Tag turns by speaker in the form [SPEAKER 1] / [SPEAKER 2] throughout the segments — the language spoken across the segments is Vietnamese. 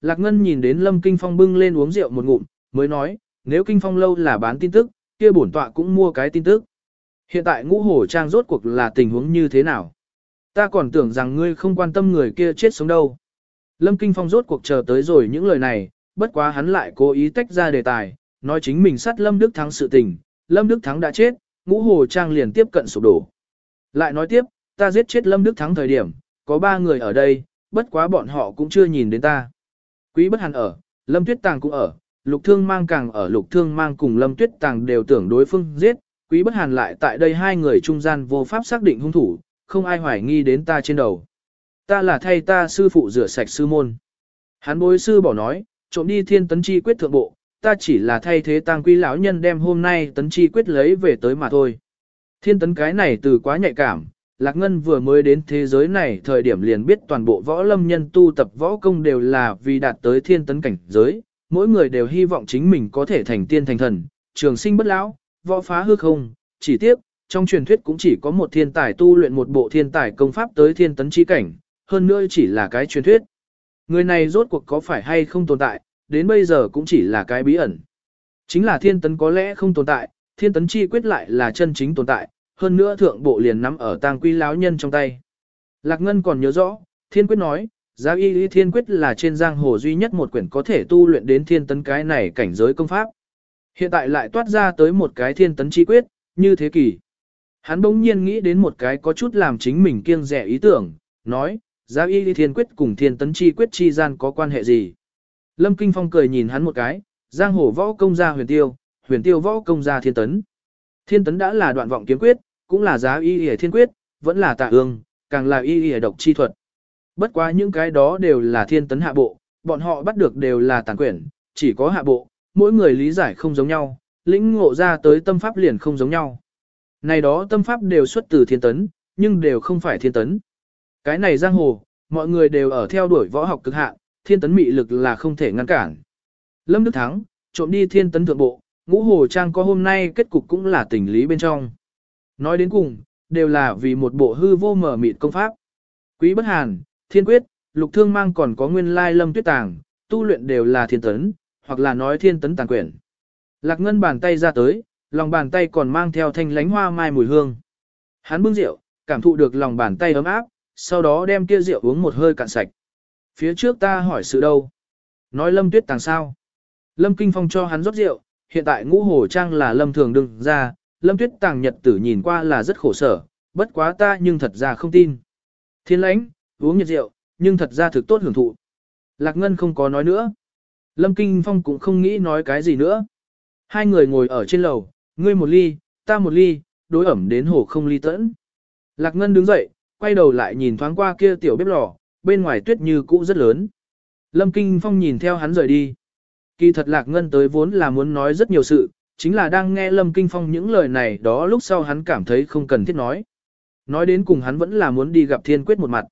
[SPEAKER 1] Lạc Ngân nhìn đến Lâm Kinh Phong bưng lên uống rượu một ngụm, mới nói, nếu Kinh Phong lâu là bán tin tức, kia bổn tọa cũng mua cái tin tức. Hiện tại ngũ hổ trang rốt cuộc là tình huống như thế nào? Ta còn tưởng rằng ngươi không quan tâm người kia chết sống đâu. Lâm Kinh Phong rốt cuộc chờ tới rồi những lời này, bất quá hắn lại cố ý tách ra đề tài, nói chính mình sát Lâm Đức Thắng sự tình, Lâm Đức Thắng đã chết, ngũ hồ trang liền tiếp cận sụp đổ. Lại nói tiếp, ta giết chết Lâm Đức Thắng thời điểm, có ba người ở đây, bất quá bọn họ cũng chưa nhìn đến ta. Quý bất hàn ở, Lâm Tuyết Tàng cũng ở, Lục Thương Mang càng ở Lục Thương Mang cùng Lâm Tuyết Tàng đều tưởng đối phương giết, Quý bất hàn lại tại đây hai người trung gian vô pháp xác định hung thủ, không ai hoài nghi đến ta trên đầu. Ta là thay ta sư phụ rửa sạch sư môn. Hắn bối sư bỏ nói, trộm đi thiên tấn chi quyết thượng bộ, ta chỉ là thay thế tang Quý lão nhân đem hôm nay tấn chi quyết lấy về tới mà thôi. Thiên tấn cái này từ quá nhạy cảm, Lạc Ngân vừa mới đến thế giới này thời điểm liền biết toàn bộ võ lâm nhân tu tập võ công đều là vì đạt tới thiên tấn cảnh giới, mỗi người đều hy vọng chính mình có thể thành tiên thành thần, trường sinh bất lão, võ phá hư không, chỉ tiếc, trong truyền thuyết cũng chỉ có một thiên tài tu luyện một bộ thiên tài công pháp tới thiên tấn chi cảnh, hơn nữa chỉ là cái truyền thuyết. Người này rốt cuộc có phải hay không tồn tại, đến bây giờ cũng chỉ là cái bí ẩn. Chính là thiên tấn có lẽ không tồn tại, thiên tấn chi quyết lại là chân chính tồn tại, hơn nữa thượng bộ liền nắm ở tang quy lão nhân trong tay. Lạc Ngân còn nhớ rõ, thiên quyết nói, giáo y lý thiên quyết là trên giang hồ duy nhất một quyển có thể tu luyện đến thiên tấn cái này cảnh giới công pháp. Hiện tại lại toát ra tới một cái thiên tấn chi quyết, như thế kỷ. Hắn bỗng nhiên nghĩ đến một cái có chút làm chính mình kiêng rẻ ý tưởng, nói, giáo y lý thiên quyết cùng thiên tấn chi quyết chi gian có quan hệ gì. Lâm Kinh Phong cười nhìn hắn một cái, giang hồ võ công gia huyền tiêu, huyền tiêu võ công gia thiên tấn. Thiên tấn đã là đoạn vọng kiếm quyết, cũng là giá y y thiên quyết, vẫn là tạ ương, càng là y y độc chi thuật. Bất quá những cái đó đều là thiên tấn hạ bộ, bọn họ bắt được đều là tàn quyển, chỉ có hạ bộ, mỗi người lý giải không giống nhau, lĩnh ngộ ra tới tâm pháp liền không giống nhau. Này đó tâm pháp đều xuất từ thiên tấn, nhưng đều không phải thiên tấn. Cái này giang hồ, mọi người đều ở theo đuổi võ học cực hạn, thiên tấn mị lực là không thể ngăn cản. Lâm Đức Thắng, trộm đi thiên tấn thượng bộ, ngũ hồ trang có hôm nay kết cục cũng là tình lý bên trong. Nói đến cùng, đều là vì một bộ hư vô mở mịt công pháp. Quý bất hàn, thiên quyết, lục thương mang còn có nguyên lai lâm tuyết tàng, tu luyện đều là thiên tấn, hoặc là nói thiên tấn tàng quyển. Lạc ngân bàn tay ra tới, lòng bàn tay còn mang theo thanh lánh hoa mai mùi hương. Hắn bưng rượu, cảm thụ được lòng bàn tay ấm áp, sau đó đem kia rượu uống một hơi cạn sạch. Phía trước ta hỏi sự đâu? Nói lâm tuyết tàng sao? Lâm Kinh Phong cho hắn rót rượu, hiện tại ngũ hồ trang là lâm thường đừng ra, lâm tuyết tàng nhật tử nhìn qua là rất khổ sở, bất quá ta nhưng thật ra không tin. Thiên lãnh, uống nhiệt rượu, nhưng thật ra thực tốt hưởng thụ. Lạc Ngân không có nói nữa. Lâm Kinh Phong cũng không nghĩ nói cái gì nữa. Hai người ngồi ở trên lầu, ngươi một ly, ta một ly, đối ẩm đến hồ không ly tẫn. Lạc Ngân đứng dậy, quay đầu lại nhìn thoáng qua kia tiểu bếp lò, bên ngoài tuyết như cũ rất lớn. Lâm Kinh Phong nhìn theo hắn rời đi. Kỳ thật Lạc Ngân tới vốn là muốn nói rất nhiều sự, chính là đang nghe Lâm Kinh Phong những lời này đó lúc sau hắn cảm thấy không cần thiết nói. Nói đến cùng hắn vẫn là muốn đi gặp Thiên Quyết một mặt.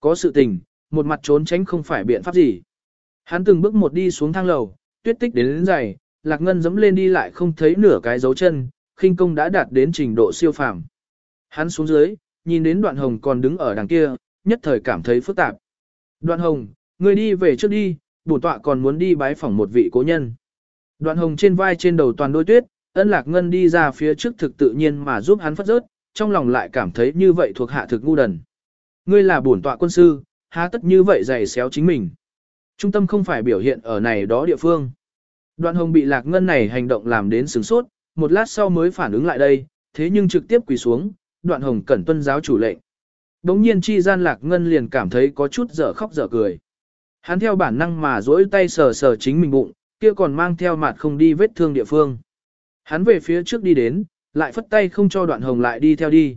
[SPEAKER 1] Có sự tình, một mặt trốn tránh không phải biện pháp gì. Hắn từng bước một đi xuống thang lầu, tuyết tích đến đến dày Lạc Ngân dẫm lên đi lại không thấy nửa cái dấu chân, khinh công đã đạt đến trình độ siêu phàm. Hắn xuống dưới, nhìn đến đoạn hồng còn đứng ở đằng kia, nhất thời cảm thấy phức tạp. Đoạn hồng, người đi về trước đi, bổ tọa còn muốn đi bái phỏng một vị cố nhân. Đoạn hồng trên vai trên đầu toàn đôi tuyết, ân lạc ngân đi ra phía trước thực tự nhiên mà giúp hắn phất rớt, trong lòng lại cảm thấy như vậy thuộc hạ thực ngu đần. Ngươi là bổn tọa quân sư, há tất như vậy dày xéo chính mình. Trung tâm không phải biểu hiện ở này đó địa phương. Đoạn hồng bị lạc ngân này hành động làm đến sửng sốt, một lát sau mới phản ứng lại đây, thế nhưng trực tiếp quỳ xuống, đoạn hồng cẩn tuân giáo chủ lệnh. Đống nhiên chi gian lạc ngân liền cảm thấy có chút dở khóc dở cười. Hắn theo bản năng mà duỗi tay sờ sờ chính mình bụng, kia còn mang theo mặt không đi vết thương địa phương. Hắn về phía trước đi đến, lại phất tay không cho đoạn hồng lại đi theo đi.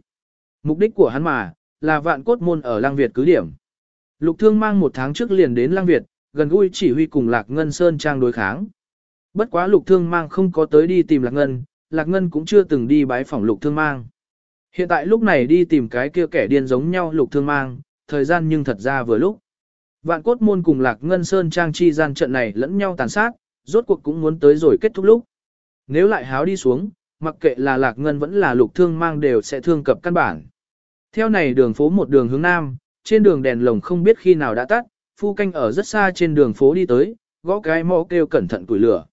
[SPEAKER 1] Mục đích của hắn mà, là vạn cốt môn ở Lang Việt cứ điểm. Lục Thương mang một tháng trước liền đến Lang Việt, gần gũi chỉ huy cùng Lạc Ngân Sơn Trang đối kháng. Bất quá Lục Thương mang không có tới đi tìm Lạc Ngân, Lạc Ngân cũng chưa từng đi bái phỏng Lục Thương mang. Hiện tại lúc này đi tìm cái kia kẻ điên giống nhau Lục Thương mang, thời gian nhưng thật ra vừa lúc. Vạn cốt môn cùng Lạc Ngân Sơn Trang chi gian trận này lẫn nhau tàn sát, rốt cuộc cũng muốn tới rồi kết thúc lúc. Nếu lại háo đi xuống, mặc kệ là Lạc Ngân vẫn là Lục Thương mang đều sẽ thương cập căn bản. Theo này đường phố một đường hướng nam, trên đường đèn lồng không biết khi nào đã tắt, phu canh ở rất xa trên đường phố đi tới, gõ cái mõ kêu cẩn thận củi lửa.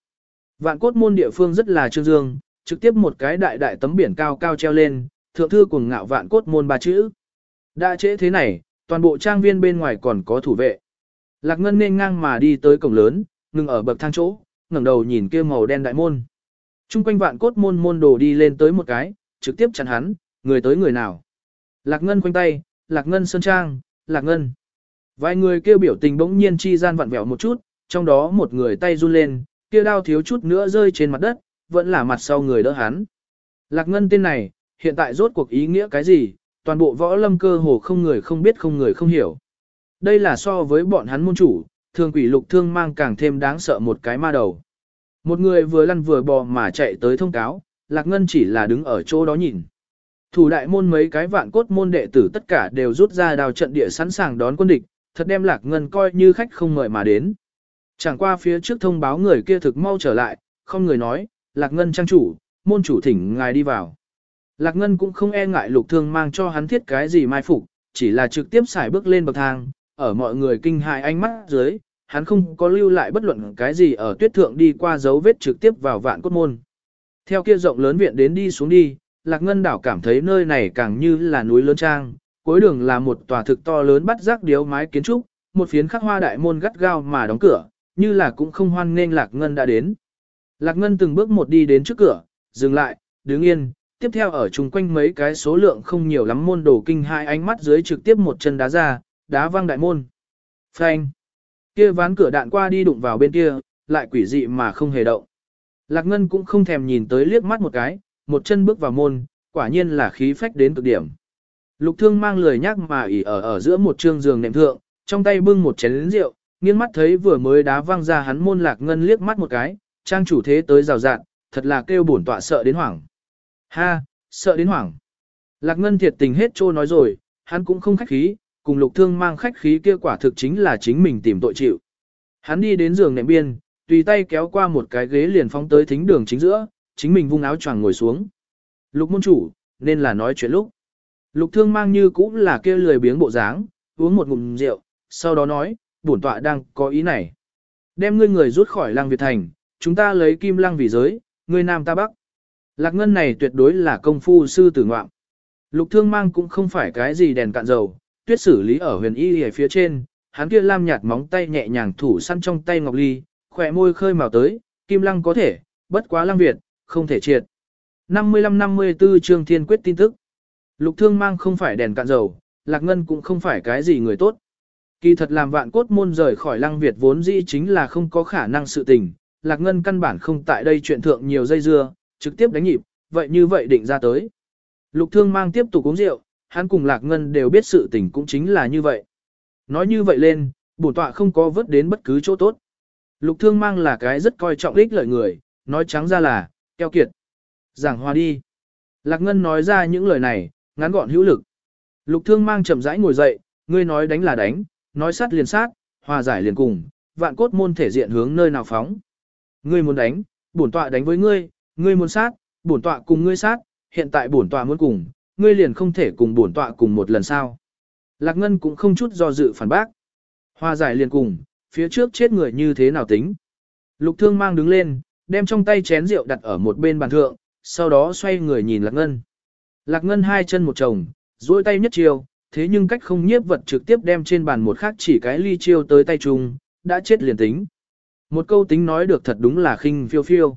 [SPEAKER 1] Vạn cốt môn địa phương rất là trương dương, trực tiếp một cái đại đại tấm biển cao cao treo lên, thượng thư cùng ngạo vạn cốt môn ba chữ. Đã trễ thế này, toàn bộ trang viên bên ngoài còn có thủ vệ. Lạc Ngân nên ngang mà đi tới cổng lớn, ngừng ở bậc thang chỗ, ngẩng đầu nhìn kia màu đen đại môn. Trung quanh vạn cốt môn môn đồ đi lên tới một cái, trực tiếp chặn hắn, người tới người nào. Lạc Ngân quanh tay, Lạc Ngân sơn trang, Lạc Ngân. Vài người kêu biểu tình bỗng nhiên chi gian vặn vẹo một chút, trong đó một người tay run lên, kia đao thiếu chút nữa rơi trên mặt đất, vẫn là mặt sau người đỡ hắn. Lạc Ngân tên này, hiện tại rốt cuộc ý nghĩa cái gì, toàn bộ võ lâm cơ hồ không người không biết không người không hiểu. Đây là so với bọn hắn môn chủ, thường quỷ lục thương mang càng thêm đáng sợ một cái ma đầu. Một người vừa lăn vừa bò mà chạy tới thông cáo, Lạc Ngân chỉ là đứng ở chỗ đó nhìn. Thủ đại môn mấy cái vạn cốt môn đệ tử tất cả đều rút ra đào trận địa sẵn sàng đón quân địch, thật đem Lạc Ngân coi như khách không mời mà đến. Chẳng qua phía trước thông báo người kia thực mau trở lại, không người nói, Lạc Ngân trang chủ, môn chủ thỉnh ngài đi vào. Lạc Ngân cũng không e ngại lục thương mang cho hắn thiết cái gì mai phục, chỉ là trực tiếp xài bước lên bậc thang, ở mọi người kinh hại ánh mắt dưới, hắn không có lưu lại bất luận cái gì ở tuyết thượng đi qua dấu vết trực tiếp vào vạn cốt môn. Theo kia rộng lớn viện đến đi xuống đi, Lạc Ngân đảo cảm thấy nơi này càng như là núi lớn trang, cuối đường là một tòa thực to lớn bắt rác điếu mái kiến trúc, một phiến khắc hoa đại môn gắt gao mà đóng cửa, như là cũng không hoan nên Lạc Ngân đã đến. Lạc Ngân từng bước một đi đến trước cửa, dừng lại, đứng yên, tiếp theo ở chung quanh mấy cái số lượng không nhiều lắm môn đồ kinh hai ánh mắt dưới trực tiếp một chân đá ra, đá văng đại môn. Phanh. Kia ván cửa đạn qua đi đụng vào bên kia, lại quỷ dị mà không hề động. Lạc Ngân cũng không thèm nhìn tới liếc mắt một cái, một chân bước vào môn, quả nhiên là khí phách đến cực điểm. Lục Thương mang lười nhắc mà ỉ ở ở giữa một trương giường nệm thượng, trong tay bưng một chén rượu, nghiêng mắt thấy vừa mới đá văng ra hắn môn Lạc Ngân liếc mắt một cái, trang chủ thế tới rào rạn, thật là kêu bổn tọa sợ đến hoảng. Ha, sợ đến hoảng. Lạc Ngân thiệt tình hết trô nói rồi, hắn cũng không khách khí, cùng lục thương mang khách khí kia quả thực chính là chính mình tìm tội chịu. Hắn đi đến giường nệm biên, tùy tay kéo qua một cái ghế liền phóng tới thính đường chính giữa, chính mình vung áo choàng ngồi xuống. Lục môn chủ, nên là nói chuyện lúc. Lục thương mang như cũng là kia lười biếng bộ dáng, uống một ngụm rượu, sau đó nói, bổn tọa đang có ý này. Đem ngươi người rút khỏi lăng Việt Thành, chúng ta lấy kim lăng vì giới, ngươi nam ta bắc. Lạc ngân này tuyệt đối là công phu sư tử ngoạm. Lục thương mang cũng không phải cái gì đèn cạn dầu, tuyết xử lý ở huyền y ở phía trên, hắn kia lam nhạt móng tay nhẹ nhàng thủ săn trong tay ngọc ly, khỏe môi khơi màu tới, kim lăng có thể, bất quá lăng Việt, không thể triệt. 55-54 Trương Thiên Quyết tin tức. Lục thương mang không phải đèn cạn dầu, Lạc Ngân cũng không phải cái gì người tốt. Kỳ thật làm vạn cốt môn rời khỏi lăng Việt vốn dĩ chính là không có khả năng sự tình, Lạc Ngân căn bản không tại đây chuyện thượng nhiều dây dưa, trực tiếp đánh nhịp, vậy như vậy định ra tới. Lục thương mang tiếp tục uống rượu, hắn cùng Lạc Ngân đều biết sự tình cũng chính là như vậy. Nói như vậy lên, bổn tọa không có vớt đến bất cứ chỗ tốt. Lục thương mang là cái rất coi trọng ích lợi người, nói trắng ra là, keo kiệt. Giảng hòa đi. Lạc Ngân nói ra những lời này, ngắn gọn hữu lực. Lục thương mang chậm rãi ngồi dậy, ngươi nói đánh là đánh, nói sát liền sát, hòa giải liền cùng, vạn cốt môn thể diện hướng nơi nào phóng. Ngươi muốn đánh, bổn tọa đánh với ngươi, ngươi muốn sát, bổn tọa cùng ngươi sát, hiện tại bổn tọa muốn cùng, ngươi liền không thể cùng bổn tọa cùng một lần sao. Lạc Ngân cũng không chút do dự phản bác. Hòa giải liền cùng, phía trước chết người như thế nào tính. Lục thương mang đứng lên, đem trong tay chén rượu đặt ở một bên bàn thượng, sau đó xoay người nhìn Lạc Ngân. Lạc Ngân hai chân một chồng, duỗi tay nhất chiều, thế nhưng cách không nhiếp vật trực tiếp đem trên bàn một khác chỉ cái ly chiêu tới tay chung, đã chết liền tính. Một câu tính nói được thật đúng là khinh phiêu phiêu.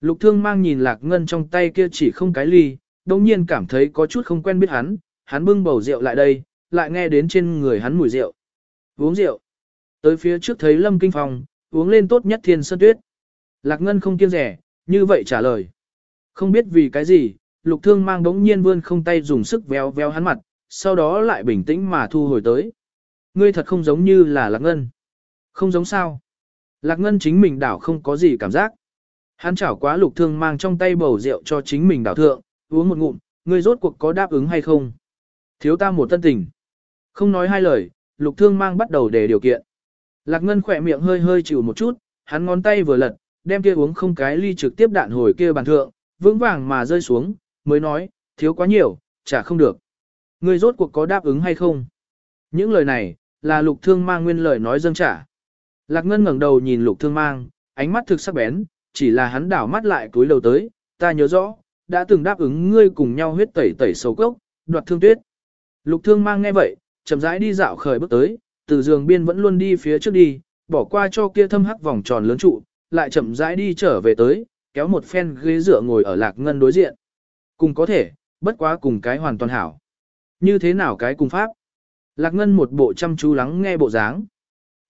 [SPEAKER 1] Lục thương mang nhìn Lạc Ngân trong tay kia chỉ không cái ly, đồng nhiên cảm thấy có chút không quen biết hắn, hắn bưng bầu rượu lại đây, lại nghe đến trên người hắn mùi rượu. Uống rượu. Tới phía trước thấy Lâm Kinh Phong, uống lên tốt nhất thiên sơn tuyết. Lạc Ngân không kiêng rẻ, như vậy trả lời. Không biết vì cái gì, lục thương mang đống nhiên vươn không tay dùng sức véo véo hắn mặt, sau đó lại bình tĩnh mà thu hồi tới. Ngươi thật không giống như là Lạc Ngân. Không giống sao. Lạc Ngân chính mình đảo không có gì cảm giác. Hắn chảo quá lục thương mang trong tay bầu rượu cho chính mình đảo thượng, uống một ngụm, ngươi rốt cuộc có đáp ứng hay không? Thiếu ta một tân tình. Không nói hai lời, lục thương mang bắt đầu để điều kiện. Lạc Ngân khỏe miệng hơi hơi chịu một chút, hắn ngón tay vừa lật, đem kia uống không cái ly trực tiếp đạn hồi kia bàn thượng, vững vàng mà rơi xuống, mới nói, thiếu quá nhiều, chả không được. Ngươi rốt cuộc có đáp ứng hay không? Những lời này, là lục thương mang nguyên lời nói dâng trả. Lạc Ngân ngẩng đầu nhìn lục thương mang, ánh mắt thực sắc bén, chỉ là hắn đảo mắt lại túi đầu tới, ta nhớ rõ, đã từng đáp ứng ngươi cùng nhau huyết tẩy tẩy sầu cốc, đoạt thương tuyết. Lục thương mang nghe vậy, chậm rãi đi dạo khởi bước tới, từ giường biên vẫn luôn đi phía trước đi, bỏ qua cho kia thâm hắc vòng tròn lớn trụ, lại chậm rãi đi trở về tới, kéo một phen ghế dựa ngồi ở lạc ngân đối diện. Cùng có thể, bất quá cùng cái hoàn toàn hảo. Như thế nào cái cùng pháp? Lạc ngân một bộ chăm chú lắng nghe bộ dáng.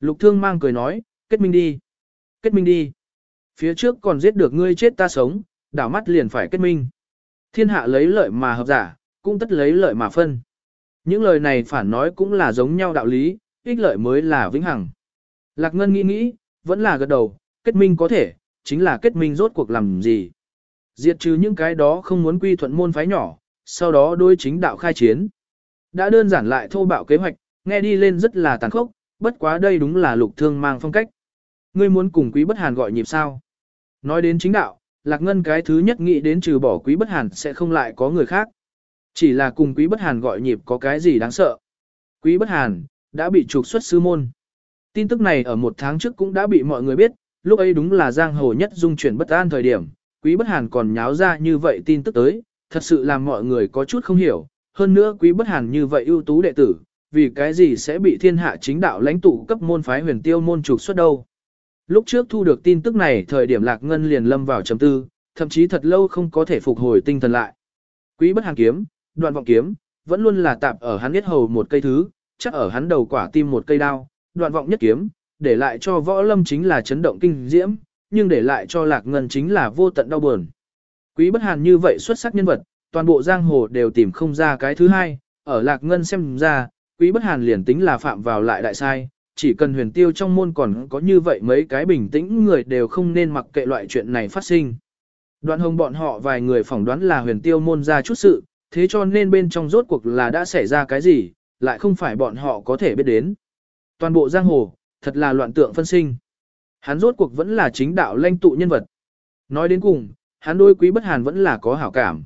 [SPEAKER 1] Lục thương mang cười nói, kết minh đi. Kết minh đi. Phía trước còn giết được ngươi chết ta sống, đảo mắt liền phải kết minh. Thiên hạ lấy lợi mà hợp giả, cũng tất lấy lợi mà phân. Những lời này phản nói cũng là giống nhau đạo lý, ích lợi mới là vĩnh hằng. Lạc Ngân nghĩ nghĩ, vẫn là gật đầu, kết minh có thể, chính là kết minh rốt cuộc làm gì. Diệt trừ những cái đó không muốn quy thuận môn phái nhỏ, sau đó đối chính đạo khai chiến. Đã đơn giản lại thô bạo kế hoạch, nghe đi lên rất là tàn khốc, bất quá đây đúng là lục thương mang phong cách. Ngươi muốn cùng quý bất hàn gọi nhịp sao? Nói đến chính đạo, Lạc Ngân cái thứ nhất nghĩ đến trừ bỏ quý bất hàn sẽ không lại có người khác. Chỉ là cùng quý bất hàn gọi nhịp có cái gì đáng sợ. Quý bất hàn, đã bị trục xuất sư môn. Tin tức này ở một tháng trước cũng đã bị mọi người biết, lúc ấy đúng là giang hồ nhất dung chuyển bất an thời điểm, quý bất hàn còn nháo ra như vậy tin tức tới, thật sự làm mọi người có chút không hiểu, hơn nữa quý bất hàn như vậy ưu tú đệ tử, vì cái gì sẽ bị thiên hạ chính đạo lãnh tụ cấp môn phái huyền tiêu môn trục xuất đâu. Lúc trước thu được tin tức này thời điểm Lạc Ngân liền lâm vào trầm tư, thậm chí thật lâu không có thể phục hồi tinh thần lại. Quý bất hàng kiếm, đoạn vọng kiếm, vẫn luôn là tạp ở hắn biết hầu một cây thứ, chắc ở hắn đầu quả tim một cây đao, đoạn vọng nhất kiếm, để lại cho võ lâm chính là chấn động kinh diễm, nhưng để lại cho Lạc Ngân chính là vô tận đau buồn. Quý bất hàn như vậy xuất sắc nhân vật, toàn bộ giang hồ đều tìm không ra cái thứ hai, ở Lạc Ngân xem ra, quý bất hàn liền tính là phạm vào lại đại sai, chỉ cần huyền tiêu trong môn còn có như vậy mấy cái bình tĩnh người đều không nên mặc kệ loại chuyện này phát sinh. Đoạn hồng bọn họ vài người phỏng đoán là huyền tiêu môn ra chút sự, thế cho nên bên trong rốt cuộc là đã xảy ra cái gì, lại không phải bọn họ có thể biết đến. Toàn bộ giang hồ, thật là loạn tượng phân sinh. Hắn rốt cuộc vẫn là chính đạo lãnh tụ nhân vật. Nói đến cùng, hắn đôi quý bất hàn vẫn là có hảo cảm.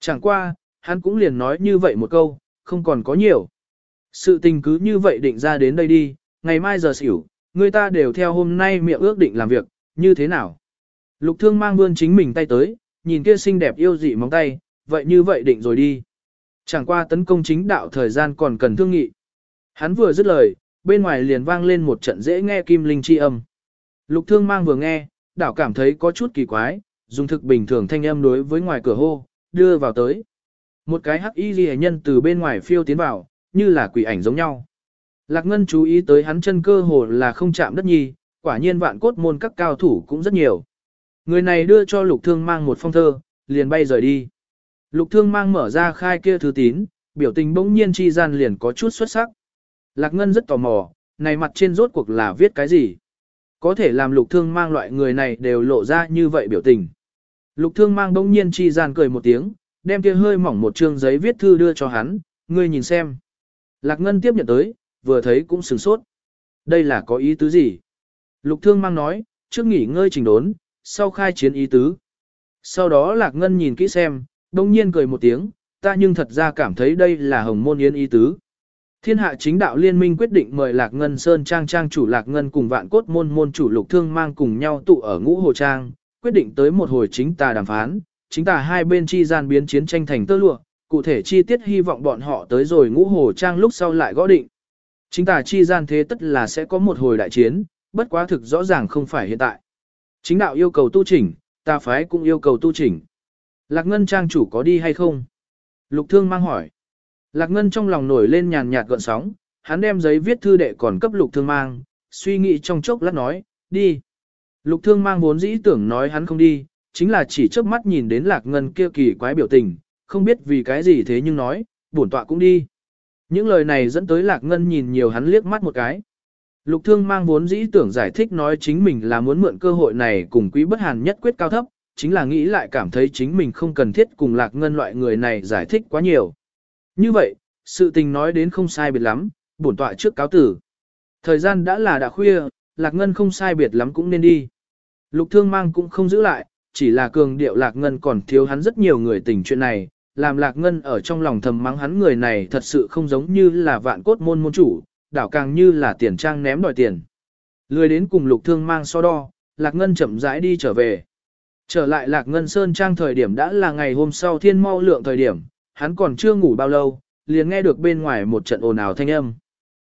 [SPEAKER 1] Chẳng qua, hắn cũng liền nói như vậy một câu, không còn có nhiều. Sự tình cứ như vậy định ra đến đây đi, ngày mai giờ xỉu, người ta đều theo hôm nay miệng ước định làm việc, như thế nào? Lục thương mang vươn chính mình tay tới, nhìn kia xinh đẹp yêu dị móng tay, vậy như vậy định rồi đi. Chẳng qua tấn công chính đạo thời gian còn cần thương nghị. Hắn vừa dứt lời, bên ngoài liền vang lên một trận dễ nghe kim linh chi âm. Lục thương mang vừa nghe, đảo cảm thấy có chút kỳ quái, dùng thực bình thường thanh âm đối với ngoài cửa hô, đưa vào tới. Một cái hắc y ghi nhân từ bên ngoài phiêu tiến vào, như là quỷ ảnh giống nhau. Lạc Ngân chú ý tới hắn chân cơ hồ là không chạm đất nhi, quả nhiên vạn cốt môn các cao thủ cũng rất nhiều. Người này đưa cho lục thương mang một phong thơ, liền bay rời đi. Lục thương mang mở ra khai kia thư tín, biểu tình bỗng nhiên chi gian liền có chút xuất sắc. Lạc Ngân rất tò mò, này mặt trên rốt cuộc là viết cái gì? Có thể làm lục thương mang loại người này đều lộ ra như vậy biểu tình. Lục thương mang bỗng nhiên chi gian cười một tiếng, đem kia hơi mỏng một chương giấy viết thư đưa cho hắn, ngươi nhìn xem. Lạc Ngân tiếp nhận tới, vừa thấy cũng sửng sốt. Đây là có ý tứ gì? Lục thương mang nói, trước nghỉ ngơi trình đốn, sau khai chiến ý tứ. Sau đó Lạc Ngân nhìn kỹ xem, đông nhiên cười một tiếng, ta nhưng thật ra cảm thấy đây là hồng môn yến ý tứ. Thiên hạ chính đạo liên minh quyết định mời Lạc Ngân Sơn Trang Trang chủ Lạc Ngân cùng vạn cốt môn môn chủ lục thương mang cùng nhau tụ ở ngũ hồ trang, quyết định tới một hồi chính tà đàm phán, chính tà hai bên chi gian biến chiến tranh thành tơ lụa, cụ thể chi tiết hy vọng bọn họ tới rồi ngũ hồ trang lúc sau lại gõ định. Chính tà chi gian thế tất là sẽ có một hồi đại chiến, bất quá thực rõ ràng không phải hiện tại. Chính đạo yêu cầu tu chỉnh, tà phái cũng yêu cầu tu chỉnh. Lạc Ngân trang chủ có đi hay không? Lục Thương mang hỏi. Lạc Ngân trong lòng nổi lên nhàn nhạt gợn sóng, hắn đem giấy viết thư đệ còn cấp Lục Thương mang, suy nghĩ trong chốc lát nói, đi. Lục Thương mang vốn dĩ tưởng nói hắn không đi, chính là chỉ chớp mắt nhìn đến Lạc Ngân kia kỳ quái biểu tình, không biết vì cái gì thế nhưng nói, bổn tọa cũng đi. Những lời này dẫn tới Lạc Ngân nhìn nhiều hắn liếc mắt một cái. Lục Thương mang vốn dĩ tưởng giải thích nói chính mình là muốn mượn cơ hội này cùng quý bất hàn nhất quyết cao thấp, chính là nghĩ lại cảm thấy chính mình không cần thiết cùng Lạc Ngân loại người này giải thích quá nhiều. Như vậy, sự tình nói đến không sai biệt lắm, bổn tọa trước cáo tử. Thời gian đã là đã khuya, Lạc Ngân không sai biệt lắm cũng nên đi. Lục Thương mang cũng không giữ lại, chỉ là cường điệu Lạc Ngân còn thiếu hắn rất nhiều người tình chuyện này, làm Lạc Ngân ở trong lòng thầm mắng hắn người này thật sự không giống như là vạn cốt môn môn chủ, đảo càng như là tiền trang ném đòi tiền. Lười đến cùng lục thương mang so đo, Lạc Ngân chậm rãi đi trở về. Trở lại Lạc Ngân Sơn Trang thời điểm đã là ngày hôm sau thiên mau lượng thời điểm, hắn còn chưa ngủ bao lâu, liền nghe được bên ngoài một trận ồn ào thanh âm.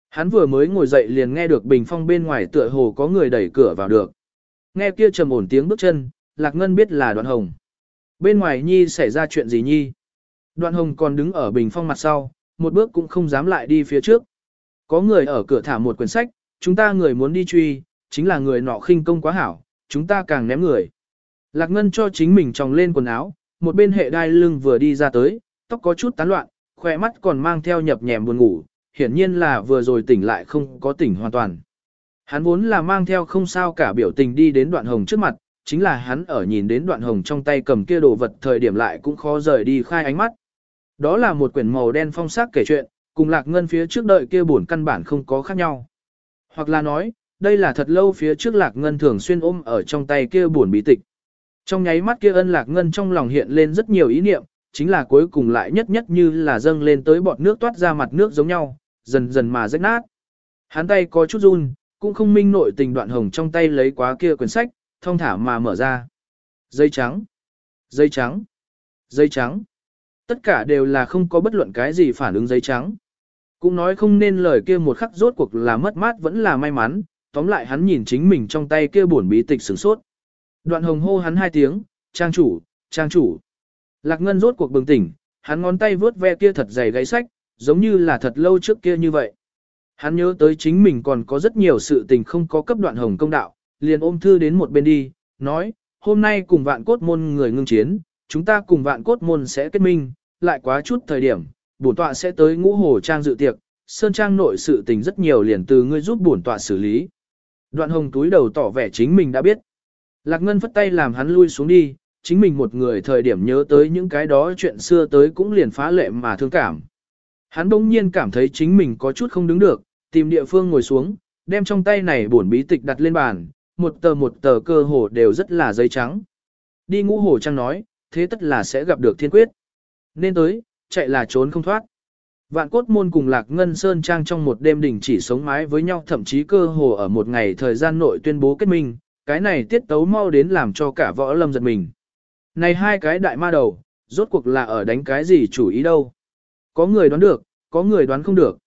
[SPEAKER 1] Hắn vừa mới ngồi dậy liền nghe được bình phong bên ngoài tựa hồ có người đẩy cửa vào được. Nghe kia trầm ổn tiếng bước chân, Lạc Ngân biết là đoạn hồng. Bên ngoài Nhi xảy ra chuyện gì Nhi? Đoạn hồng còn đứng ở bình phong mặt sau, một bước cũng không dám lại đi phía trước. Có người ở cửa thả một quyển sách, chúng ta người muốn đi truy, chính là người nọ khinh công quá hảo, chúng ta càng ném người. Lạc Ngân cho chính mình tròng lên quần áo, một bên hệ đai lưng vừa đi ra tới, tóc có chút tán loạn, khỏe mắt còn mang theo nhập nhèm buồn ngủ, hiển nhiên là vừa rồi tỉnh lại không có tỉnh hoàn toàn. Hắn vốn là mang theo không sao cả biểu tình đi đến đoạn hồng trước mặt, chính là hắn ở nhìn đến đoạn hồng trong tay cầm kia đồ vật thời điểm lại cũng khó rời đi khai ánh mắt. Đó là một quyển màu đen phong sắc kể chuyện, cùng lạc ngân phía trước đợi kia buồn căn bản không có khác nhau. Hoặc là nói, đây là thật lâu phía trước lạc ngân thường xuyên ôm ở trong tay kia buồn bí tịch. Trong nháy mắt kia ân lạc ngân trong lòng hiện lên rất nhiều ý niệm, chính là cuối cùng lại nhất nhất như là dâng lên tới bọt nước toát ra mặt nước giống nhau, dần dần mà rách nát. Hắn tay có chút run, cũng không minh nội tình đoạn hồng trong tay lấy quá kia quyển sách, thông thả mà mở ra. Dây trắng, dây trắng, dây trắng. Tất cả đều là không có bất luận cái gì phản ứng giấy trắng. Cũng nói không nên lời kia một khắc rốt cuộc là mất mát vẫn là may mắn, tóm lại hắn nhìn chính mình trong tay kia buồn bí tịch sửng sốt. Đoạn hồng hô hắn hai tiếng, trang chủ, trang chủ. Lạc ngân rốt cuộc bừng tỉnh, hắn ngón tay vướt ve kia thật dày gáy sách, giống như là thật lâu trước kia như vậy. Hắn nhớ tới chính mình còn có rất nhiều sự tình không có cấp đoạn hồng công đạo, liền ôm thư đến một bên đi, nói, hôm nay cùng vạn cốt môn người ngưng chiến, chúng ta cùng vạn cốt môn sẽ kết minh, lại quá chút thời điểm, bổn tọa sẽ tới ngũ hồ trang dự tiệc, sơn trang nội sự tình rất nhiều liền từ ngươi giúp bổn tọa xử lý. Đoạn hồng túi đầu tỏ vẻ chính mình đã biết. Lạc Ngân phất tay làm hắn lui xuống đi, chính mình một người thời điểm nhớ tới những cái đó chuyện xưa tới cũng liền phá lệ mà thương cảm. Hắn bỗng nhiên cảm thấy chính mình có chút không đứng được, tìm địa phương ngồi xuống, đem trong tay này bổn bí tịch đặt lên bàn, một tờ một tờ cơ hồ đều rất là giấy trắng. Đi ngũ hồ trang nói, thế tất là sẽ gặp được thiên quyết. Nên tới, chạy là trốn không thoát. Vạn cốt môn cùng Lạc Ngân Sơn Trang trong một đêm đỉnh chỉ sống mái với nhau thậm chí cơ hồ ở một ngày thời gian nội tuyên bố kết minh, cái này tiết tấu mau đến làm cho cả võ lâm giật mình. Này hai cái đại ma đầu, rốt cuộc là ở đánh cái gì chủ ý đâu. Có người đoán được, có người đoán không được.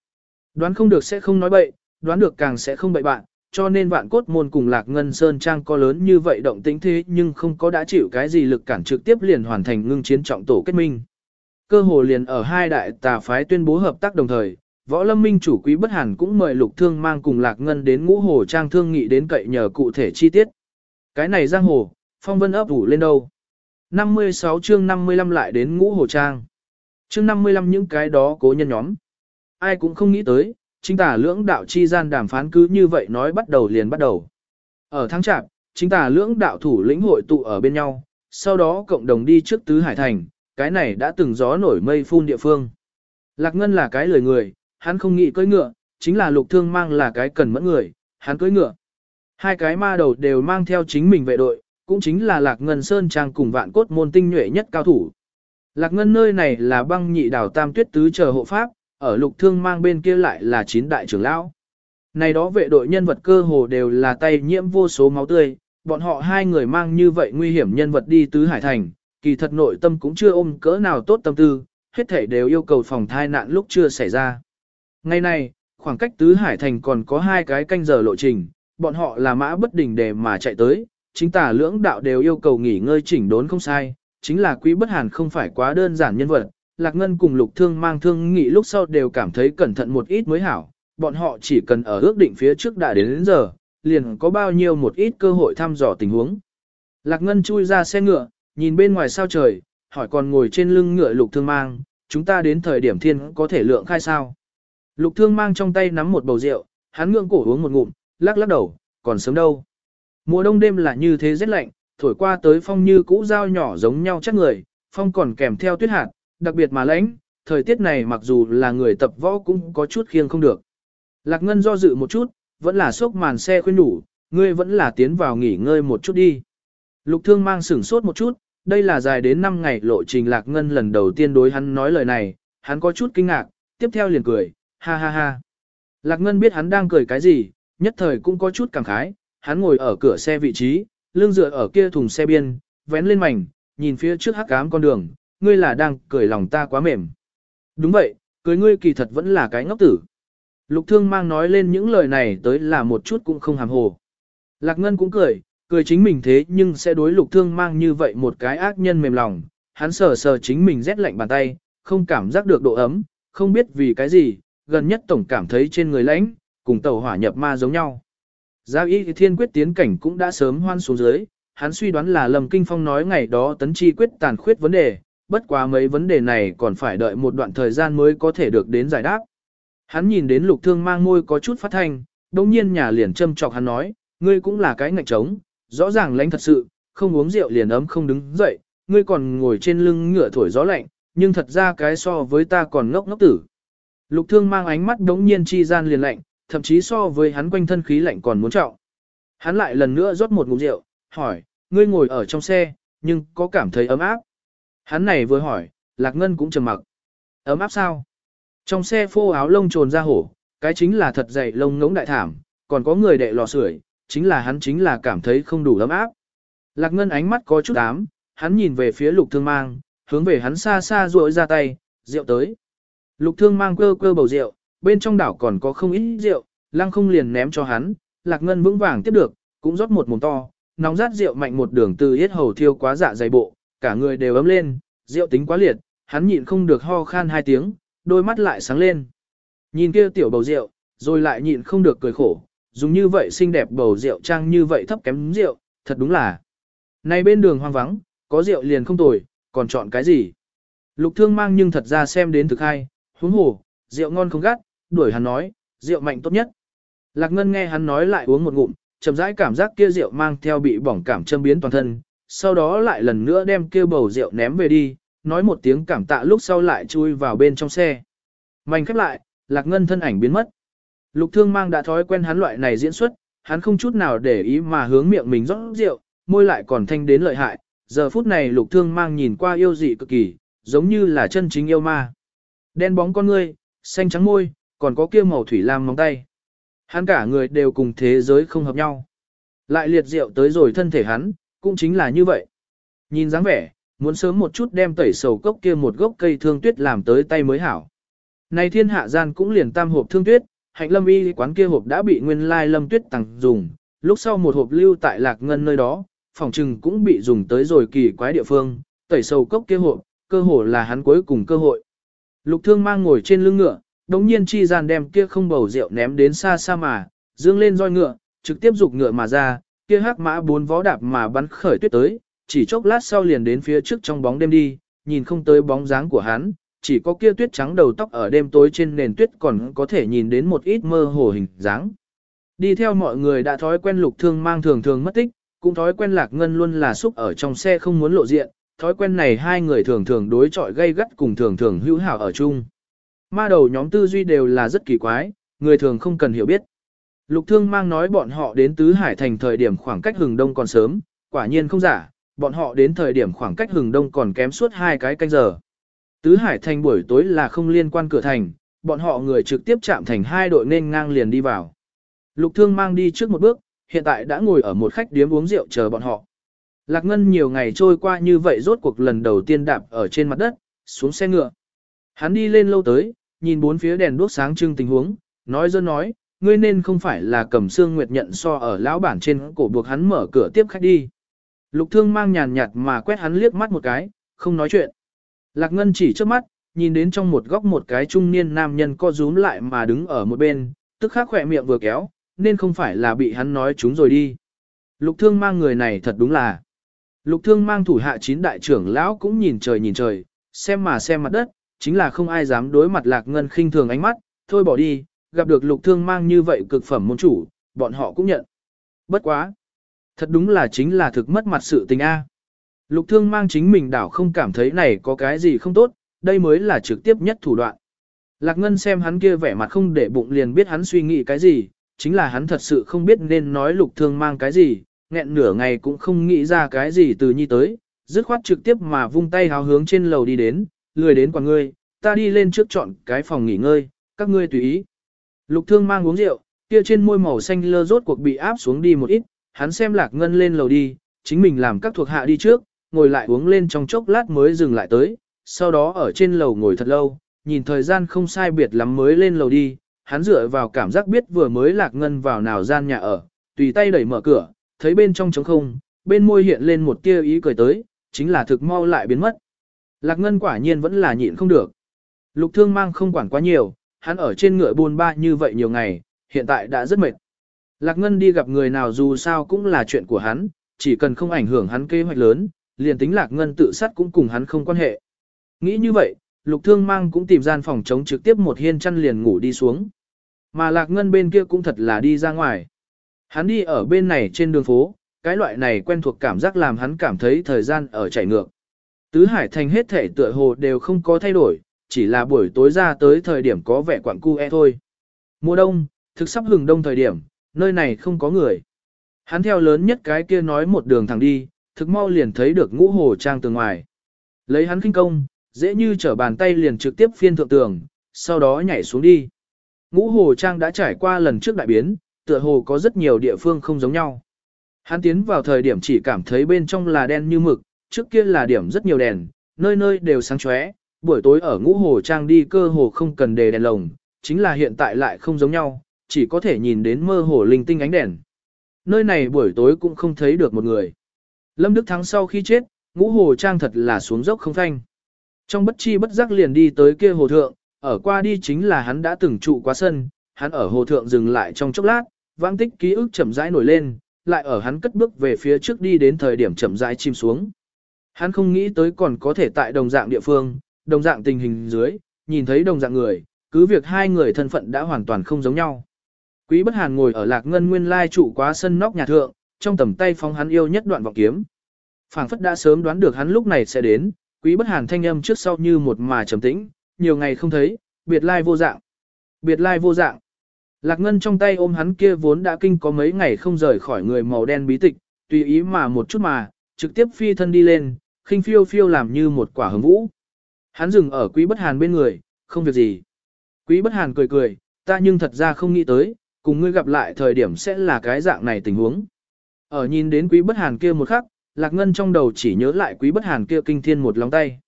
[SPEAKER 1] Đoán không được sẽ không nói bậy, đoán được càng sẽ không bậy bạn, cho nên vạn cốt môn cùng Lạc Ngân Sơn Trang có lớn như vậy động tĩnh thế nhưng không có đã chịu cái gì lực cản trực tiếp liền hoàn thành ngưng chiến trọng tổ kết minh. Cơ hồ liền ở hai đại tà phái tuyên bố hợp tác đồng thời, Võ Lâm Minh chủ quý bất hẳn cũng mời Lục Thương mang cùng Lạc Ngân đến ngũ hồ trang thương nghị đến cậy nhờ cụ thể chi tiết. Cái này giang hồ, phong vân ấp ủ lên đâu. 56 chương 55 lại đến ngũ hồ trang. Chương 55 những cái đó cố nhân nhóm. Ai cũng không nghĩ tới, chính tả lưỡng đạo chi gian đàm phán cứ như vậy nói bắt đầu liền bắt đầu. Ở tháng chạp, chính tả lưỡng đạo thủ lĩnh hội tụ ở bên nhau, sau đó cộng đồng đi trước tứ hải thành, cái này đã từng gió nổi mây phun địa phương. Lạc Ngân là cái lời người, hắn không nghĩ cưỡi ngựa, chính là lục thương mang là cái cần mẫn người, hắn cưỡi ngựa. Hai cái ma đầu đều mang theo chính mình vệ đội, cũng chính là Lạc Ngân Sơn Trang cùng vạn cốt môn tinh nhuệ nhất cao thủ. Lạc Ngân nơi này là băng nhị đảo tam tuyết tứ chờ hộ pháp, ở lục thương mang bên kia lại là chín đại trưởng lão. Này đó vệ đội nhân vật cơ hồ đều là tay nhiễm vô số máu tươi, bọn họ hai người mang như vậy nguy hiểm nhân vật đi tứ hải thành, kỳ thật nội tâm cũng chưa ôm cỡ nào tốt tâm tư, hết thể đều yêu cầu phòng thai nạn lúc chưa xảy ra. Ngày nay, khoảng cách tứ hải thành còn có hai cái canh giờ lộ trình, bọn họ là mã bất đình để mà chạy tới, chính tả lưỡng đạo đều yêu cầu nghỉ ngơi chỉnh đốn không sai, chính là quý bất hàn không phải quá đơn giản nhân vật, Lạc Ngân cùng Lục Thương mang thương nghị lúc sau đều cảm thấy cẩn thận một ít mới hảo, bọn họ chỉ cần ở ước định phía trước đã đến, đến giờ, liền có bao nhiêu một ít cơ hội thăm dò tình huống. Lạc Ngân chui ra xe ngựa, nhìn bên ngoài sao trời, hỏi còn ngồi trên lưng ngựa Lục Thương mang, chúng ta đến thời điểm thiên có thể lượng khai sao. Lục Thương mang trong tay nắm một bầu rượu, hắn ngượng cổ uống một ngụm, lắc lắc đầu, còn sớm đâu. Mùa đông đêm là như thế rất lạnh, thổi qua tới phong như cũ dao nhỏ giống nhau chắc người, phong còn kèm theo tuyết hạt, đặc biệt mà lãnh, thời tiết này mặc dù là người tập võ cũng có chút khiêng không được. Lạc Ngân do dự một chút, vẫn là sốc màn xe khuyên đủ, ngươi vẫn là tiến vào nghỉ ngơi một chút đi. Lục thương mang sửng sốt một chút, đây là dài đến 5 ngày lộ trình Lạc Ngân lần đầu tiên đối hắn nói lời này, hắn có chút kinh ngạc, tiếp theo liền cười, ha ha ha. Lạc Ngân biết hắn đang cười cái gì, nhất thời cũng có chút cảm khái, hắn ngồi ở cửa xe vị trí, lưng dựa ở kia thùng xe biên, vén lên mảnh, nhìn phía trước hắc ám con đường, ngươi là đang cười lòng ta quá mềm. Đúng vậy, cười ngươi kỳ thật vẫn là cái ngốc tử. Lục thương mang nói lên những lời này tới là một chút cũng không hàm hồ. Lạc Ngân cũng cười, cười chính mình thế nhưng sẽ đối lục thương mang như vậy một cái ác nhân mềm lòng. Hắn sờ sờ chính mình rét lạnh bàn tay, không cảm giác được độ ấm, không biết vì cái gì, gần nhất tổng cảm thấy trên người lãnh, cùng tàu hỏa nhập ma giống nhau. Giao y thiên quyết tiến cảnh cũng đã sớm hoan xuống dưới, hắn suy đoán là Lâm Kinh Phong nói ngày đó tấn chi quyết tàn khuyết vấn đề, bất quá mấy vấn đề này còn phải đợi một đoạn thời gian mới có thể được đến giải đáp. Hắn nhìn đến lục thương mang môi có chút phát thanh, đồng nhiên nhà liền châm chọc hắn nói, ngươi cũng là cái ngạch trống, rõ ràng lánh thật sự, không uống rượu liền ấm không đứng dậy, ngươi còn ngồi trên lưng ngựa thổi gió lạnh, nhưng thật ra cái so với ta còn ngốc ngốc tử. Lục thương mang ánh mắt đống nhiên chi gian liền lạnh, thậm chí so với hắn quanh thân khí lạnh còn muốn trọng. Hắn lại lần nữa rót một ngụm rượu, hỏi, ngươi ngồi ở trong xe, nhưng có cảm thấy ấm áp. Hắn này vừa hỏi, Lạc Ngân cũng trầm mặc. Ấm áp sao? Trong xe phô áo lông trồn ra hổ, cái chính là thật dày lông ngỗng đại thảm, còn có người đệ lò sưởi, chính là hắn chính là cảm thấy không đủ ấm áp. Lạc Ngân ánh mắt có chút ám, hắn nhìn về phía lục thương mang, hướng về hắn xa xa ruội ra tay, rượu tới. Lục thương mang cơ cơ bầu rượu, bên trong đảo còn có không ít rượu, lăng không liền ném cho hắn, Lạc Ngân vững vàng tiếp được, cũng rót một mồm to, nóng rát rượu mạnh một đường từ yết hầu thiêu quá dạ dày bộ, cả người đều ấm lên, rượu tính quá liệt, hắn nhịn không được ho khan hai tiếng, đôi mắt lại sáng lên. Nhìn kia tiểu bầu rượu, rồi lại nhịn không được cười khổ, dùng như vậy xinh đẹp bầu rượu trang như vậy thấp kém rượu, thật đúng là. Này bên đường hoang vắng, có rượu liền không tồi, còn chọn cái gì? Lục thương mang nhưng thật ra xem đến thực hay, huống hồ, rượu ngon không gắt, đuổi hắn nói, rượu mạnh tốt nhất. Lạc Ngân nghe hắn nói lại uống một ngụm, chậm rãi cảm giác kia rượu mang theo bị bỏng cảm châm biến toàn thân, sau đó lại lần nữa đem kia bầu rượu ném về đi, nói một tiếng cảm tạ lúc sau lại chui vào bên trong xe. Mành khép lại, Lạc Ngân thân ảnh biến mất. Lục Thương Mang đã thói quen hắn loại này diễn xuất, hắn không chút nào để ý mà hướng miệng mình rót rượu, môi lại còn thanh đến lợi hại. Giờ phút này Lục Thương Mang nhìn qua yêu dị cực kỳ, giống như là chân chính yêu ma. Đen bóng con ngươi, xanh trắng môi, còn có kia màu thủy lam móng tay. Hắn cả người đều cùng thế giới không hợp nhau. Lại liệt rượu tới rồi thân thể hắn, cũng chính là như vậy. Nhìn dáng vẻ, muốn sớm một chút đem tẩy sầu cốc kia một gốc cây thương tuyết làm tới tay mới hảo. Này thiên hạ gian cũng liền tam hộp thương tuyết, hạnh lâm y quán kia hộp đã bị nguyên lai lâm tuyết tặng dùng, lúc sau một hộp lưu tại lạc ngân nơi đó, phòng trừng cũng bị dùng tới rồi kỳ quái địa phương, tẩy sầu cốc kia hộp, cơ hội là hắn cuối cùng cơ hội. Lục thương mang ngồi trên lưng ngựa, đống nhiên chi gian đem kia không bầu rượu ném đến xa xa mà, dương lên roi ngựa, trực tiếp dục ngựa mà ra, kia hắc mã bốn vó đạp mà bắn khởi tuyết tới, chỉ chốc lát sau liền đến phía trước trong bóng đêm đi, nhìn không tới bóng dáng của hắn, chỉ có kia tuyết trắng đầu tóc ở đêm tối trên nền tuyết còn có thể nhìn đến một ít mơ hồ hình dáng. Đi theo mọi người đã thói quen lục thương mang thường thường mất tích, cũng thói quen lạc ngân luôn là xúc ở trong xe không muốn lộ diện, thói quen này hai người thường thường đối chọi gây gắt cùng thường thường hữu hảo ở chung. Ma đầu nhóm tư duy đều là rất kỳ quái, người thường không cần hiểu biết. Lục thương mang nói bọn họ đến Tứ Hải thành thời điểm khoảng cách hừng đông còn sớm, quả nhiên không giả, bọn họ đến thời điểm khoảng cách hừng đông còn kém suốt hai cái canh giờ. Tứ Hải thành buổi tối là không liên quan cửa thành, bọn họ người trực tiếp chạm thành hai đội nên ngang liền đi vào. Lục thương mang đi trước một bước, hiện tại đã ngồi ở một khách điếm uống rượu chờ bọn họ. Lạc Ngân nhiều ngày trôi qua như vậy rốt cuộc lần đầu tiên đạp ở trên mặt đất, xuống xe ngựa. Hắn đi lên lâu tới, nhìn bốn phía đèn đuốc sáng trưng tình huống, nói dân nói, ngươi nên không phải là cầm xương nguyệt nhận so ở lão bản trên cổ buộc hắn mở cửa tiếp khách đi. Lục thương mang nhàn nhạt mà quét hắn liếc mắt một cái, không nói chuyện. Lạc Ngân chỉ trước mắt, nhìn đến trong một góc một cái trung niên nam nhân co rúm lại mà đứng ở một bên, tức khắc khỏe miệng vừa kéo, nên không phải là bị hắn nói chúng rồi đi. Lục thương mang người này thật đúng là. Lục thương mang thủ hạ chín đại trưởng lão cũng nhìn trời nhìn trời, xem mà xem mặt đất, chính là không ai dám đối mặt Lạc Ngân khinh thường ánh mắt, thôi bỏ đi, gặp được lục thương mang như vậy cực phẩm môn chủ, bọn họ cũng nhận. Bất quá. Thật đúng là chính là thực mất mặt sự tình A. Lục thương mang chính mình đảo không cảm thấy này có cái gì không tốt, đây mới là trực tiếp nhất thủ đoạn. Lạc Ngân xem hắn kia vẻ mặt không để bụng liền biết hắn suy nghĩ cái gì, chính là hắn thật sự không biết nên nói lục thương mang cái gì, nghẹn nửa ngày cũng không nghĩ ra cái gì từ nhi tới, dứt khoát trực tiếp mà vung tay háo hướng trên lầu đi đến, lười đến quả ngươi, ta đi lên trước chọn cái phòng nghỉ ngơi, các ngươi tùy ý. Lục thương mang uống rượu, kia trên môi màu xanh lơ rốt cuộc bị áp xuống đi một ít, hắn xem lạc ngân lên lầu đi, chính mình làm các thuộc hạ đi trước, ngồi lại uống lên trong chốc lát mới dừng lại tới, sau đó ở trên lầu ngồi thật lâu, nhìn thời gian không sai biệt lắm mới lên lầu đi, hắn dựa vào cảm giác biết vừa mới lạc ngân vào nào gian nhà ở, tùy tay đẩy mở cửa, thấy bên trong trống không, bên môi hiện lên một tia ý cười tới, chính là thực mau lại biến mất. Lạc ngân quả nhiên vẫn là nhịn không được. Lục thương mang không quản quá nhiều, hắn ở trên ngựa buôn ba như vậy nhiều ngày, hiện tại đã rất mệt. Lạc ngân đi gặp người nào dù sao cũng là chuyện của hắn, chỉ cần không ảnh hưởng hắn kế hoạch lớn, liền tính lạc ngân tự sát cũng cùng hắn không quan hệ. Nghĩ như vậy, lục thương mang cũng tìm gian phòng chống trực tiếp một hiên chăn liền ngủ đi xuống. Mà lạc ngân bên kia cũng thật là đi ra ngoài. Hắn đi ở bên này trên đường phố, cái loại này quen thuộc cảm giác làm hắn cảm thấy thời gian ở chảy ngược. Tứ Hải Thành hết thể tựa hồ đều không có thay đổi, chỉ là buổi tối ra tới thời điểm có vẻ quặng cu e thôi. Mùa đông, thực sắp hừng đông thời điểm, nơi này không có người. Hắn theo lớn nhất cái kia nói một đường thẳng đi, thực mau liền thấy được ngũ hồ trang từ ngoài. Lấy hắn kinh công, dễ như trở bàn tay liền trực tiếp phiên thượng tường, sau đó nhảy xuống đi. Ngũ hồ trang đã trải qua lần trước đại biến, tựa hồ có rất nhiều địa phương không giống nhau. Hắn tiến vào thời điểm chỉ cảm thấy bên trong là đen như mực, trước kia là điểm rất nhiều đèn, nơi nơi đều sáng chóe, buổi tối ở ngũ hồ trang đi cơ hồ không cần đề đèn lồng, chính là hiện tại lại không giống nhau, chỉ có thể nhìn đến mơ hồ linh tinh ánh đèn. Nơi này buổi tối cũng không thấy được một người. Lâm Đức Thắng sau khi chết, ngũ hồ trang thật là xuống dốc không thanh. Trong bất chi bất giác liền đi tới kia hồ thượng, ở qua đi chính là hắn đã từng trụ qua sân, hắn ở hồ thượng dừng lại trong chốc lát, vãng tích ký ức chậm rãi nổi lên, lại ở hắn cất bước về phía trước đi đến thời điểm chậm rãi chìm xuống. Hắn không nghĩ tới còn có thể tại đồng dạng địa phương, đồng dạng tình hình dưới, nhìn thấy đồng dạng người, cứ việc hai người thân phận đã hoàn toàn không giống nhau. Quý bất hàn ngồi ở lạc ngân nguyên lai trụ quá sân nóc nhà thượng, trong tầm tay phóng hắn yêu nhất đoạn vọng kiếm. phảng phất đã sớm đoán được hắn lúc này sẽ đến, quý bất hàn thanh âm trước sau như một mà trầm tĩnh, nhiều ngày không thấy, biệt lai vô dạng. Biệt lai vô dạng. Lạc ngân trong tay ôm hắn kia vốn đã kinh có mấy ngày không rời khỏi người màu đen bí tịch, tùy ý mà một chút mà, trực tiếp phi thân đi lên, khinh phiêu phiêu làm như một quả hứng vũ. Hắn dừng ở quý bất hàn bên người, không việc gì. Quý bất hàn cười cười, ta nhưng thật ra không nghĩ tới, cùng ngươi gặp lại thời điểm sẽ là cái dạng này tình huống. Ở nhìn đến quý bất hàn kia một khắc, lạc ngân trong đầu chỉ nhớ lại quý bất hàn kia kinh thiên một lòng tay.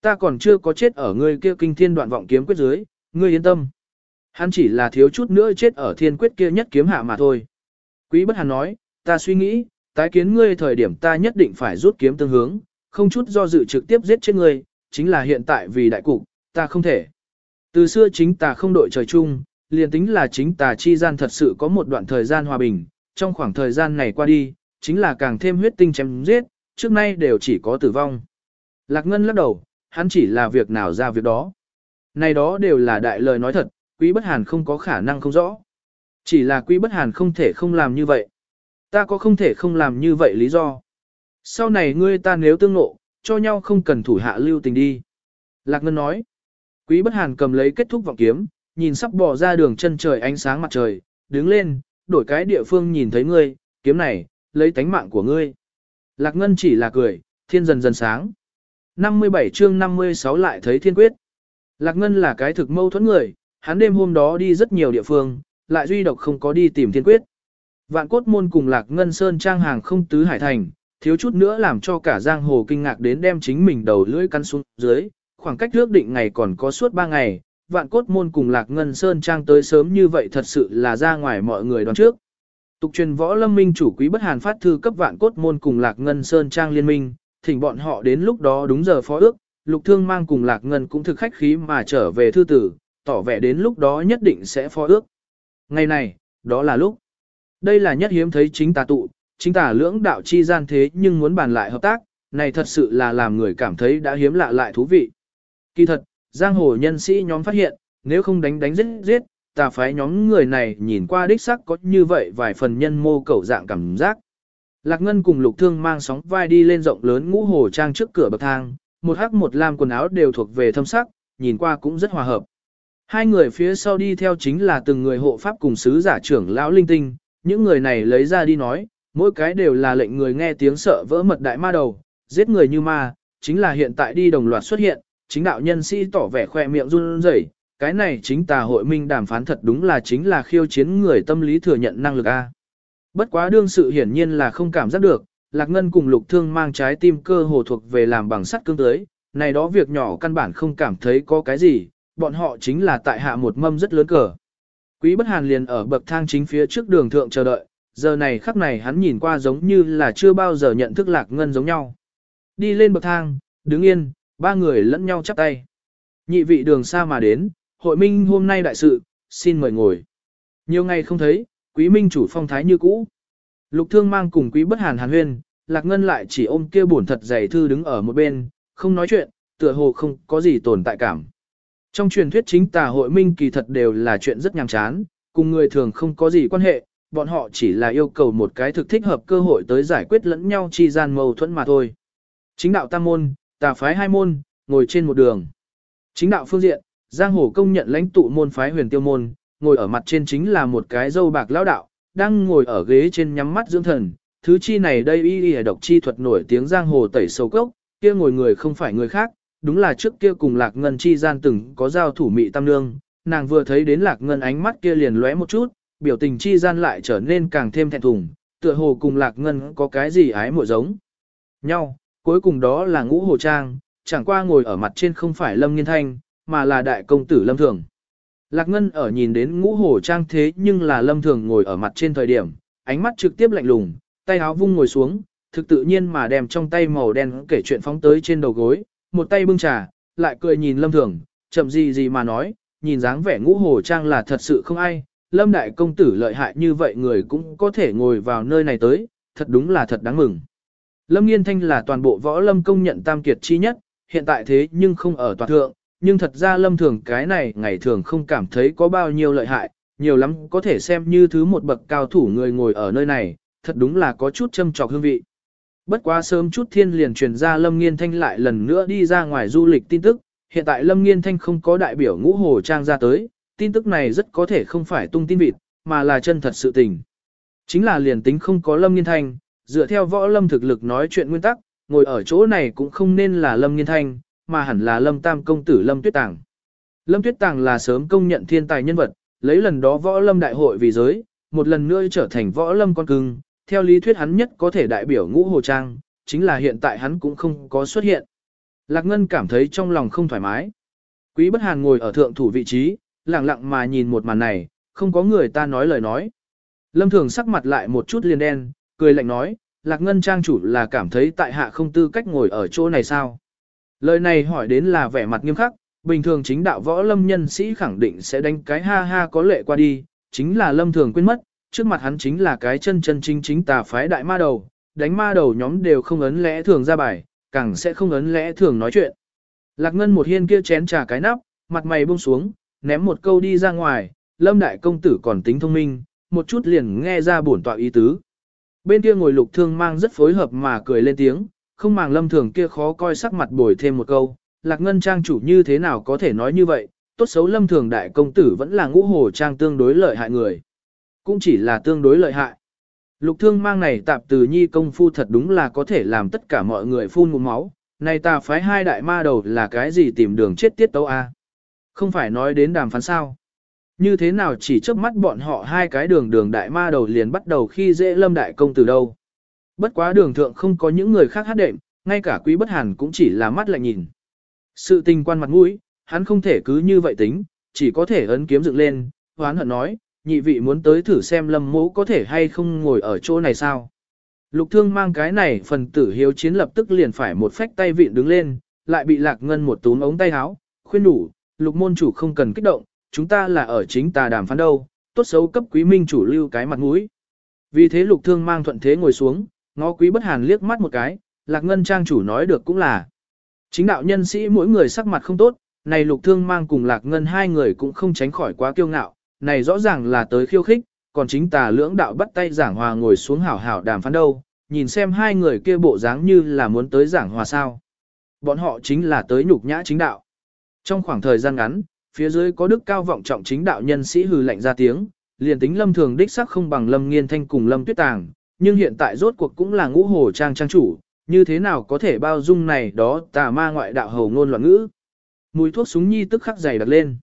[SPEAKER 1] Ta còn chưa có chết ở ngươi kia kinh thiên đoạn vọng kiếm quyết dưới, ngươi yên tâm. Hắn chỉ là thiếu chút nữa chết ở thiên quyết kia nhất kiếm hạ mà thôi. Quý bất hàn nói, ta suy nghĩ, tái kiến ngươi thời điểm ta nhất định phải rút kiếm tương hướng, không chút do dự trực tiếp giết chết ngươi, chính là hiện tại vì đại cục, ta không thể. Từ xưa chính ta không đội trời chung, liền tính là chính ta chi gian thật sự có một đoạn thời gian hòa bình, trong khoảng thời gian này qua đi, chính là càng thêm huyết tinh chém giết, trước nay đều chỉ có tử vong. Lạc Ngân lắc đầu, hắn chỉ là việc nào ra việc đó. Này đó đều là đại lời nói thật, quý bất hàn không có khả năng không rõ. Chỉ là quý bất hàn không thể không làm như vậy. Ta có không thể không làm như vậy lý do. Sau này ngươi ta nếu tương nộ, cho nhau không cần thủ hạ lưu tình đi. Lạc Ngân nói. Quý bất hàn cầm lấy kết thúc vọng kiếm, nhìn sắp bỏ ra đường chân trời ánh sáng mặt trời, đứng lên, đổi cái địa phương nhìn thấy ngươi, kiếm này, lấy tánh mạng của ngươi. Lạc Ngân chỉ là cười, thiên dần dần sáng. 57 chương 56 lại thấy thiên quyết. Lạc Ngân là cái thực mâu thuẫn người, hắn đêm hôm đó đi rất nhiều địa phương, lại duy độc không có đi tìm thiên quyết. Vạn cốt môn cùng Lạc Ngân Sơn trang hàng không tứ hải thành, thiếu chút nữa làm cho cả giang hồ kinh ngạc đến đem chính mình đầu lưỡi căn xuống dưới, khoảng cách ước định ngày còn có suốt 3 ngày, vạn cốt môn cùng Lạc Ngân Sơn trang tới sớm như vậy thật sự là ra ngoài mọi người đoán trước. Tục truyền võ lâm minh chủ quý bất hàn phát thư cấp vạn cốt môn cùng Lạc Ngân Sơn trang liên minh, thỉnh bọn họ đến lúc đó đúng giờ phó ước, lục thương mang cùng Lạc Ngân cũng thực khách khí mà trở về thư tử, tỏ vẻ đến lúc đó nhất định sẽ phó ước. Ngày này, đó là lúc. Đây là nhất hiếm thấy chính tà tụ, chính tà lưỡng đạo chi gian thế nhưng muốn bàn lại hợp tác, này thật sự là làm người cảm thấy đã hiếm lạ lại thú vị. Kỳ thật, giang hồ nhân sĩ nhóm phát hiện, nếu không đánh đánh giết giết, tà phái nhóm người này nhìn qua đích sắc có như vậy vài phần nhân mô cầu dạng cảm giác. Lạc Ngân cùng Lục Thương mang sóng vai đi lên rộng lớn ngũ hồ trang trước cửa bậc thang, một hắc một lam quần áo đều thuộc về thâm sắc, nhìn qua cũng rất hòa hợp. Hai người phía sau đi theo chính là từng người hộ pháp cùng sứ giả trưởng lão linh tinh, những người này lấy ra đi nói, mỗi cái đều là lệnh người nghe tiếng sợ vỡ mật đại ma đầu, giết người như ma, chính là hiện tại đi đồng loạt xuất hiện, chính đạo nhân sĩ tỏ vẻ khoe miệng run rẩy, cái này chính tà hội minh đàm phán thật đúng là chính là khiêu chiến người tâm lý thừa nhận năng lực A. Bất quá đương sự hiển nhiên là không cảm giác được, Lạc Ngân cùng Lục Thương mang trái tim cơ hồ thuộc về làm bằng sắt cương tới, này đó việc nhỏ căn bản không cảm thấy có cái gì, bọn họ chính là tại hạ một mâm rất lớn cờ. Quý Bất Hàn liền ở bậc thang chính phía trước đường thượng chờ đợi, giờ này khắc này hắn nhìn qua giống như là chưa bao giờ nhận thức Lạc Ngân giống nhau. Đi lên bậc thang, đứng yên, ba người lẫn nhau chắp tay. Nhị vị đường xa mà đến, hội minh hôm nay đại sự, xin mời ngồi. Nhiều ngày không thấy, quý minh chủ phong thái như cũ. Lục thương mang cùng quý bất hàn hàn huyên, lạc ngân lại chỉ ôm kia buồn thật dày thư đứng ở một bên, không nói chuyện, tựa hồ không có gì tồn tại cảm. Trong truyền thuyết chính tà hội minh kỳ thật đều là chuyện rất nhàm chán, cùng người thường không có gì quan hệ, bọn họ chỉ là yêu cầu một cái thực thích hợp cơ hội tới giải quyết lẫn nhau chi gian mâu thuẫn mà thôi. Chính đạo tam môn, tà phái hai môn, ngồi trên một đường. Chính đạo phương diện, giang hồ công nhận lãnh tụ môn phái huyền tiêu môn, ngồi ở mặt trên chính là một cái dâu bạc lão đạo, đang ngồi ở ghế trên nhắm mắt dưỡng thần. Thứ chi này đây y y độc chi thuật nổi tiếng giang hồ tẩy sâu cốc, kia ngồi người không phải người khác, đúng là trước kia cùng lạc ngân chi gian từng có giao thủ mị tam nương. Nàng vừa thấy đến lạc ngân ánh mắt kia liền lóe một chút, biểu tình chi gian lại trở nên càng thêm thẹn thùng, tựa hồ cùng lạc ngân có cái gì ái mộ giống nhau. Cuối cùng đó là ngũ hồ trang, chẳng qua ngồi ở mặt trên không phải lâm nghiên thanh, mà là đại công tử lâm thường. Lạc Ngân ở nhìn đến ngũ hồ trang thế nhưng là lâm thường ngồi ở mặt trên thời điểm, ánh mắt trực tiếp lạnh lùng, tay áo vung ngồi xuống, thực tự nhiên mà đem trong tay màu đen kể chuyện phóng tới trên đầu gối, một tay bưng trà, lại cười nhìn lâm thường, chậm gì gì mà nói, nhìn dáng vẻ ngũ hồ trang là thật sự không ai, lâm đại công tử lợi hại như vậy người cũng có thể ngồi vào nơi này tới, thật đúng là thật đáng mừng. Lâm Nghiên Thanh là toàn bộ võ lâm công nhận tam kiệt chi nhất, hiện tại thế nhưng không ở toàn thượng, nhưng thật ra lâm thường cái này ngày thường không cảm thấy có bao nhiêu lợi hại, nhiều lắm có thể xem như thứ một bậc cao thủ người ngồi ở nơi này, thật đúng là có chút châm trọc hương vị. Bất quá sớm chút thiên liền truyền ra Lâm Nghiên Thanh lại lần nữa đi ra ngoài du lịch tin tức, hiện tại Lâm Nghiên Thanh không có đại biểu ngũ hồ trang ra tới, tin tức này rất có thể không phải tung tin vịt, mà là chân thật sự tình. Chính là liền tính không có Lâm Nghiên Thanh, dựa theo võ lâm thực lực nói chuyện nguyên tắc, ngồi ở chỗ này cũng không nên là Lâm Nghiên Thanh, mà hẳn là Lâm Tam công tử Lâm Tuyết Tàng. Lâm Tuyết Tàng là sớm công nhận thiên tài nhân vật, lấy lần đó võ lâm đại hội vì giới, một lần nữa trở thành võ lâm con cưng, theo lý thuyết hắn nhất có thể đại biểu ngũ hồ trang, chính là hiện tại hắn cũng không có xuất hiện. Lạc Ngân cảm thấy trong lòng không thoải mái. Quý bất hàn ngồi ở thượng thủ vị trí, lặng lặng mà nhìn một màn này, không có người ta nói lời nói. Lâm Thường sắc mặt lại một chút liền đen, cười lạnh nói, Lạc Ngân trang chủ là cảm thấy tại hạ không tư cách ngồi ở chỗ này sao. Lời này hỏi đến là vẻ mặt nghiêm khắc, bình thường chính đạo võ lâm nhân sĩ khẳng định sẽ đánh cái ha ha có lệ qua đi, chính là lâm thường quên mất, trước mặt hắn chính là cái chân chân chính chính tà phái đại ma đầu, đánh ma đầu nhóm đều không ấn lẽ thường ra bài, càng sẽ không ấn lẽ thường nói chuyện. Lạc Ngân một hiên kia chén trà cái nắp, mặt mày buông xuống, ném một câu đi ra ngoài, lâm đại công tử còn tính thông minh, một chút liền nghe ra bổn tọa ý tứ. Bên kia ngồi lục thương mang rất phối hợp mà cười lên tiếng, không màng lâm thường kia khó coi sắc mặt bồi thêm một câu, lạc ngân trang chủ như thế nào có thể nói như vậy, tốt xấu lâm thường đại công tử vẫn là ngũ hồ trang tương đối lợi hại người. Cũng chỉ là tương đối lợi hại. Lục thương mang này tạp từ nhi công phu thật đúng là có thể làm tất cả mọi người phun ngụm máu, này ta phái hai đại ma đầu là cái gì tìm đường chết tiết tấu a? Không phải nói đến đàm phán sao? Như thế nào chỉ trước mắt bọn họ hai cái đường đường đại ma đầu liền bắt đầu khi dễ lâm đại công tử đâu? Bất quá đường thượng không có những người khác hát đệm, ngay cả quý bất hàn cũng chỉ là mắt lại nhìn. Sự tình quan mặt mũi, hắn không thể cứ như vậy tính, chỉ có thể ấn kiếm dựng lên, hoán hận nói, nhị vị muốn tới thử xem lâm mũ có thể hay không ngồi ở chỗ này sao. Lục thương mang cái này phần tử hiếu chiến lập tức liền phải một phách tay vịn đứng lên, lại bị lạc ngân một túm ống tay áo, khuyên đủ, lục môn chủ không cần kích động, chúng ta là ở chính tà đàm phán đâu, tốt xấu cấp quý minh chủ lưu cái mặt mũi. Vì thế lục thương mang thuận thế ngồi xuống, ngó quý bất hàn liếc mắt một cái, lạc ngân trang chủ nói được cũng là. Chính đạo nhân sĩ mỗi người sắc mặt không tốt, này lục thương mang cùng lạc ngân hai người cũng không tránh khỏi quá kiêu ngạo, này rõ ràng là tới khiêu khích, còn chính tà lưỡng đạo bắt tay giảng hòa ngồi xuống hảo hảo đàm phán đâu, nhìn xem hai người kia bộ dáng như là muốn tới giảng hòa sao. Bọn họ chính là tới nhục nhã chính đạo. Trong khoảng thời gian ngắn, phía dưới có đức cao vọng trọng chính đạo nhân sĩ hừ lạnh ra tiếng, liền tính lâm thường đích sắc không bằng lâm nghiên thanh cùng lâm tuyết tàng, nhưng hiện tại rốt cuộc cũng là ngũ hồ trang trang chủ, như thế nào có thể bao dung này đó tà ma ngoại đạo hầu ngôn loạn ngữ. Mùi thuốc súng nhi tức khắc dày đặt lên.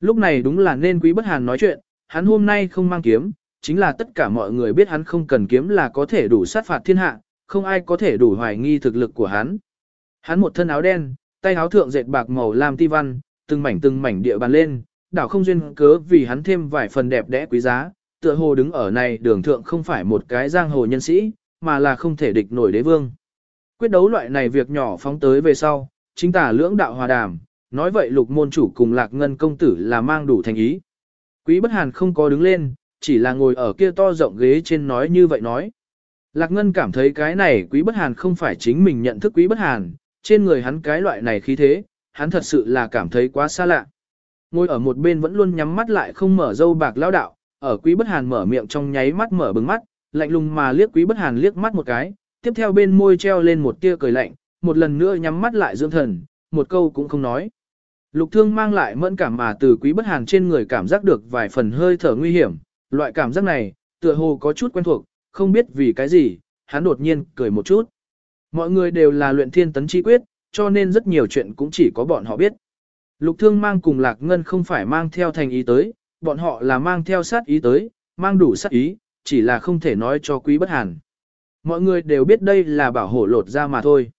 [SPEAKER 1] Lúc này đúng là nên quý bất hàn nói chuyện, hắn hôm nay không mang kiếm, chính là tất cả mọi người biết hắn không cần kiếm là có thể đủ sát phạt thiên hạ, không ai có thể đủ hoài nghi thực lực của hắn. Hắn một thân áo đen, tay áo thượng dệt bạc màu lam ti văn, từng mảnh từng mảnh địa bàn lên, đảo không duyên cớ vì hắn thêm vài phần đẹp đẽ quý giá, tựa hồ đứng ở này đường thượng không phải một cái giang hồ nhân sĩ, mà là không thể địch nổi đế vương. Quyết đấu loại này việc nhỏ phóng tới về sau, chính tả lưỡng đạo hòa đàm, nói vậy lục môn chủ cùng lạc ngân công tử là mang đủ thành ý. Quý bất hàn không có đứng lên, chỉ là ngồi ở kia to rộng ghế trên nói như vậy nói. Lạc ngân cảm thấy cái này quý bất hàn không phải chính mình nhận thức quý bất hàn, trên người hắn cái loại này khí thế, hắn thật sự là cảm thấy quá xa lạ. Ngồi ở một bên vẫn luôn nhắm mắt lại không mở dâu bạc lão đạo, ở quý bất hàn mở miệng trong nháy mắt mở bừng mắt, lạnh lùng mà liếc quý bất hàn liếc mắt một cái, tiếp theo bên môi treo lên một tia cười lạnh, một lần nữa nhắm mắt lại dưỡng thần, một câu cũng không nói. Lục thương mang lại mẫn cảm mà từ quý bất hàn trên người cảm giác được vài phần hơi thở nguy hiểm, loại cảm giác này, tựa hồ có chút quen thuộc, không biết vì cái gì, hắn đột nhiên cười một chút. Mọi người đều là luyện thiên tấn chi quyết, cho nên rất nhiều chuyện cũng chỉ có bọn họ biết. Lục thương mang cùng lạc ngân không phải mang theo thành ý tới, bọn họ là mang theo sát ý tới, mang đủ sát ý, chỉ là không thể nói cho quý bất hàn. Mọi người đều biết đây là bảo hộ lột ra mà thôi.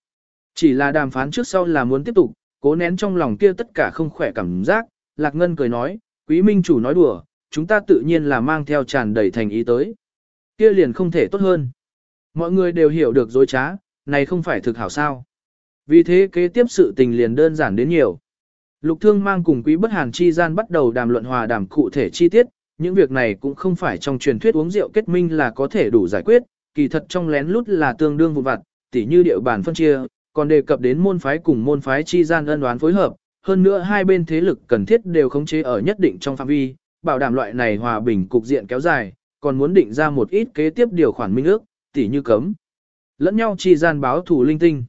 [SPEAKER 1] Chỉ là đàm phán trước sau là muốn tiếp tục, cố nén trong lòng kia tất cả không khỏe cảm giác, Lạc Ngân cười nói, quý minh chủ nói đùa, chúng ta tự nhiên là mang theo tràn đầy thành ý tới. Kia liền không thể tốt hơn. Mọi người đều hiểu được dối trá, này không phải thực hảo sao. Vì thế kế tiếp sự tình liền đơn giản đến nhiều. Lục thương mang cùng quý bất hàn chi gian bắt đầu đàm luận hòa đàm cụ thể chi tiết, những việc này cũng không phải trong truyền thuyết uống rượu kết minh là có thể đủ giải quyết, kỳ thật trong lén lút là tương đương vụn vặt, tỉ như điệu bản phân chia, còn đề cập đến môn phái cùng môn phái chi gian ân đoán phối hợp, hơn nữa hai bên thế lực cần thiết đều khống chế ở nhất định trong phạm vi, bảo đảm loại này hòa bình cục diện kéo dài, còn muốn định ra một ít kế tiếp điều khoản minh ước, tỉ như cấm. Lẫn nhau chi gian báo thủ linh tinh.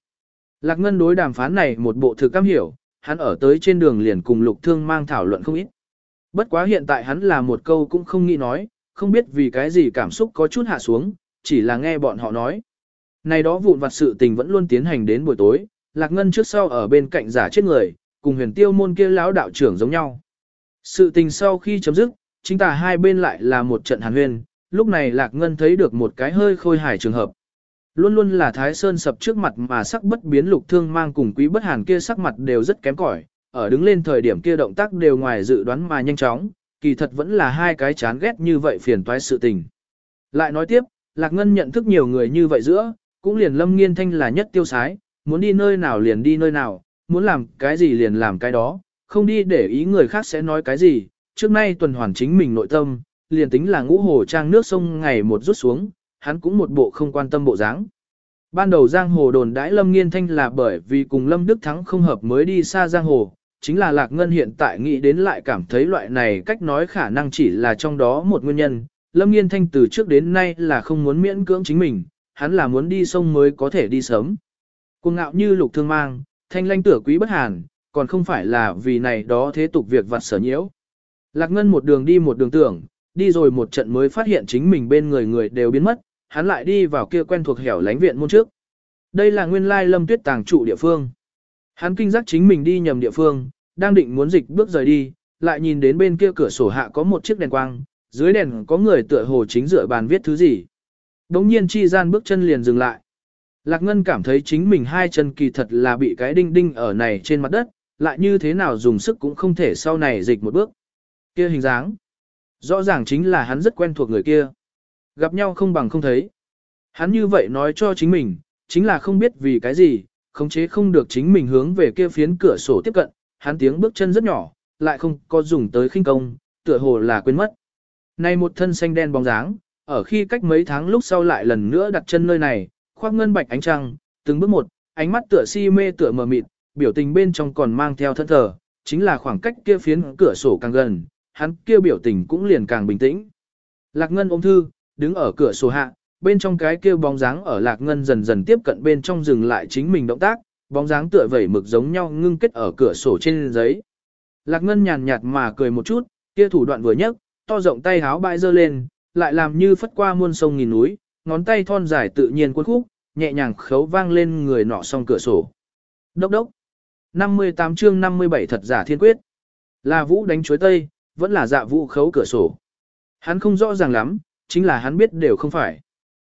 [SPEAKER 1] Lạc Ngân đối đàm phán này một bộ thực cam hiểu, hắn ở tới trên đường liền cùng lục thương mang thảo luận không ít. Bất quá hiện tại hắn là một câu cũng không nghĩ nói, không biết vì cái gì cảm xúc có chút hạ xuống, chỉ là nghe bọn họ nói. Này đó vụn vặt sự tình vẫn luôn tiến hành đến buổi tối, Lạc Ngân trước sau ở bên cạnh giả chết người, cùng huyền tiêu môn kia lão đạo trưởng giống nhau. Sự tình sau khi chấm dứt, chính tà hai bên lại là một trận hàn huyên, lúc này Lạc Ngân thấy được một cái hơi khôi hài trường hợp. Luôn luôn là Thái Sơn sập trước mặt mà sắc bất biến lục thương mang cùng quý bất hàn kia sắc mặt đều rất kém cỏi, ở đứng lên thời điểm kia động tác đều ngoài dự đoán mà nhanh chóng, kỳ thật vẫn là hai cái chán ghét như vậy phiền toái sự tình. Lại nói tiếp, Lạc Ngân nhận thức nhiều người như vậy giữa, cũng liền lâm nghiên thanh là nhất tiêu sái, muốn đi nơi nào liền đi nơi nào, muốn làm cái gì liền làm cái đó, không đi để ý người khác sẽ nói cái gì, trước nay tuần hoàn chính mình nội tâm, liền tính là ngũ hồ trang nước sông ngày một rút xuống, hắn cũng một bộ không quan tâm bộ dáng. Ban đầu giang hồ đồn đãi Lâm Nghiên Thanh là bởi vì cùng Lâm Đức Thắng không hợp mới đi xa giang hồ, chính là Lạc Ngân hiện tại nghĩ đến lại cảm thấy loại này cách nói khả năng chỉ là trong đó một nguyên nhân. Lâm Nghiên Thanh từ trước đến nay là không muốn miễn cưỡng chính mình, hắn là muốn đi sông mới có thể đi sớm. Cuồng ngạo như lục thương mang, thanh lanh tửa quý bất hàn, còn không phải là vì này đó thế tục việc vặt sở nhiễu. Lạc Ngân một đường đi một đường tưởng, đi rồi một trận mới phát hiện chính mình bên người người đều biến mất, hắn lại đi vào kia quen thuộc hẻo lánh viện môn trước. Đây là nguyên lai lâm tuyết tàng trụ địa phương. Hắn kinh giác chính mình đi nhầm địa phương, đang định muốn dịch bước rời đi, lại nhìn đến bên kia cửa sổ hạ có một chiếc đèn quang, dưới đèn có người tựa hồ chính dựa bàn viết thứ gì. Đống nhiên chi gian bước chân liền dừng lại. Lạc Ngân cảm thấy chính mình hai chân kỳ thật là bị cái đinh đinh ở này trên mặt đất, lại như thế nào dùng sức cũng không thể sau này dịch một bước. Kia hình dáng. Rõ ràng chính là hắn rất quen thuộc người kia. Gặp nhau không bằng không thấy. Hắn như vậy nói cho chính mình, chính là không biết vì cái gì, khống chế không được chính mình hướng về kia phiến cửa sổ tiếp cận, hắn tiếng bước chân rất nhỏ, lại không có dùng tới khinh công, tựa hồ là quên mất. nay một thân xanh đen bóng dáng, ở khi cách mấy tháng lúc sau lại lần nữa đặt chân nơi này, khoác ngân bạch ánh trăng, từng bước một, ánh mắt tựa si mê tựa mờ mịt, biểu tình bên trong còn mang theo thân thờ, chính là khoảng cách kia phiến cửa sổ càng gần, hắn kia biểu tình cũng liền càng bình tĩnh. Lạc Ngân ôm thư, đứng ở cửa sổ hạ, bên trong cái kia bóng dáng ở Lạc Ngân dần dần tiếp cận bên trong dừng lại chính mình động tác, bóng dáng tựa vẩy mực giống nhau ngưng kết ở cửa sổ trên giấy. Lạc Ngân nhàn nhạt mà cười một chút, kia thủ đoạn vừa nhấc, to rộng tay háo bãi dơ lên, lại làm như phất qua muôn sông nghìn núi, ngón tay thon dài tự nhiên cuốn khúc, nhẹ nhàng khấu vang lên người nọ song cửa sổ. Đốc đốc. 58 chương 57 thật giả thiên quyết. Là vũ đánh chuối tây, vẫn là dạ vũ khấu cửa sổ. Hắn không rõ ràng lắm, chính là hắn biết đều không phải.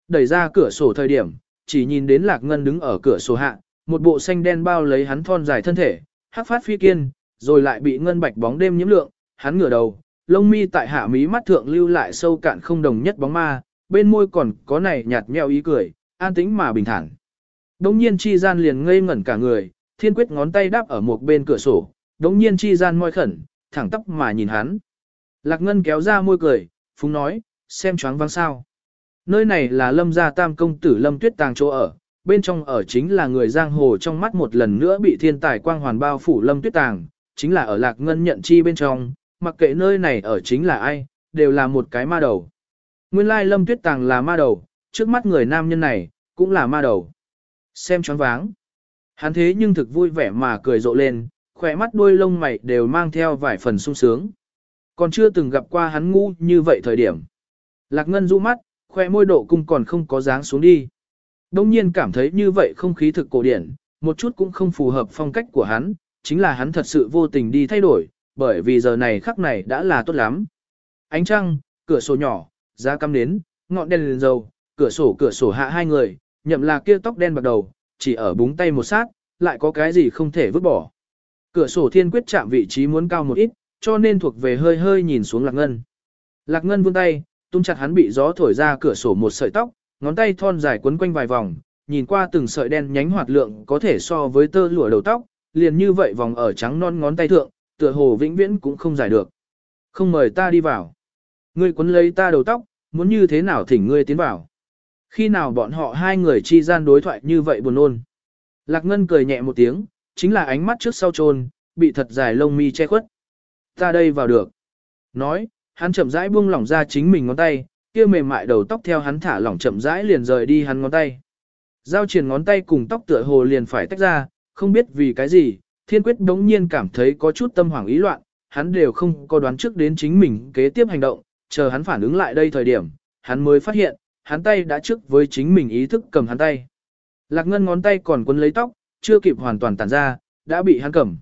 [SPEAKER 1] Đẩy ra cửa sổ thời điểm, chỉ nhìn đến Lạc Ngân đứng ở cửa sổ hạ, một bộ xanh đen bao lấy hắn thon dài thân thể, hắc phát phi kiên, rồi lại bị ngân bạch bóng đêm nhiễm lượng, hắn ngửa đầu, lông mi tại hạ mí mắt thượng lưu lại sâu cạn không đồng nhất bóng ma, bên môi còn có này nhạt nhẽo ý cười, an tĩnh mà bình thản. Đống nhiên chi gian liền ngây ngẩn cả người, thiên quyết ngón tay đáp ở một bên cửa sổ, đống nhiên chi gian môi khẩn, thẳng tóc mà nhìn hắn. Lạc Ngân kéo ra môi cười, phúng nói, xem choáng váng sao. Nơi này là lâm gia tam công tử lâm tuyết tàng chỗ ở, bên trong ở chính là người giang hồ trong mắt một lần nữa bị thiên tài quang hoàn bao phủ lâm tuyết tàng, chính là ở lạc ngân nhận chi bên trong, mặc kệ nơi này ở chính là ai, đều là một cái ma đầu. Nguyên lai lâm tuyết tàng là ma đầu, trước mắt người nam nhân này, cũng là ma đầu. Xem choáng váng. Hắn thế nhưng thực vui vẻ mà cười rộ lên, khỏe mắt đuôi lông mày đều mang theo vài phần sung sướng. Còn chưa từng gặp qua hắn ngu như vậy thời điểm. Lạc Ngân du mắt, khoe môi độ cung còn không có dáng xuống đi. Đông nhiên cảm thấy như vậy không khí thực cổ điển, một chút cũng không phù hợp phong cách của hắn, chính là hắn thật sự vô tình đi thay đổi, bởi vì giờ này khắc này đã là tốt lắm. Ánh trăng, cửa sổ nhỏ, giá cắm nến, ngọn đèn liền dầu, cửa sổ cửa sổ hạ hai người, nhậm là kia tóc đen bạc đầu, chỉ ở búng tay một sát, lại có cái gì không thể vứt bỏ. Cửa sổ thiên quyết chạm vị trí muốn cao một ít, cho nên thuộc về hơi hơi nhìn xuống Lạc Ngân. Lạc Ngân vươn tay, tung chặt hắn bị gió thổi ra cửa sổ một sợi tóc, ngón tay thon dài quấn quanh vài vòng, nhìn qua từng sợi đen nhánh hoạt lượng có thể so với tơ lụa đầu tóc, liền như vậy vòng ở trắng non ngón tay thượng, tựa hồ vĩnh viễn cũng không giải được. Không mời ta đi vào. Ngươi quấn lấy ta đầu tóc, muốn như thế nào thỉnh ngươi tiến vào. Khi nào bọn họ hai người chi gian đối thoại như vậy buồn ôn. Lạc Ngân cười nhẹ một tiếng, chính là ánh mắt trước sau trôn, bị thật dài lông mi che khuất. Ta đây vào được. Nói, hắn chậm rãi buông lỏng ra chính mình ngón tay, kia mềm mại đầu tóc theo hắn thả lỏng chậm rãi liền rời đi hắn ngón tay. Giao triển ngón tay cùng tóc tựa hồ liền phải tách ra, không biết vì cái gì, thiên quyết đống nhiên cảm thấy có chút tâm hoảng ý loạn, hắn đều không có đoán trước đến chính mình kế tiếp hành động, chờ hắn phản ứng lại đây thời điểm, hắn mới phát hiện, hắn tay đã trước với chính mình ý thức cầm hắn tay. Lạc ngân ngón tay còn quấn lấy tóc, chưa kịp hoàn toàn tản ra, đã bị hắn cầm.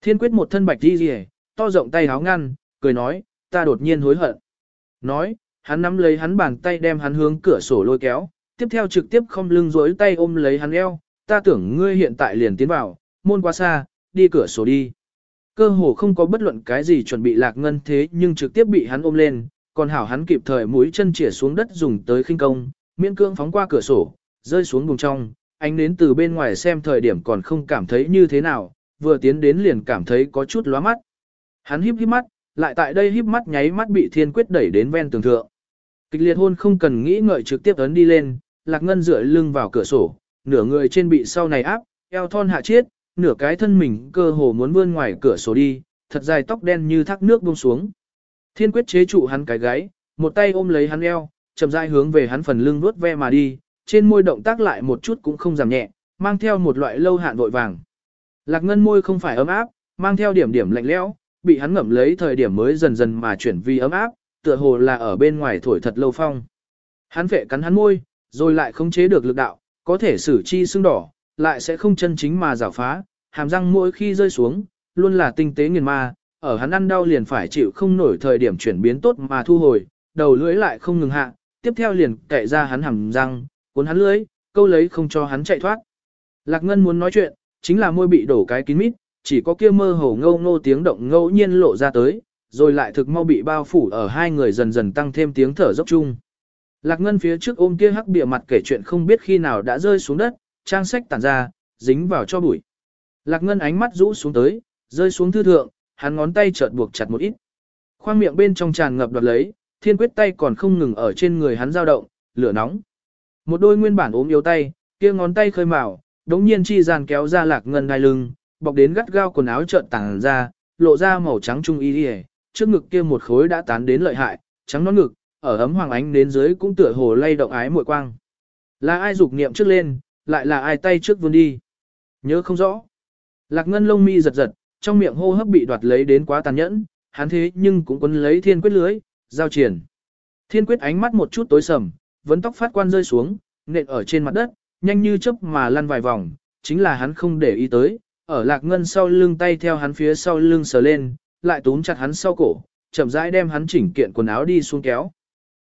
[SPEAKER 1] Thiên quyết một thân bạch đi rìa, to rộng tay háo ngăn, cười nói, ta đột nhiên hối hận. Nói, hắn nắm lấy hắn bàn tay đem hắn hướng cửa sổ lôi kéo, tiếp theo trực tiếp không lưng rối tay ôm lấy hắn eo, ta tưởng ngươi hiện tại liền tiến vào, môn quá xa, đi cửa sổ đi. Cơ hồ không có bất luận cái gì chuẩn bị lạc ngân thế nhưng trực tiếp bị hắn ôm lên, còn hảo hắn kịp thời mũi chân chĩa xuống đất dùng tới khinh công, miễn cương phóng qua cửa sổ, rơi xuống vùng trong, ánh đến từ bên ngoài xem thời điểm còn không cảm thấy như thế nào, vừa tiến đến liền cảm thấy có chút lóa mắt. Hắn híp híp mắt, lại tại đây híp mắt nháy mắt bị thiên quyết đẩy đến ven tường thượng. Kịch liệt hôn không cần nghĩ ngợi trực tiếp ấn đi lên, lạc ngân dựa lưng vào cửa sổ, nửa người trên bị sau này áp, eo thon hạ chiết, nửa cái thân mình cơ hồ muốn vươn ngoài cửa sổ đi, thật dài tóc đen như thác nước buông xuống. Thiên quyết chế trụ hắn cái gáy, một tay ôm lấy hắn eo, chậm rãi hướng về hắn phần lưng vuốt ve mà đi, trên môi động tác lại một chút cũng không giảm nhẹ, mang theo một loại lâu hạn vội vàng. Lạc ngân môi không phải ấm áp, mang theo điểm điểm lạnh lẽo, bị hắn ngậm lấy thời điểm mới dần dần mà chuyển vi ấm áp, tựa hồ là ở bên ngoài thổi thật lâu phong. Hắn vệ cắn hắn môi, rồi lại không chế được lực đạo, có thể xử chi xương đỏ, lại sẽ không chân chính mà rào phá, hàm răng mỗi khi rơi xuống, luôn là tinh tế nghiền ma, ở hắn ăn đau liền phải chịu không nổi thời điểm chuyển biến tốt mà thu hồi, đầu lưỡi lại không ngừng hạ, tiếp theo liền cậy ra hắn hàm răng, cuốn hắn lưỡi, câu lấy không cho hắn chạy thoát. Lạc Ngân muốn nói chuyện, chính là môi bị đổ cái kín mít, chỉ có kia mơ hồ ngâu ngô tiếng động ngẫu nhiên lộ ra tới, rồi lại thực mau bị bao phủ ở hai người dần dần tăng thêm tiếng thở dốc chung. Lạc Ngân phía trước ôm kia hắc bìa mặt kể chuyện không biết khi nào đã rơi xuống đất, trang sách tản ra, dính vào cho bụi. Lạc Ngân ánh mắt rũ xuống tới, rơi xuống thư thượng, hắn ngón tay chợt buộc chặt một ít. Khoang miệng bên trong tràn ngập đoạt lấy, thiên quyết tay còn không ngừng ở trên người hắn dao động, lửa nóng. Một đôi nguyên bản ốm yếu tay, kia ngón tay khơi mào, đống nhiên chi dàn kéo ra Lạc Ngân đai lưng, bọc đến gắt gao quần áo trợn tàng ra, lộ ra màu trắng trung y đi trước ngực kia một khối đã tán đến lợi hại, trắng nón ngực, ở ấm hoàng ánh đến dưới cũng tựa hồ lay động ái muội quang. Là ai dục niệm trước lên, lại là ai tay trước vươn đi. Nhớ không rõ. Lạc ngân lông mi giật giật, trong miệng hô hấp bị đoạt lấy đến quá tàn nhẫn, hắn thế nhưng cũng quấn lấy thiên quyết lưới, giao triển. Thiên quyết ánh mắt một chút tối sầm, vấn tóc phát quan rơi xuống, nện ở trên mặt đất, nhanh như chớp mà lăn vài vòng, chính là hắn không để ý tới, ở lạc ngân sau lưng tay theo hắn phía sau lưng sờ lên, lại túm chặt hắn sau cổ, chậm rãi đem hắn chỉnh kiện quần áo đi xuống kéo.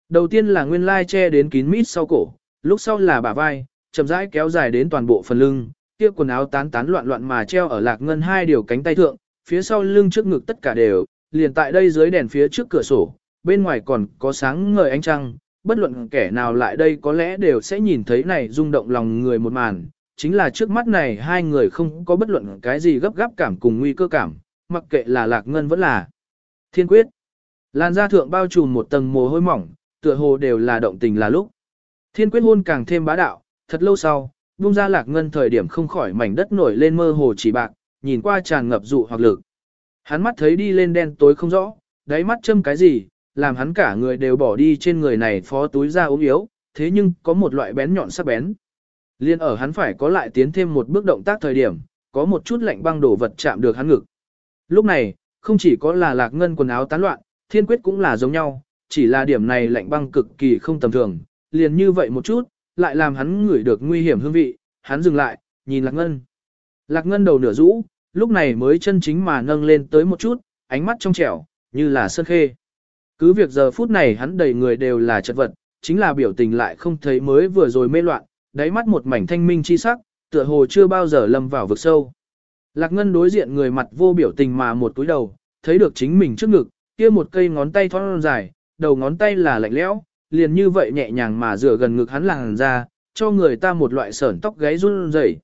[SPEAKER 1] Đầu tiên là nguyên lai che đến kín mít sau cổ, lúc sau là bả vai, chậm rãi kéo dài đến toàn bộ phần lưng, kia quần áo tán tán loạn loạn mà treo ở lạc ngân hai điều cánh tay thượng, phía sau lưng trước ngực tất cả đều, liền tại đây dưới đèn phía trước cửa sổ, bên ngoài còn có sáng ngời ánh trăng, bất luận kẻ nào lại đây có lẽ đều sẽ nhìn thấy này rung động lòng người một màn, chính là trước mắt này hai người không có bất luận cái gì gấp gáp cảm cùng nguy cơ cảm, mặc kệ là lạc ngân vẫn là thiên quyết. Làn da thượng bao trùm một tầng mồ hôi mỏng, tựa hồ đều là động tình là lúc. Thiên quyết hôn càng thêm bá đạo, thật lâu sau, buông ra lạc ngân thời điểm không khỏi mảnh đất nổi lên mơ hồ chỉ bạc, nhìn qua tràn ngập dụ hoặc lực. Hắn mắt thấy đi lên đen tối không rõ, đáy mắt châm cái gì, làm hắn cả người đều bỏ đi trên người này phó túi ra ốm yếu, thế nhưng có một loại bén nhọn sắc bén. Liên ở hắn phải có lại tiến thêm một bước động tác thời điểm, có một chút lạnh băng đổ vật chạm được hắn ngực. Lúc này, không chỉ có là lạc ngân quần áo tán loạn, thiên quyết cũng là giống nhau, chỉ là điểm này lạnh băng cực kỳ không tầm thường, liền như vậy một chút, lại làm hắn ngửi được nguy hiểm hương vị, hắn dừng lại, nhìn lạc ngân. Lạc ngân đầu nửa rũ, lúc này mới chân chính mà nâng lên tới một chút, ánh mắt trong trẻo, như là sơn khê. Cứ việc giờ phút này hắn đầy người đều là chật vật, chính là biểu tình lại không thấy mới vừa rồi mê loạn, đáy mắt một mảnh thanh minh chi sắc, tựa hồ chưa bao giờ lâm vào vực sâu. Lạc Ngân đối diện người mặt vô biểu tình mà một túi đầu, thấy được chính mình trước ngực, kia một cây ngón tay thon dài, đầu ngón tay là lạnh lẽo, liền như vậy nhẹ nhàng mà rửa gần ngực hắn làng ra, cho người ta một loại sởn tóc gáy run rẩy.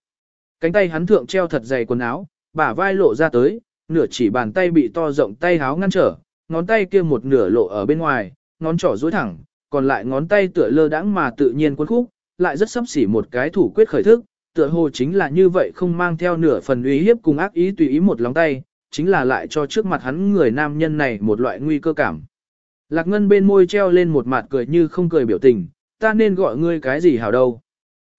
[SPEAKER 1] Cánh tay hắn thượng treo thật dày quần áo, bả vai lộ ra tới, nửa chỉ bàn tay bị to rộng tay háo ngăn trở, ngón tay kia một nửa lộ ở bên ngoài, ngón trỏ duỗi thẳng, còn lại ngón tay tựa lơ đãng mà tự nhiên cuốn khúc, lại rất sắp xỉ một cái thủ quyết khởi thức, tựa hồ chính là như vậy không mang theo nửa phần uy hiếp cùng ác ý tùy ý một lòng tay, chính là lại cho trước mặt hắn người nam nhân này một loại nguy cơ cảm. Lạc Ngân bên môi treo lên một mặt cười như không cười biểu tình, ta nên gọi ngươi cái gì hảo đâu.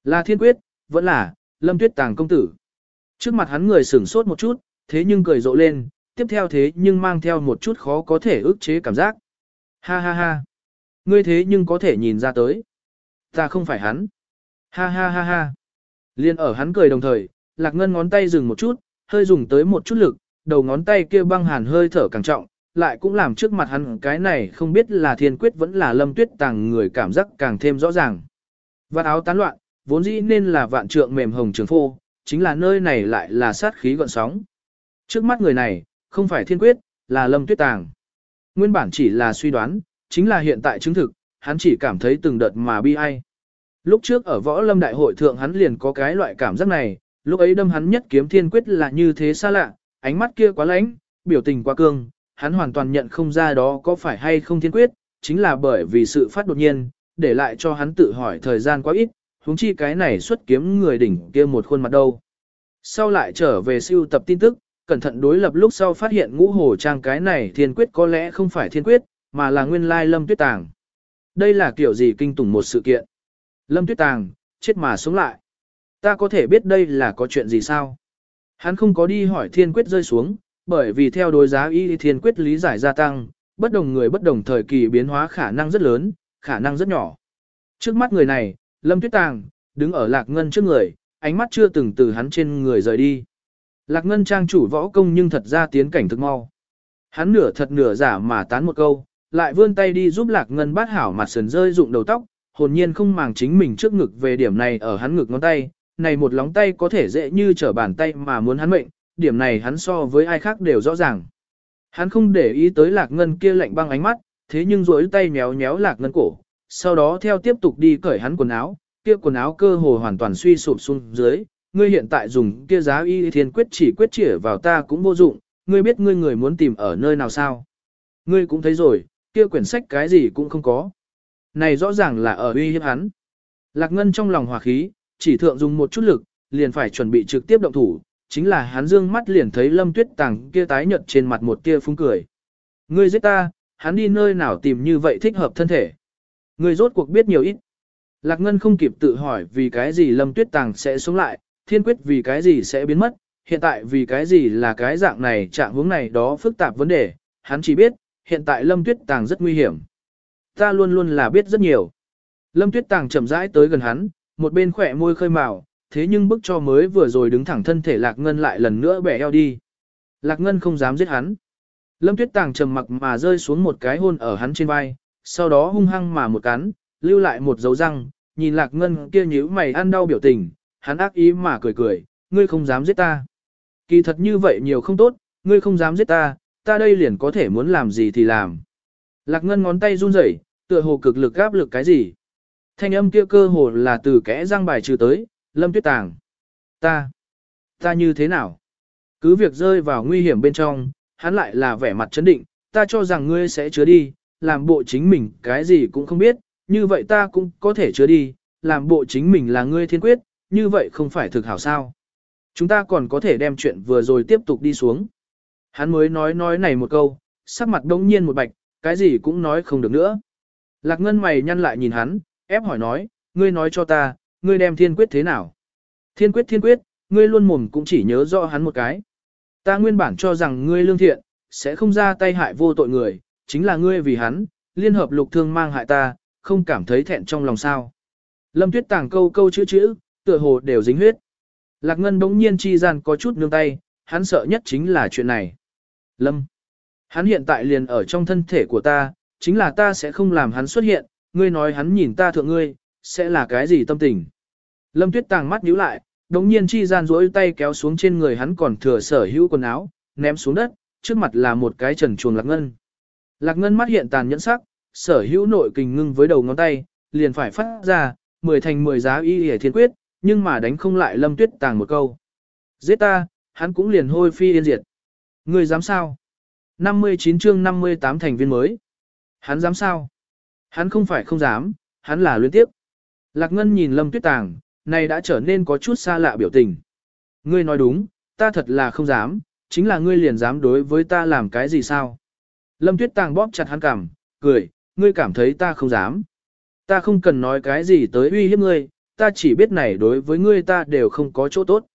[SPEAKER 1] Là thiên quyết, vẫn là, lâm tuyết tàng công tử. Trước mặt hắn người sửng sốt một chút, thế nhưng cười rộ lên, tiếp theo thế nhưng mang theo một chút khó có thể ức chế cảm giác. Ha ha ha. Ngươi thế nhưng có thể nhìn ra tới. Ta không phải hắn. Ha ha ha ha. Liên ở hắn cười đồng thời, lạc ngân ngón tay dừng một chút, hơi dùng tới một chút lực, đầu ngón tay kia băng hàn hơi thở càng trọng, lại cũng làm trước mặt hắn cái này không biết là thiên quyết vẫn là lâm tuyết tàng người cảm giác càng thêm rõ ràng. Vạt áo tán loạn, vốn dĩ nên là vạn trượng mềm hồng trường phô, chính là nơi này lại là sát khí gọn sóng. Trước mắt người này, không phải thiên quyết, là lâm tuyết tàng. Nguyên bản chỉ là suy đoán, chính là hiện tại chứng thực, hắn chỉ cảm thấy từng đợt mà bi ai. Lúc trước ở võ lâm đại hội thượng hắn liền có cái loại cảm giác này, lúc ấy đâm hắn nhất kiếm thiên quyết là như thế xa lạ, ánh mắt kia quá lãnh, biểu tình quá cương, hắn hoàn toàn nhận không ra đó có phải hay không thiên quyết, chính là bởi vì sự phát đột nhiên, để lại cho hắn tự hỏi thời gian quá ít, huống chi cái này xuất kiếm người đỉnh kia một khuôn mặt đâu. Sau lại trở về siêu tập tin tức, cẩn thận đối lập lúc sau phát hiện ngũ hồ trang cái này thiên quyết có lẽ không phải thiên quyết, mà là nguyên lai lâm tuyết tàng. Đây là kiểu gì kinh tủng một sự kiện. Lâm tuyết tàng, chết mà sống lại. Ta có thể biết đây là có chuyện gì sao? Hắn không có đi hỏi thiên quyết rơi xuống, bởi vì theo đối giá y thiên quyết lý giải gia tăng, bất đồng người bất đồng thời kỳ biến hóa khả năng rất lớn, khả năng rất nhỏ. Trước mắt người này, Lâm Tuyết Tàng, đứng ở Lạc Ngân trước người, ánh mắt chưa từng từ hắn trên người rời đi. Lạc Ngân trang chủ võ công nhưng thật ra tiến cảnh thực mau. Hắn nửa thật nửa giả mà tán một câu, lại vươn tay đi giúp Lạc Ngân bát hảo mặt sườn rơi dụng đầu tóc, hồn nhiên không màng chính mình trước ngực về điểm này ở hắn ngực ngón tay, này một lóng tay có thể dễ như trở bàn tay mà muốn hắn mệnh, điểm này hắn so với ai khác đều rõ ràng. Hắn không để ý tới Lạc Ngân kia lạnh băng ánh mắt, thế nhưng duỗi tay méo méo Lạc Ngân cổ, sau đó theo tiếp tục đi cởi hắn quần áo, kia quần áo cơ hồ hoàn toàn suy sụp xuống dưới, ngươi hiện tại dùng kia giá y thiên quyết chỉ quyết chỉ vào ta cũng vô dụng, ngươi biết ngươi người muốn tìm ở nơi nào sao? Ngươi cũng thấy rồi, kia quyển sách cái gì cũng không có. Này rõ ràng là ở uy hiếp hắn. Lạc Ngân trong lòng hòa khí, chỉ thượng dùng một chút lực, liền phải chuẩn bị trực tiếp động thủ, chính là hắn dương mắt liền thấy Lâm Tuyết Tàng kia tái nhợt trên mặt một tia phúng cười. Ngươi giết ta, hắn đi nơi nào tìm như vậy thích hợp thân thể. Ngươi rốt cuộc biết nhiều ít. Lạc Ngân không kịp tự hỏi vì cái gì Lâm Tuyết Tàng sẽ sống lại, thiên quyết vì cái gì sẽ biến mất, hiện tại vì cái gì là cái dạng này trạng hướng này đó phức tạp vấn đề, hắn chỉ biết, hiện tại Lâm Tuyết Tàng rất nguy hiểm. Ta luôn luôn là biết rất nhiều. Lâm Tuyết Tàng chậm rãi tới gần hắn, một bên khỏe môi khơi màu, thế nhưng bức cho mới vừa rồi đứng thẳng thân thể Lạc Ngân lại lần nữa bẻ eo đi. Lạc Ngân không dám giết hắn. Lâm Tuyết Tàng trầm mặc mà rơi xuống một cái hôn ở hắn trên vai, sau đó hung hăng mà một cắn, lưu lại một dấu răng, nhìn Lạc Ngân kia nhíu mày ăn đau biểu tình, hắn ác ý mà cười cười, ngươi không dám giết ta. Kỳ thật như vậy nhiều không tốt, ngươi không dám giết ta, ta đây liền có thể muốn làm gì thì làm. Lạc Ngân ngón tay run rẩy, tựa hồ cực lực gáp lực cái gì. Thanh âm kia cơ hồ là từ kẽ răng bài trừ tới, Lâm Tuyết Tàng. Ta, ta như thế nào? Cứ việc rơi vào nguy hiểm bên trong, hắn lại là vẻ mặt chấn định, ta cho rằng ngươi sẽ chứa đi, làm bộ chính mình cái gì cũng không biết, như vậy ta cũng có thể chứa đi, làm bộ chính mình là ngươi thiên quyết, như vậy không phải thực hảo sao. Chúng ta còn có thể đem chuyện vừa rồi tiếp tục đi xuống. Hắn mới nói nói này một câu, sắc mặt đông nhiên một bạch, cái gì cũng nói không được nữa. Lạc ngân mày nhăn lại nhìn hắn, ép hỏi nói, ngươi nói cho ta, ngươi đem thiên quyết thế nào? Thiên quyết thiên quyết, ngươi luôn mồm cũng chỉ nhớ rõ hắn một cái. Ta nguyên bản cho rằng ngươi lương thiện, sẽ không ra tay hại vô tội người, chính là ngươi vì hắn, liên hợp lục thương mang hại ta, không cảm thấy thẹn trong lòng sao. Lâm tuyết tàng câu câu chữ chữ, tựa hồ đều dính huyết. Lạc Ngân bỗng nhiên chi gian có chút nương tay, hắn sợ nhất chính là chuyện này. Lâm, hắn hiện tại liền ở trong thân thể của ta, chính là ta sẽ không làm hắn xuất hiện, ngươi nói hắn nhìn ta thượng ngươi, sẽ là cái gì tâm tình. Lâm tuyết tàng mắt nhíu lại, đống nhiên chi gian rỗi tay kéo xuống trên người hắn còn thừa sở hữu quần áo, ném xuống đất, trước mặt là một cái trần chuồng lạc ngân. Lạc ngân mắt hiện tàn nhẫn sắc, sở hữu nội kình ngưng với đầu ngón tay, liền phải phát ra, mười thành mười giá y hề thiên quyết, nhưng mà đánh không lại lâm tuyết tàng một câu. Giết ta, hắn cũng liền hôi phi yên diệt. Người dám sao? 59 chương 58 thành viên mới. Hắn dám sao? Hắn không phải không dám, hắn là luyến tiếp. Lạc Ngân nhìn Lâm Tuyết Tàng, này đã trở nên có chút xa lạ biểu tình. Ngươi nói đúng, ta thật là không dám, chính là ngươi liền dám đối với ta làm cái gì sao? Lâm Tuyết Tàng bóp chặt hắn cằm, cười, ngươi cảm thấy ta không dám. Ta không cần nói cái gì tới uy hiếp ngươi, ta chỉ biết này đối với ngươi ta đều không có chỗ tốt.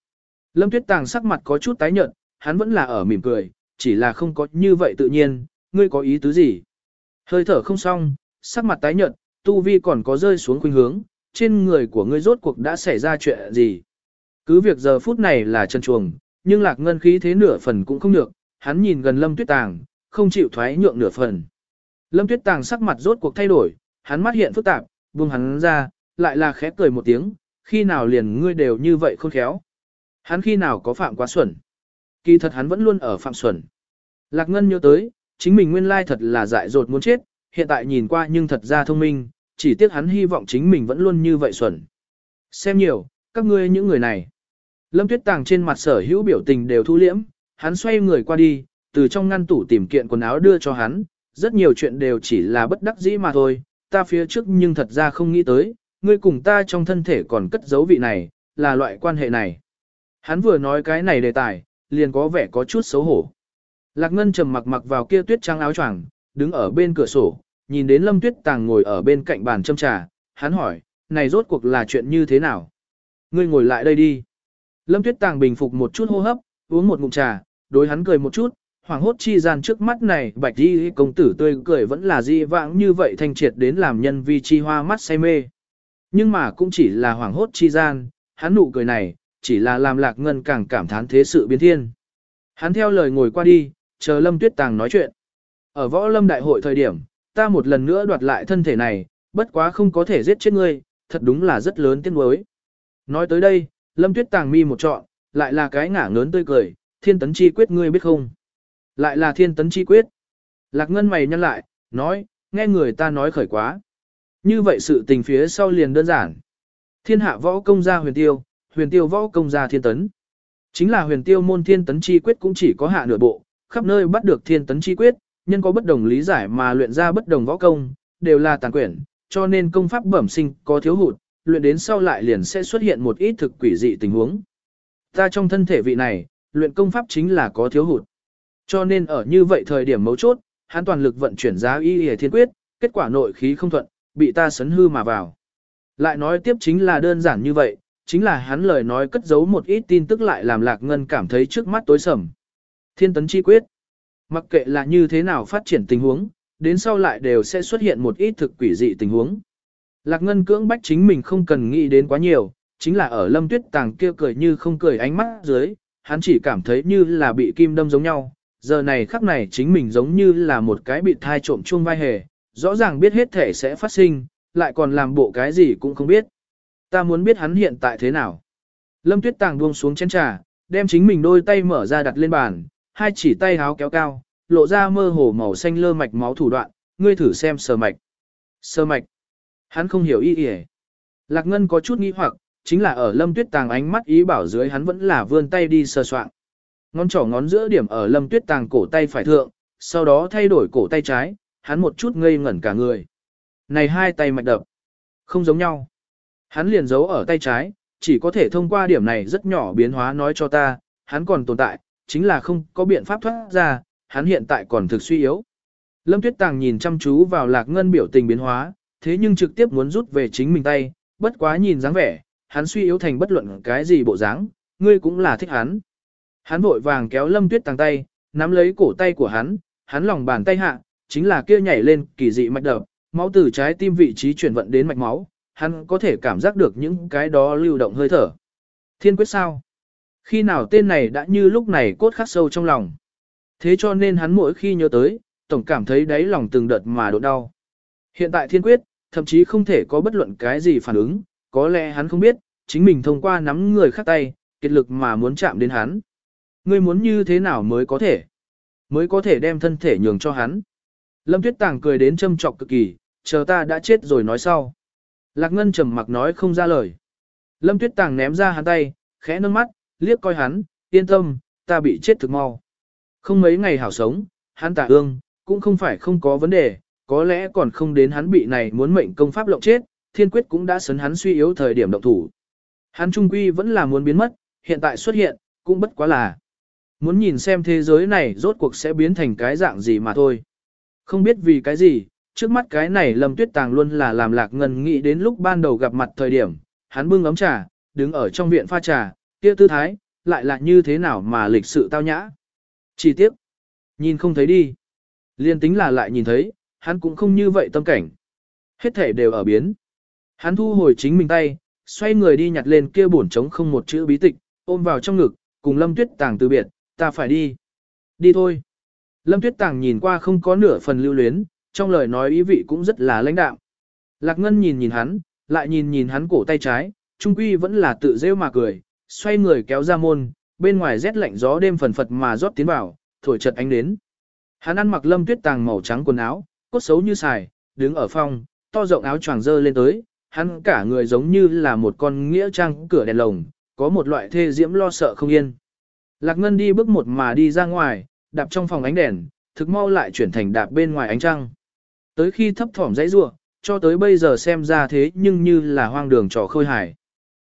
[SPEAKER 1] Lâm Tuyết Tàng sắc mặt có chút tái nhợt, hắn vẫn là ở mỉm cười, chỉ là không có như vậy tự nhiên, ngươi có ý tứ gì? Hơi thở không xong, sắc mặt tái nhợt, tu vi còn có rơi xuống khuynh hướng, trên người của ngươi rốt cuộc đã xảy ra chuyện gì? Cứ việc giờ phút này là chân chuồng, nhưng lạc ngân khí thế nửa phần cũng không được, hắn nhìn gần Lâm Tuyết Tàng, không chịu thoái nhượng nửa phần. Lâm Tuyết Tàng sắc mặt rốt cuộc thay đổi, hắn mắt hiện phức tạp, buông hắn ra, lại là khẽ cười một tiếng, khi nào liền ngươi đều như vậy khôn khéo. Hắn khi nào có phạm quá xuẩn. Kỳ thật hắn vẫn luôn ở phạm xuẩn. Lạc Ngân nhớ tới, chính mình nguyên lai thật là dại dột muốn chết, hiện tại nhìn qua nhưng thật ra thông minh, chỉ tiếc hắn hy vọng chính mình vẫn luôn như vậy xuẩn. Xem nhiều, các ngươi những người này. Lâm Tuyết Tàng trên mặt sở hữu biểu tình đều thu liễm, hắn xoay người qua đi, từ trong ngăn tủ tìm kiện quần áo đưa cho hắn, rất nhiều chuyện đều chỉ là bất đắc dĩ mà thôi, ta phía trước nhưng thật ra không nghĩ tới, ngươi cùng ta trong thân thể còn cất giấu vị này, là loại quan hệ này. Hắn vừa nói cái này đề tài, liền có vẻ có chút xấu hổ. Lạc Ngân trầm mặc mặc vào kia tuyết trắng áo choàng, đứng ở bên cửa sổ, nhìn đến Lâm Tuyết Tàng ngồi ở bên cạnh bàn châm trà, hắn hỏi, này rốt cuộc là chuyện như thế nào? Ngươi ngồi lại đây đi. Lâm Tuyết Tàng bình phục một chút hô hấp, uống một ngụm trà, đối hắn cười một chút, hoàng hốt chi gian trước mắt này bạch đi công tử tươi cười vẫn là di vãng như vậy thanh triệt đến làm nhân vi chi hoa mắt say mê. Nhưng mà cũng chỉ là hoàng hốt chi gian, hắn nụ cười này, chỉ là làm lạc ngân càng cảm thán thế sự biến thiên. Hắn theo lời ngồi qua đi, chờ Lâm Tuyết Tàng nói chuyện. Ở võ lâm đại hội thời điểm, ta một lần nữa đoạt lại thân thể này, bất quá không có thể giết chết ngươi, thật đúng là rất lớn tiếng đối. Nói tới đây, Lâm Tuyết Tàng mi một trọn, lại là cái ngả ngớn tươi cười, thiên tấn chi quyết ngươi biết không? Lại là thiên tấn chi quyết. Lạc Ngân mày nhăn lại, nói, nghe người ta nói khởi quá. Như vậy sự tình phía sau liền đơn giản. Thiên hạ võ công gia huyền tiêu, huyền tiêu võ công gia thiên tấn. Chính là huyền tiêu môn thiên tấn chi quyết cũng chỉ có hạ nửa bộ, khắp nơi bắt được thiên tấn chi quyết, nhân có bất đồng lý giải mà luyện ra bất đồng võ công, đều là tàn quyển, cho nên công pháp bẩm sinh có thiếu hụt, luyện đến sau lại liền sẽ xuất hiện một ít thực quỷ dị tình huống. Ta trong thân thể vị này, luyện công pháp chính là có thiếu hụt. Cho nên ở như vậy thời điểm mấu chốt, hắn toàn lực vận chuyển giá y y thiên quyết, kết quả nội khí không thuận, bị ta sấn hư mà vào. Lại nói tiếp chính là đơn giản như vậy, chính là hắn lời nói cất giấu một ít tin tức lại làm Lạc Ngân cảm thấy trước mắt tối sầm. Thiên tấn chi quyết. Mặc kệ là như thế nào phát triển tình huống, đến sau lại đều sẽ xuất hiện một ít thực quỷ dị tình huống. Lạc Ngân cưỡng bách chính mình không cần nghĩ đến quá nhiều, chính là ở lâm tuyết tàng kia cười như không cười ánh mắt dưới, hắn chỉ cảm thấy như là bị kim đâm giống nhau, giờ này khắc này chính mình giống như là một cái bị thai trộm chuông vai hề, rõ ràng biết hết thể sẽ phát sinh, lại còn làm bộ cái gì cũng không biết. Ta muốn biết hắn hiện tại thế nào. Lâm Tuyết Tàng buông xuống chén trà, đem chính mình đôi tay mở ra đặt lên bàn, hai chỉ tay háo kéo cao, lộ ra mơ hồ màu xanh lơ mạch máu thủ đoạn, ngươi thử xem sờ mạch. Sờ mạch. Hắn không hiểu ý ý. Lạc Ngân có chút nghi hoặc, chính là ở Lâm Tuyết Tàng ánh mắt ý bảo dưới hắn vẫn là vươn tay đi sờ soạn. Ngón trỏ ngón giữa điểm ở Lâm Tuyết Tàng cổ tay phải thượng, sau đó thay đổi cổ tay trái, hắn một chút ngây ngẩn cả người. Này hai tay mạch đập, không giống nhau. Hắn liền giấu ở tay trái, chỉ có thể thông qua điểm này rất nhỏ biến hóa nói cho ta, hắn còn tồn tại, chính là không có biện pháp thoát ra, hắn hiện tại còn thực suy yếu. Lâm Tuyết Tàng nhìn chăm chú vào Lạc Ngân biểu tình biến hóa, thế nhưng trực tiếp muốn rút về chính mình tay, bất quá nhìn dáng vẻ, hắn suy yếu thành bất luận cái gì bộ dáng, ngươi cũng là thích hắn. Hắn vội vàng kéo Lâm Tuyết Tàng tay, nắm lấy cổ tay của hắn, hắn lòng bàn tay hạ, chính là kia nhảy lên kỳ dị mạch đập, máu từ trái tim vị trí chuyển vận đến mạch máu, hắn có thể cảm giác được những cái đó lưu động hơi thở. Thiên quyết sao? Khi nào tên này đã như lúc này cốt khắc sâu trong lòng. Thế cho nên hắn mỗi khi nhớ tới, tổng cảm thấy đáy lòng từng đợt mà độ đau. Hiện tại thiên quyết, thậm chí không thể có bất luận cái gì phản ứng, có lẽ hắn không biết, chính mình thông qua nắm người khác tay, kết lực mà muốn chạm đến hắn. Ngươi muốn như thế nào mới có thể? Mới có thể đem thân thể nhường cho hắn. Lâm Tuyết Tàng cười đến châm trọc cực kỳ, chờ ta đã chết rồi nói sau. Lạc Ngân trầm mặc nói không ra lời. Lâm Tuyết Tàng ném ra hắn tay, khẽ nâng mắt, liếc coi hắn, yên tâm, ta bị chết thực mau. Không mấy ngày hảo sống, hắn tả ương, cũng không phải không có vấn đề, có lẽ còn không đến hắn bị này muốn mệnh công pháp lộng chết, thiên quyết cũng đã sấn hắn suy yếu thời điểm động thủ. Hắn trung quy vẫn là muốn biến mất, hiện tại xuất hiện, cũng bất quá là. Muốn nhìn xem thế giới này rốt cuộc sẽ biến thành cái dạng gì mà thôi. Không biết vì cái gì, trước mắt cái này Lâm Tuyết Tàng luôn là làm Lạc Ngân nghĩ đến lúc ban đầu gặp mặt thời điểm, hắn bưng ấm trà, đứng ở trong viện pha trà, kia tư thái, lại là như thế nào mà lịch sự tao nhã. Chỉ tiếc, nhìn không thấy đi. Liên tính là lại nhìn thấy, hắn cũng không như vậy tâm cảnh. Hết thể đều ở biến. Hắn thu hồi chính mình tay, xoay người đi nhặt lên kia bổn trống không một chữ bí tịch, ôm vào trong ngực, cùng Lâm Tuyết Tàng từ biệt, ta phải đi. Đi thôi. Lâm Tuyết Tàng nhìn qua không có nửa phần lưu luyến, trong lời nói ý vị cũng rất là lãnh đạm. Lạc Ngân nhìn nhìn hắn, lại nhìn nhìn hắn cổ tay trái, trung quy vẫn là tự rêu mà cười, xoay người kéo ra môn, bên ngoài rét lạnh gió đêm phần phật mà rót tiến vào, thổi chật ánh đến. Hắn ăn mặc lâm tuyết tàng màu trắng quần áo, cốt xấu như xài, đứng ở phòng, to rộng áo choàng dơ lên tới, hắn cả người giống như là một con nghĩa trang cửa đèn lồng, có một loại thê diễm lo sợ không yên. Lạc Ngân đi bước một mà đi ra ngoài, đạp trong phòng ánh đèn, thực mau lại chuyển thành đạp bên ngoài ánh trăng. Tới khi thấp thỏm dãy rua, cho tới bây giờ xem ra thế nhưng như là hoang đường trò khơi hài.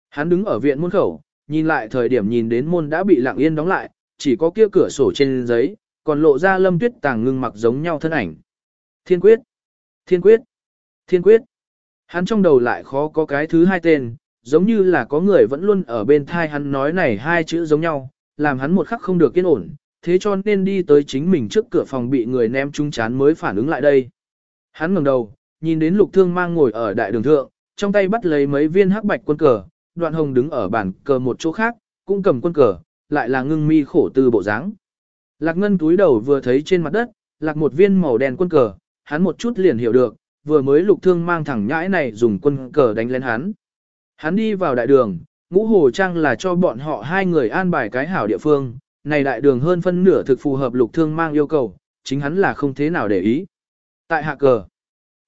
[SPEAKER 1] Hắn đứng ở viện môn khẩu, nhìn lại thời điểm nhìn đến môn đã bị lặng yên đóng lại, chỉ có kia cửa sổ trên giấy, còn lộ ra lâm tuyết tàng ngưng mặc giống nhau thân ảnh. Thiên quyết, thiên quyết, thiên quyết. Hắn trong đầu lại khó có cái thứ hai tên, giống như là có người vẫn luôn ở bên thai hắn nói này hai chữ giống nhau, làm hắn một khắc không được yên ổn, thế cho nên đi tới chính mình trước cửa phòng bị người ném trung chán mới phản ứng lại đây. Hắn ngẩng đầu, nhìn đến lục thương mang ngồi ở đại đường thượng, trong tay bắt lấy mấy viên hắc bạch quân cờ, đoạn hồng đứng ở bàn cờ một chỗ khác, cũng cầm quân cờ, lại là ngưng mi khổ tư bộ dáng. Lạc ngân túi đầu vừa thấy trên mặt đất, lạc một viên màu đen quân cờ, hắn một chút liền hiểu được, vừa mới lục thương mang thẳng nhãi này dùng quân cờ đánh lên hắn. Hắn đi vào đại đường, ngũ hồ trang là cho bọn họ hai người an bài cái hảo địa phương, này đại đường hơn phân nửa thực phù hợp lục thương mang yêu cầu, chính hắn là không thế nào để ý. Tại hạ cờ,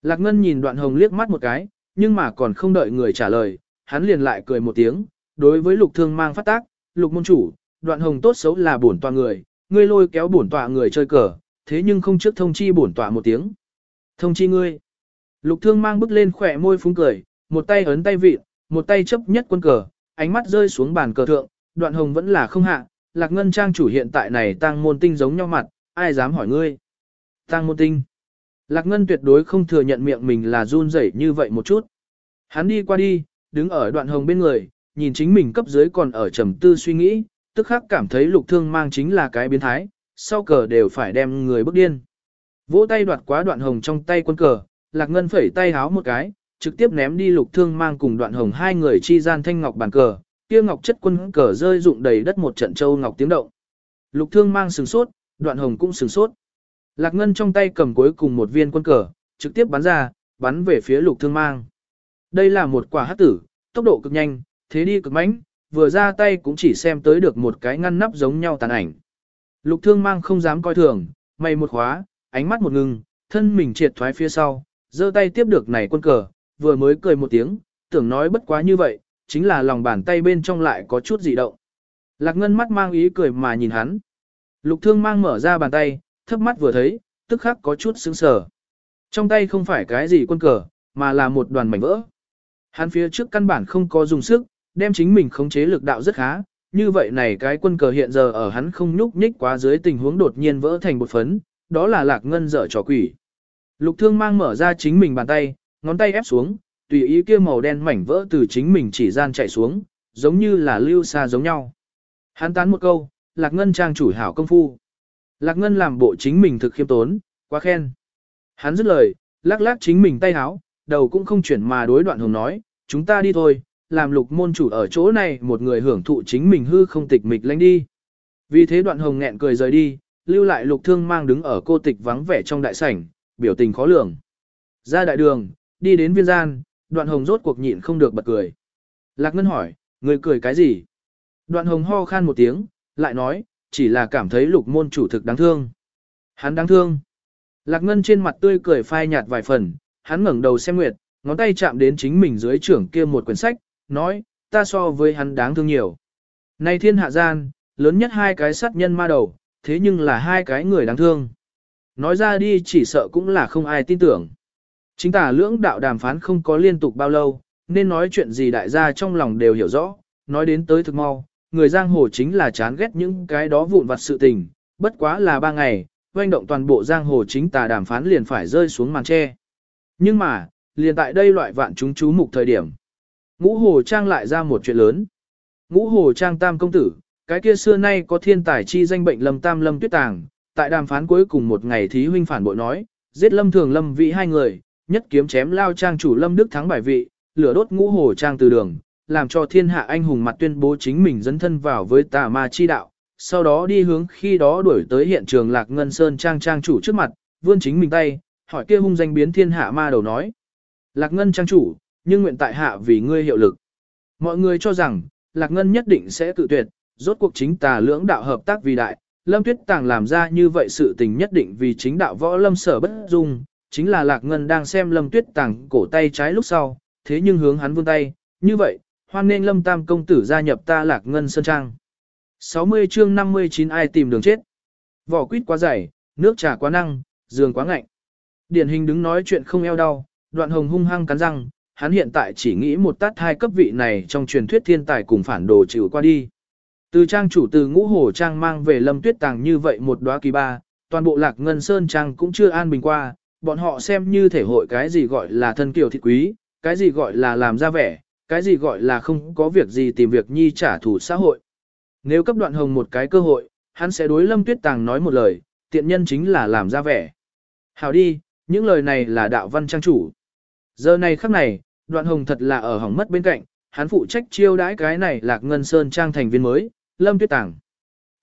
[SPEAKER 1] Lạc Ngân nhìn đoạn hồng liếc mắt một cái, nhưng mà còn không đợi người trả lời, hắn liền lại cười một tiếng, đối với lục thương mang phát tác, lục môn chủ, đoạn hồng tốt xấu là bổn tọa người, ngươi lôi kéo bổn tọa người chơi cờ, thế nhưng không trước thông chi bổn tọa một tiếng. Thông chi ngươi. Lục thương mang bước lên khỏe môi phúng cười, một tay ấn tay vịt, một tay chấp nhất quân cờ, ánh mắt rơi xuống bàn cờ thượng, đoạn hồng vẫn là không hạ, lạc ngân trang chủ hiện tại này tăng môn tinh giống nhau mặt, ai dám hỏi ngươi. Tăng môn tinh. Lạc ngân tuyệt đối không thừa nhận miệng mình là run rẩy như vậy một chút. Hắn đi qua đi, đứng ở đoạn hồng bên người, nhìn chính mình cấp dưới còn ở trầm tư suy nghĩ, tức khắc cảm thấy lục thương mang chính là cái biến thái, sau cờ đều phải đem người bức điên. Vỗ tay đoạt quá đoạn hồng trong tay quân cờ, lạc ngân phẩy tay háo một cái, trực tiếp ném đi lục thương mang cùng đoạn hồng hai người chi gian thanh ngọc bàn cờ, kia ngọc chất quân cờ rơi rụng đầy đất một trận châu ngọc tiếng động. Lục thương mang sừng sốt, đoạn hồng cũng sừng sốt. Lạc Ngân trong tay cầm cuối cùng một viên quân cờ, trực tiếp bắn ra, bắn về phía lục thương mang. Đây là một quả hát tử, tốc độ cực nhanh, thế đi cực mãnh, vừa ra tay cũng chỉ xem tới được một cái ngăn nắp giống nhau tàn ảnh. Lục thương mang không dám coi thường, mày một khóa, ánh mắt một ngừng, thân mình triệt thoái phía sau, giơ tay tiếp được này quân cờ, vừa mới cười một tiếng, tưởng nói bất quá như vậy, chính là lòng bàn tay bên trong lại có chút dị động. Lạc Ngân mắt mang ý cười mà nhìn hắn. Lục thương mang mở ra bàn tay, thấp mắt vừa thấy, tức khắc có chút sững sờ. Trong tay không phải cái gì quân cờ, mà là một đoàn mảnh vỡ. Hắn phía trước căn bản không có dùng sức, đem chính mình khống chế lực đạo rất khá, như vậy này cái quân cờ hiện giờ ở hắn không nhúc nhích quá dưới tình huống đột nhiên vỡ thành một phấn, đó là lạc ngân dở trò quỷ. Lục thương mang mở ra chính mình bàn tay, ngón tay ép xuống, tùy ý kia màu đen mảnh vỡ từ chính mình chỉ gian chạy xuống, giống như là lưu xa giống nhau. Hắn tán một câu, lạc ngân trang chủ hảo công phu. Lạc ngân làm bộ chính mình thực khiêm tốn, quá khen. Hắn dứt lời, lắc lắc chính mình tay háo, đầu cũng không chuyển mà đối đoạn hồng nói, chúng ta đi thôi, làm lục môn chủ ở chỗ này một người hưởng thụ chính mình hư không tịch mịch lánh đi. Vì thế đoạn hồng nghẹn cười rời đi, lưu lại lục thương mang đứng ở cô tịch vắng vẻ trong đại sảnh, biểu tình khó lường. Ra đại đường, đi đến viên gian, đoạn hồng rốt cuộc nhịn không được bật cười. Lạc Ngân hỏi, người cười cái gì? Đoạn hồng ho khan một tiếng, lại nói, chỉ là cảm thấy lục môn chủ thực đáng thương. Hắn đáng thương. Lạc Ngân trên mặt tươi cười phai nhạt vài phần, hắn ngẩng đầu xem nguyệt, ngón tay chạm đến chính mình dưới trưởng kia một quyển sách, nói, ta so với hắn đáng thương nhiều. Này thiên hạ gian, lớn nhất hai cái sát nhân ma đầu, thế nhưng là hai cái người đáng thương. Nói ra đi chỉ sợ cũng là không ai tin tưởng. Chính tả lưỡng đạo đàm phán không có liên tục bao lâu, nên nói chuyện gì đại gia trong lòng đều hiểu rõ, nói đến tới thực mau, người giang hồ chính là chán ghét những cái đó vụn vặt sự tình, bất quá là ba ngày, doanh động toàn bộ giang hồ chính tà đàm phán liền phải rơi xuống màn tre. Nhưng mà, liền tại đây loại vạn chúng chú mục thời điểm. Ngũ hồ trang lại ra một chuyện lớn. Ngũ hồ trang tam công tử, cái kia xưa nay có thiên tài chi danh bệnh lâm tam lâm tuyết tàng, tại đàm phán cuối cùng một ngày thí huynh phản bội nói, giết lâm thường lâm vị hai người, nhất kiếm chém lao trang chủ lâm đức thắng bài vị, lửa đốt ngũ hồ trang từ đường, làm cho thiên hạ anh hùng mặt tuyên bố chính mình dấn thân vào với tà ma chi đạo, sau đó đi hướng khi đó đuổi tới hiện trường lạc ngân sơn trang trang chủ trước mặt, vươn chính mình tay, hỏi kia hung danh biến thiên hạ ma đầu nói. Lạc ngân trang chủ, nhưng nguyện tại hạ vì ngươi hiệu lực. Mọi người cho rằng, lạc ngân nhất định sẽ tự tuyệt, rốt cuộc chính tà lưỡng đạo hợp tác vì đại, lâm tuyết tàng làm ra như vậy sự tình nhất định vì chính đạo võ lâm sở bất dung, chính là lạc ngân đang xem lâm tuyết tàng cổ tay trái lúc sau, thế nhưng hướng hắn vươn tay, như vậy, hoan nên lâm tam công tử gia nhập ta lạc ngân sơn trang. 60 chương 59 ai tìm đường chết. Vỏ quýt quá dày, nước trà quá năng, giường quá ngạnh. Điển hình đứng nói chuyện không eo đau, đoạn hồng hung hăng cắn răng, hắn hiện tại chỉ nghĩ một tát hai cấp vị này trong truyền thuyết thiên tài cùng phản đồ chịu qua đi. Từ trang chủ từ ngũ hồ trang mang về lâm tuyết tàng như vậy một đóa kỳ ba, toàn bộ lạc ngân sơn trang cũng chưa an bình qua, bọn họ xem như thể hội cái gì gọi là thân kiều thị quý, cái gì gọi là làm ra vẻ, cái gì gọi là không có việc gì tìm việc nhi trả thù xã hội. Nếu cấp đoạn hồng một cái cơ hội, hắn sẽ đối lâm tuyết tàng nói một lời, tiện nhân chính là làm ra vẻ. Hảo đi, những lời này là đạo văn trang chủ. Giờ này khắc này, đoạn hồng thật là ở hỏng mất bên cạnh, hắn phụ trách chiêu đãi cái này lạc ngân sơn trang thành viên mới, lâm tuyết tàng.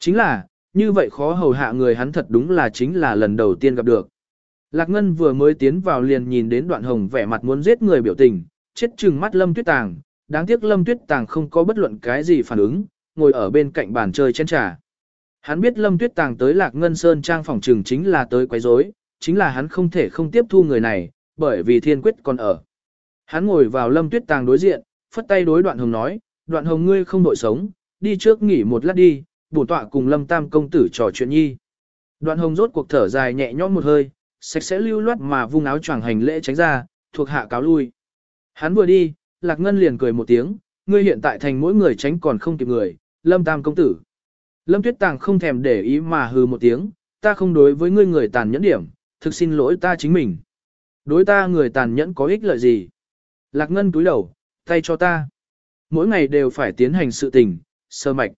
[SPEAKER 1] Chính là, như vậy khó hầu hạ người hắn thật đúng là chính là lần đầu tiên gặp được. Lạc Ngân vừa mới tiến vào liền nhìn đến đoạn hồng vẻ mặt muốn giết người biểu tình, chết chừng mắt Lâm Tuyết Tàng, đáng tiếc Lâm Tuyết Tàng không có bất luận cái gì phản ứng, ngồi ở bên cạnh bàn chơi chén trà. Hắn biết Lâm Tuyết Tàng tới Lạc Ngân Sơn trang phòng trường chính là tới quấy rối, chính là hắn không thể không tiếp thu người này, bởi vì thiên quyết còn ở. Hắn ngồi vào Lâm Tuyết Tàng đối diện, phất tay đối đoạn hồng nói, đoạn hồng ngươi không đội sống, đi trước nghỉ một lát đi, bổn tọa cùng Lâm Tam công tử trò chuyện nhi. Đoạn hồng rốt cuộc thở dài nhẹ nhõm một hơi, sạch sẽ lưu loát mà vung áo choàng hành lễ tránh ra, thuộc hạ cáo lui. Hắn vừa đi, Lạc Ngân liền cười một tiếng, ngươi hiện tại thành mỗi người tránh còn không kịp người, Lâm Tam công tử. Lâm Tuyết Tàng không thèm để ý mà hừ một tiếng, ta không đối với ngươi người tàn nhẫn điểm, thực xin lỗi ta chính mình. Đối ta người tàn nhẫn có ích lợi gì? Lạc Ngân túi đầu, tay cho ta. Mỗi ngày đều phải tiến hành sự tình, sơ mạch.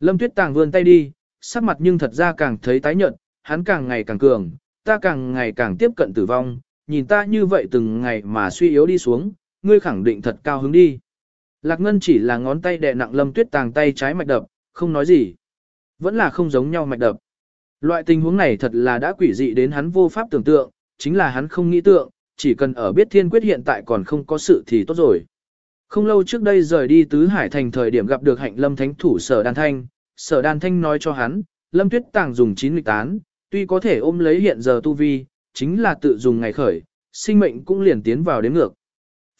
[SPEAKER 1] Lâm Tuyết Tàng vươn tay đi, sắc mặt nhưng thật ra càng thấy tái nhợt, hắn càng ngày càng cường, ta càng ngày càng tiếp cận tử vong, nhìn ta như vậy từng ngày mà suy yếu đi xuống, ngươi khẳng định thật cao hứng đi. Lạc Ngân chỉ là ngón tay đè nặng Lâm Tuyết Tàng tay trái mạch đập, không nói gì. Vẫn là không giống nhau mạch đập. Loại tình huống này thật là đã quỷ dị đến hắn vô pháp tưởng tượng, chính là hắn không nghĩ tượng, chỉ cần ở biết thiên quyết hiện tại còn không có sự thì tốt rồi. Không lâu trước đây rời đi tứ hải thành thời điểm gặp được hạnh lâm thánh thủ sở đan thanh, sở đan thanh nói cho hắn, lâm tuyết tàng dùng chín lịch tán, tuy có thể ôm lấy hiện giờ tu vi, chính là tự dùng ngày khởi, sinh mệnh cũng liền tiến vào đến ngược.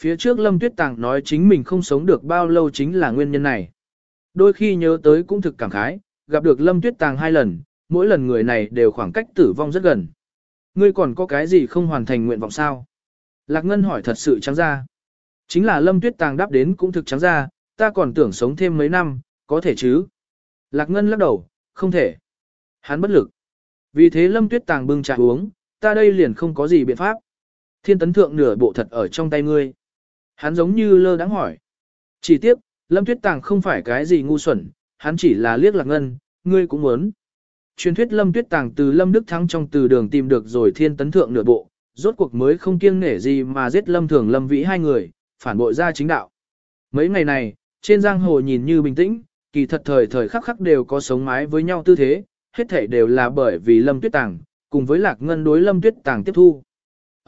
[SPEAKER 1] Phía trước lâm tuyết tàng nói chính mình không sống được bao lâu chính là nguyên nhân này. Đôi khi nhớ tới cũng thực cảm khái, gặp được lâm tuyết tàng hai lần, mỗi lần người này đều khoảng cách tử vong rất gần. Ngươi còn có cái gì không hoàn thành nguyện vọng sao? Lạc Ngân hỏi thật sự trắng ra. Chính là Lâm Tuyết Tàng đáp đến cũng thực trắng ra, ta còn tưởng sống thêm mấy năm, có thể chứ? Lạc Ngân lắc đầu, không thể. Hắn bất lực. Vì thế Lâm Tuyết Tàng bưng trà uống, ta đây liền không có gì biện pháp. Thiên tấn thượng nửa bộ thật ở trong tay ngươi. Hắn giống như lơ đáng hỏi. Chỉ tiếc, Lâm Tuyết Tàng không phải cái gì ngu xuẩn, hắn chỉ là liếc Lạc Ngân, ngươi cũng muốn. Truyền thuyết Lâm Tuyết Tàng từ Lâm Đức Thắng trong từ đường tìm được rồi thiên tấn thượng nửa bộ, rốt cuộc mới không kiêng nể gì mà giết Lâm Thường Lâm Vĩ hai người, phản bội ra chính đạo. Mấy ngày này, trên giang hồ nhìn như bình tĩnh, kỳ thật thời thời khắc khắc đều có sống mái với nhau tư thế, hết thể đều là bởi vì Lâm Tuyết Tàng, cùng với Lạc Ngân đối Lâm Tuyết Tàng tiếp thu.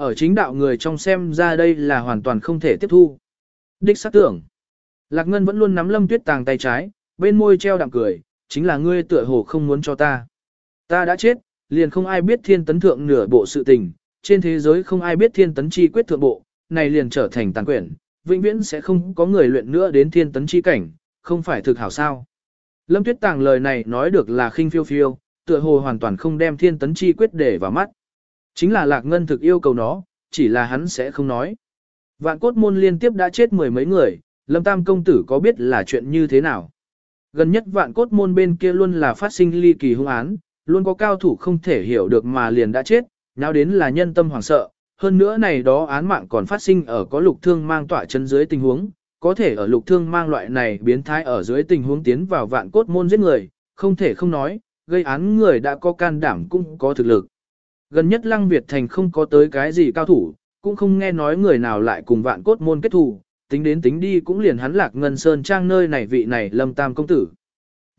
[SPEAKER 1] Ở chính đạo người trong xem ra đây là hoàn toàn không thể tiếp thu. Đích sát tưởng. Lạc Ngân vẫn luôn nắm Lâm Tuyết Tàng tay trái, bên môi treo đạm cười, chính là ngươi tựa hồ không muốn cho ta. Ta đã chết, liền không ai biết thiên tấn thượng nửa bộ sự tình, trên thế giới không ai biết thiên tấn chi quyết thượng bộ, này liền trở thành tàn quyển, vĩnh viễn sẽ không có người luyện nữa đến thiên tấn chi cảnh, không phải thực hảo sao. Lâm Tuyết Tàng lời này nói được là khinh phiêu phiêu, tựa hồ hoàn toàn không đem thiên tấn chi quyết để vào mắt. Chính là Lạc Ngân thực yêu cầu nó, chỉ là hắn sẽ không nói. Vạn cốt môn liên tiếp đã chết mười mấy người, Lâm Tam công tử có biết là chuyện như thế nào? Gần nhất vạn cốt môn bên kia luôn là phát sinh ly kỳ hung án, luôn có cao thủ không thể hiểu được mà liền đã chết, nào đến là nhân tâm hoảng sợ. Hơn nữa này đó án mạng còn phát sinh ở có lục thương mang tỏa chân dưới tình huống, có thể ở lục thương mang loại này biến thái ở dưới tình huống tiến vào vạn cốt môn giết người, không thể không nói, gây án người đã có can đảm cũng có thực lực. Gần nhất Lăng Việt Thành không có tới cái gì cao thủ, cũng không nghe nói người nào lại cùng vạn cốt môn kết thù, tính đến tính đi cũng liền hắn lạc ngân sơn trang nơi này vị này lâm tam công tử.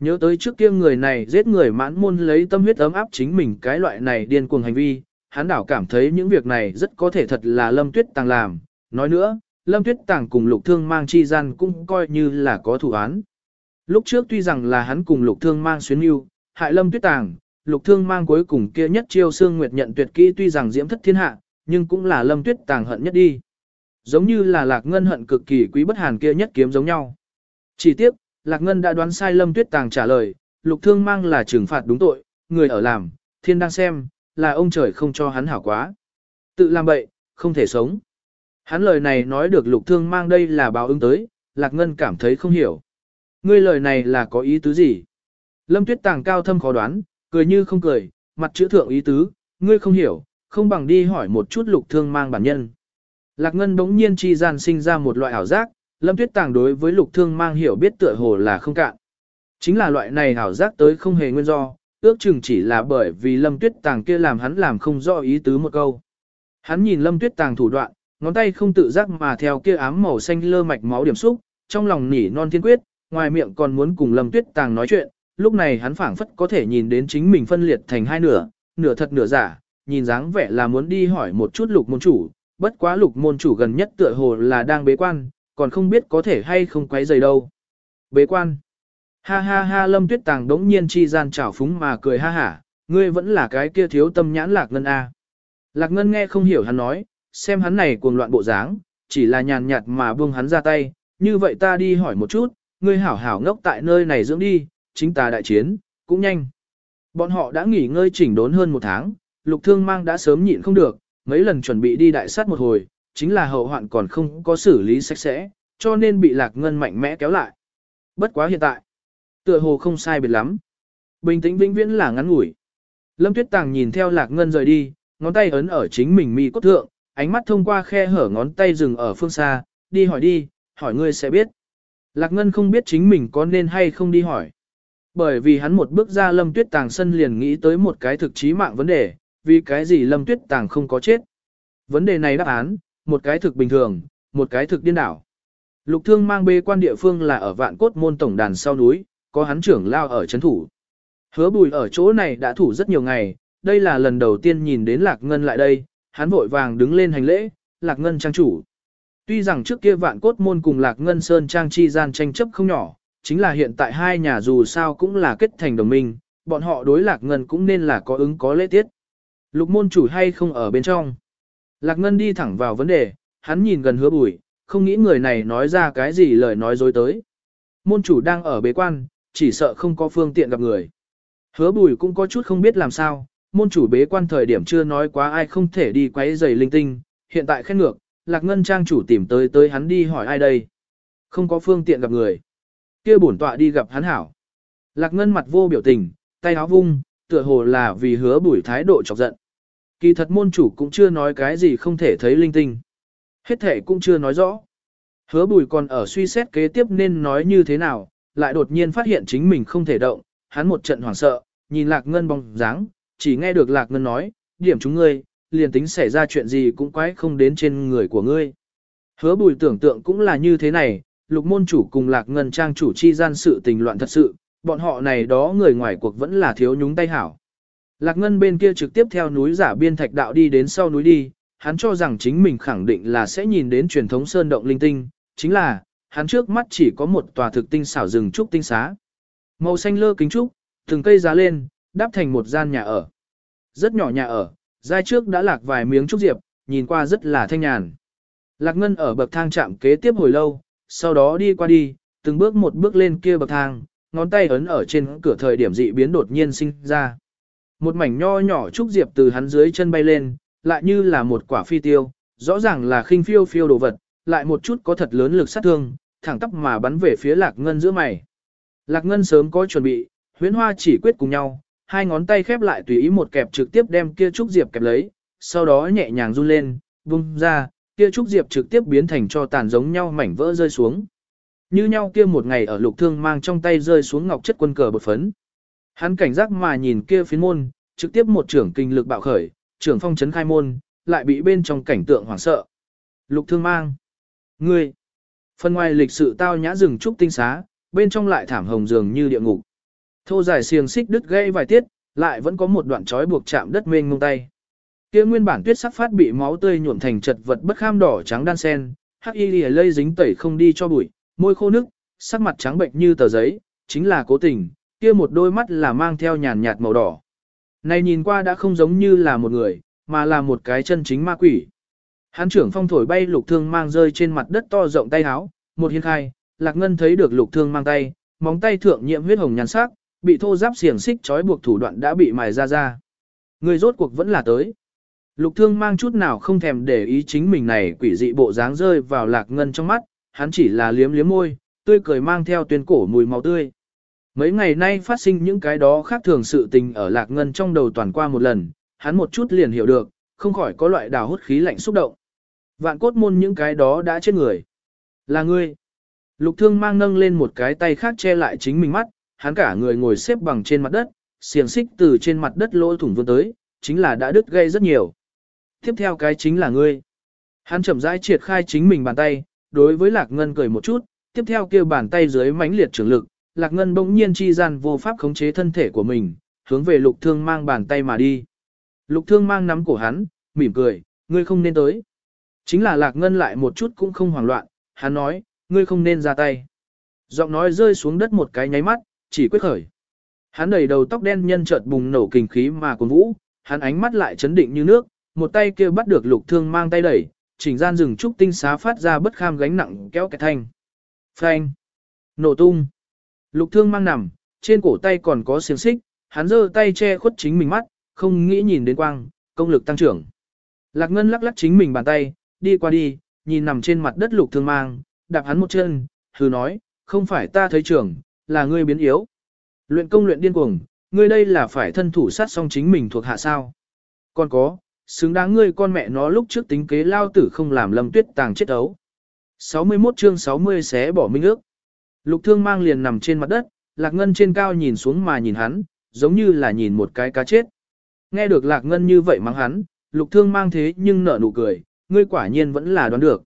[SPEAKER 1] Nhớ tới trước kia người này giết người mãn môn lấy tâm huyết ấm áp chính mình cái loại này điên cuồng hành vi, hắn đảo cảm thấy những việc này rất có thể thật là lâm tuyết tàng làm. Nói nữa, lâm tuyết tàng cùng lục thương mang chi gian cũng coi như là có thủ án. Lúc trước tuy rằng là hắn cùng lục thương mang xuyến yêu hại lâm tuyết tàng, lục thương mang cuối cùng kia nhất chiêu xương nguyệt nhận tuyệt kỹ tuy rằng diễm thất thiên hạ, nhưng cũng là lâm tuyết tàng hận nhất đi. Giống như là lạc ngân hận cực kỳ quý bất hàn kia nhất kiếm giống nhau. Chỉ tiếp, lạc ngân đã đoán sai lâm tuyết tàng trả lời, lục thương mang là trừng phạt đúng tội, người ở làm, thiên đang xem, là ông trời không cho hắn hảo quá. Tự làm bậy, không thể sống. Hắn lời này nói được lục thương mang đây là báo ứng tới, lạc ngân cảm thấy không hiểu. Ngươi lời này là có ý tứ gì? Lâm tuyết tàng cao thâm khó đoán, cười như không cười, mặt chữ thượng ý tứ, ngươi không hiểu, không bằng đi hỏi một chút lục thương mang bản nhân. Lạc Ngân đống nhiên chi gian sinh ra một loại ảo giác, Lâm Tuyết Tàng đối với lục thương mang hiểu biết tựa hồ là không cạn. Chính là loại này ảo giác tới không hề nguyên do, ước chừng chỉ là bởi vì Lâm Tuyết Tàng kia làm hắn làm không rõ ý tứ một câu. Hắn nhìn Lâm Tuyết Tàng thủ đoạn, ngón tay không tự giác mà theo kia ám màu xanh lơ mạch máu điểm xúc, trong lòng nỉ non thiên quyết, ngoài miệng còn muốn cùng Lâm Tuyết Tàng nói chuyện, lúc này hắn phảng phất có thể nhìn đến chính mình phân liệt thành hai nửa, nửa thật nửa giả, nhìn dáng vẻ là muốn đi hỏi một chút lục môn chủ, bất quá lục môn chủ gần nhất tựa hồ là đang bế quan, còn không biết có thể hay không quấy rầy đâu. Bế quan. Ha ha ha lâm tuyết tàng đống nhiên chi gian trào phúng mà cười ha hả, ngươi vẫn là cái kia thiếu tâm nhãn lạc ngân A. Lạc ngân nghe không hiểu hắn nói, xem hắn này cuồng loạn bộ dáng, chỉ là nhàn nhạt mà buông hắn ra tay, như vậy ta đi hỏi một chút, ngươi hảo hảo ngốc tại nơi này dưỡng đi, chính ta đại chiến, cũng nhanh. Bọn họ đã nghỉ ngơi chỉnh đốn hơn một tháng, lục thương mang đã sớm nhịn không được, mấy lần chuẩn bị đi đại sát một hồi, chính là hậu hoạn còn không có xử lý sạch sẽ, cho nên bị lạc ngân mạnh mẽ kéo lại. Bất quá hiện tại, tựa hồ không sai biệt lắm. Bình tĩnh vĩnh viễn là ngắn ngủi. Lâm Tuyết Tàng nhìn theo lạc ngân rời đi, ngón tay ấn ở chính mình mi cốt thượng, ánh mắt thông qua khe hở ngón tay dừng ở phương xa, đi hỏi đi, hỏi ngươi sẽ biết. Lạc ngân không biết chính mình có nên hay không đi hỏi. Bởi vì hắn một bước ra lâm tuyết tàng sân liền nghĩ tới một cái thực chí mạng vấn đề, vì cái gì lâm tuyết tàng không có chết. Vấn đề này đáp án, một cái thực bình thường, một cái thực điên đảo. Lục thương mang bê quan địa phương là ở vạn cốt môn tổng đàn sau núi, có hắn trưởng lao ở chấn thủ. Hứa bùi ở chỗ này đã thủ rất nhiều ngày, đây là lần đầu tiên nhìn đến Lạc Ngân lại đây, hắn vội vàng đứng lên hành lễ, Lạc Ngân trang chủ. Tuy rằng trước kia vạn cốt môn cùng Lạc Ngân Sơn trang chi gian tranh chấp không nhỏ, chính là hiện tại hai nhà dù sao cũng là kết thành đồng minh, bọn họ đối Lạc Ngân cũng nên là có ứng có lễ tiết. Lục môn chủ hay không ở bên trong. Lạc Ngân đi thẳng vào vấn đề, hắn nhìn gần hứa bùi, không nghĩ người này nói ra cái gì lời nói dối tới. Môn chủ đang ở bế quan, chỉ sợ không có phương tiện gặp người. Hứa bùi cũng có chút không biết làm sao, môn chủ bế quan thời điểm chưa nói quá ai không thể đi quấy giày linh tinh, hiện tại khét ngược, lạc ngân trang chủ tìm tới tới hắn đi hỏi ai đây. Không có phương tiện gặp người kia bổn tọa đi gặp hắn hảo. Lạc ngân mặt vô biểu tình, tay áo vung, tựa hồ là vì hứa bùi thái độ chọc giận. Kỳ thật môn chủ cũng chưa nói cái gì không thể thấy linh tinh. Hết thể cũng chưa nói rõ. Hứa bùi còn ở suy xét kế tiếp nên nói như thế nào, lại đột nhiên phát hiện chính mình không thể động, hắn một trận hoảng sợ, nhìn lạc ngân bóng dáng, chỉ nghe được lạc ngân nói, điểm chúng ngươi, liền tính xảy ra chuyện gì cũng quái không đến trên người của ngươi. Hứa bùi tưởng tượng cũng là như thế này, lục môn chủ cùng lạc ngân trang chủ chi gian sự tình loạn thật sự, bọn họ này đó người ngoài cuộc vẫn là thiếu nhúng tay hảo. Lạc ngân bên kia trực tiếp theo núi giả biên thạch đạo đi đến sau núi đi, hắn cho rằng chính mình khẳng định là sẽ nhìn đến truyền thống sơn động linh tinh, chính là, hắn trước mắt chỉ có một tòa thực tinh xảo rừng trúc tinh xá. Màu xanh lơ kính trúc, từng cây giá lên, đáp thành một gian nhà ở. Rất nhỏ nhà ở, giai trước đã lạc vài miếng trúc diệp, nhìn qua rất là thanh nhàn. Lạc Ngân ở bậc thang chạm kế tiếp hồi lâu, sau đó đi qua đi, từng bước một bước lên kia bậc thang, ngón tay ấn ở trên cửa thời điểm dị biến đột nhiên sinh ra. Một mảnh nho nhỏ trúc diệp từ hắn dưới chân bay lên, lại như là một quả phi tiêu, rõ ràng là khinh phiêu phiêu đồ vật, lại một chút có thật lớn lực sát thương, thẳng tắp mà bắn về phía Lạc Ngân giữa mày. Lạc Ngân sớm có chuẩn bị, huyễn hoa chỉ quyết cùng nhau, hai ngón tay khép lại tùy ý một kẹp trực tiếp đem kia trúc diệp kẹp lấy, sau đó nhẹ nhàng run lên, bung ra, kia trúc diệp trực tiếp biến thành cho tàn giống nhau mảnh vỡ rơi xuống. Như nhau kia một ngày ở lục thương mang trong tay rơi xuống ngọc chất quân cờ bột phấn. Hắn cảnh giác mà nhìn kia phiến môn, trực tiếp một trưởng kinh lực bạo khởi, trưởng phong chấn khai môn, lại bị bên trong cảnh tượng hoảng sợ. Lục thương mang. Ngươi. Phần ngoài lịch sự tao nhã rừng trúc tinh xá, bên trong lại thảm hồng dường như địa ngục. Thô dài xiềng xích đứt gây vài tiết, lại vẫn có một đoạn trói buộc chạm đất mênh mông tay. Kia nguyên bản tuyết sắc phát bị máu tươi nhuộm thành chật vật bất kham đỏ trắng đan sen, hắc y lìa lây dính tẩy không đi cho bụi, môi khô nước, sắc mặt trắng bệnh như tờ giấy, chính là cố tình, kia một đôi mắt là mang theo nhàn nhạt màu đỏ. Này nhìn qua đã không giống như là một người, mà là một cái chân chính ma quỷ. Hán trưởng phong thổi bay lục thương mang rơi trên mặt đất to rộng tay háo, một hiên khai, lạc ngân thấy được lục thương mang tay, móng tay thượng nhiễm huyết hồng nhàn sắc, bị thô giáp xiềng xích trói buộc thủ đoạn đã bị mài ra ra. Người rốt cuộc vẫn là tới. Lục thương mang chút nào không thèm để ý chính mình này quỷ dị bộ dáng rơi vào lạc ngân trong mắt, hắn chỉ là liếm liếm môi, tươi cười mang theo tuyên cổ mùi máu tươi. Mấy ngày nay phát sinh những cái đó khác thường sự tình ở lạc ngân trong đầu toàn qua một lần, hắn một chút liền hiểu được, không khỏi có loại đào hút khí lạnh xúc động. Vạn cốt môn những cái đó đã chết người. Là ngươi. Lục thương mang nâng lên một cái tay khác che lại chính mình mắt, hắn cả người ngồi xếp bằng trên mặt đất, xiềng xích từ trên mặt đất lỗ thủng vươn tới, chính là đã đứt gây rất nhiều. Tiếp theo cái chính là ngươi. Hắn chậm rãi triệt khai chính mình bàn tay, đối với Lạc Ngân cười một chút, tiếp theo kêu bàn tay dưới mãnh liệt trường lực, Lạc Ngân bỗng nhiên chi gian vô pháp khống chế thân thể của mình, hướng về Lục Thương mang bàn tay mà đi. Lục Thương mang nắm cổ hắn, mỉm cười, ngươi không nên tới. Chính là Lạc Ngân lại một chút cũng không hoảng loạn, hắn nói, ngươi không nên ra tay. Giọng nói rơi xuống đất một cái nháy mắt, chỉ quyết khởi. Hắn đầy đầu tóc đen nhân chợt bùng nổ kinh khí mà cuồng vũ, hắn ánh mắt lại chấn định như nước, một tay kia bắt được lục thương mang tay đẩy, chỉnh gian rừng trúc tinh xá phát ra bất kham gánh nặng kéo cái thanh. Phanh. Nổ tung. Lục thương mang nằm, trên cổ tay còn có xiềng xích, hắn giơ tay che khuất chính mình mắt, không nghĩ nhìn đến quang, công lực tăng trưởng. Lạc Ngân lắc lắc chính mình bàn tay, đi qua đi, nhìn nằm trên mặt đất lục thương mang, đạp hắn một chân, hừ nói, không phải ta thấy trưởng, là ngươi biến yếu. Luyện công luyện điên cuồng, ngươi đây là phải thân thủ sát song chính mình thuộc hạ sao. Còn có, xứng đáng ngươi con mẹ nó lúc trước tính kế lao tử không làm lâm tuyết tàng chết ấu. 61 chương 60 xé bỏ minh ước. Lục thương mang liền nằm trên mặt đất, lạc ngân trên cao nhìn xuống mà nhìn hắn, giống như là nhìn một cái cá chết. Nghe được lạc ngân như vậy mắng hắn, lục thương mang thế nhưng nở nụ cười, ngươi quả nhiên vẫn là đoán được.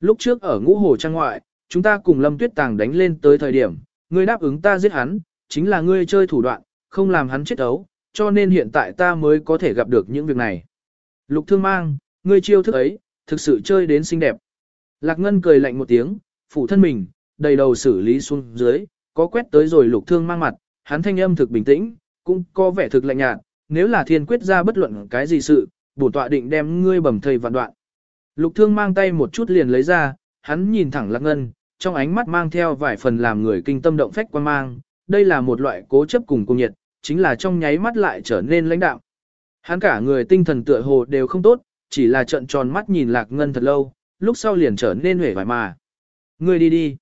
[SPEAKER 1] Lúc trước ở ngũ hồ trang ngoại, chúng ta cùng lâm tuyết tàng đánh lên tới thời điểm, ngươi đáp ứng ta giết hắn, chính là ngươi chơi thủ đoạn, không làm hắn chết ấu, cho nên hiện tại ta mới có thể gặp được những việc này. Lục thương mang, ngươi chiêu thức ấy, thực sự chơi đến xinh đẹp. Lạc Ngân cười lạnh một tiếng, phủ thân mình, đầy đầu xử lý xuống dưới, có quét tới rồi lục thương mang mặt, hắn thanh âm thực bình tĩnh, cũng có vẻ thực lạnh nhạt, nếu là thiên quyết ra bất luận cái gì sự, bổn tọa định đem ngươi bầm thầy vạn đoạn. Lục thương mang tay một chút liền lấy ra, hắn nhìn thẳng Lạc Ngân, trong ánh mắt mang theo vài phần làm người kinh tâm động phách quan mang, đây là một loại cố chấp cùng cung nhiệt, chính là trong nháy mắt lại trở nên lãnh đạo. Hắn cả người tinh thần tựa hồ đều không tốt, chỉ là trận tròn mắt nhìn Lạc Ngân thật lâu, lúc sau liền trở nên huệ vải mà. Ngươi đi đi.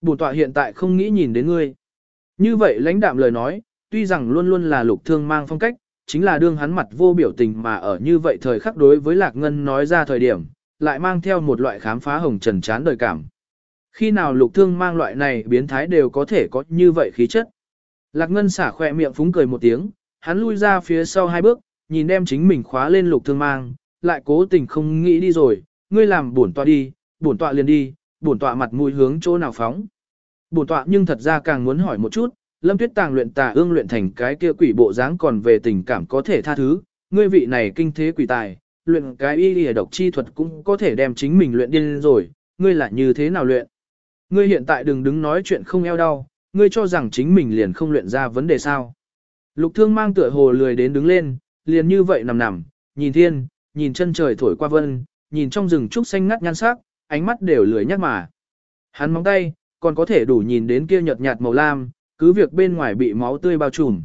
[SPEAKER 1] Bổn tọa hiện tại không nghĩ nhìn đến ngươi. Như vậy lãnh đạm lời nói, tuy rằng luôn luôn là lục thương mang phong cách, chính là đương hắn mặt vô biểu tình mà ở như vậy thời khắc đối với Lạc Ngân nói ra thời điểm, lại mang theo một loại khám phá hồng trần chán đời cảm. Khi nào lục thương mang loại này biến thái đều có thể có như vậy khí chất. Lạc Ngân xả khỏe miệng phúng cười một tiếng, hắn lui ra phía sau hai bước, nhìn đem chính mình khóa lên lục thương mang, lại cố tình không nghĩ đi rồi, ngươi làm bổn tọa đi, bổn tọa liền đi, bổn tọa mặt mũi hướng chỗ nào phóng. Bổn tọa nhưng thật ra càng muốn hỏi một chút, Lâm Tuyết Tàng luyện tà ương luyện thành cái kia quỷ bộ dáng còn về tình cảm có thể tha thứ, ngươi vị này kinh thế quỷ tài, luyện cái y lìa độc chi thuật cũng có thể đem chính mình luyện điên rồi, ngươi là như thế nào luyện? Ngươi hiện tại đừng đứng nói chuyện không eo đau, ngươi cho rằng chính mình liền không luyện ra vấn đề sao. Lục thương mang tựa hồ lười đến đứng lên, liền như vậy nằm nằm, nhìn thiên, nhìn chân trời thổi qua vân, nhìn trong rừng trúc xanh ngắt nhan sắc, ánh mắt đều lười nhắc mà. Hắn móng tay, còn có thể đủ nhìn đến kia nhợt nhạt màu lam, cứ việc bên ngoài bị máu tươi bao trùm.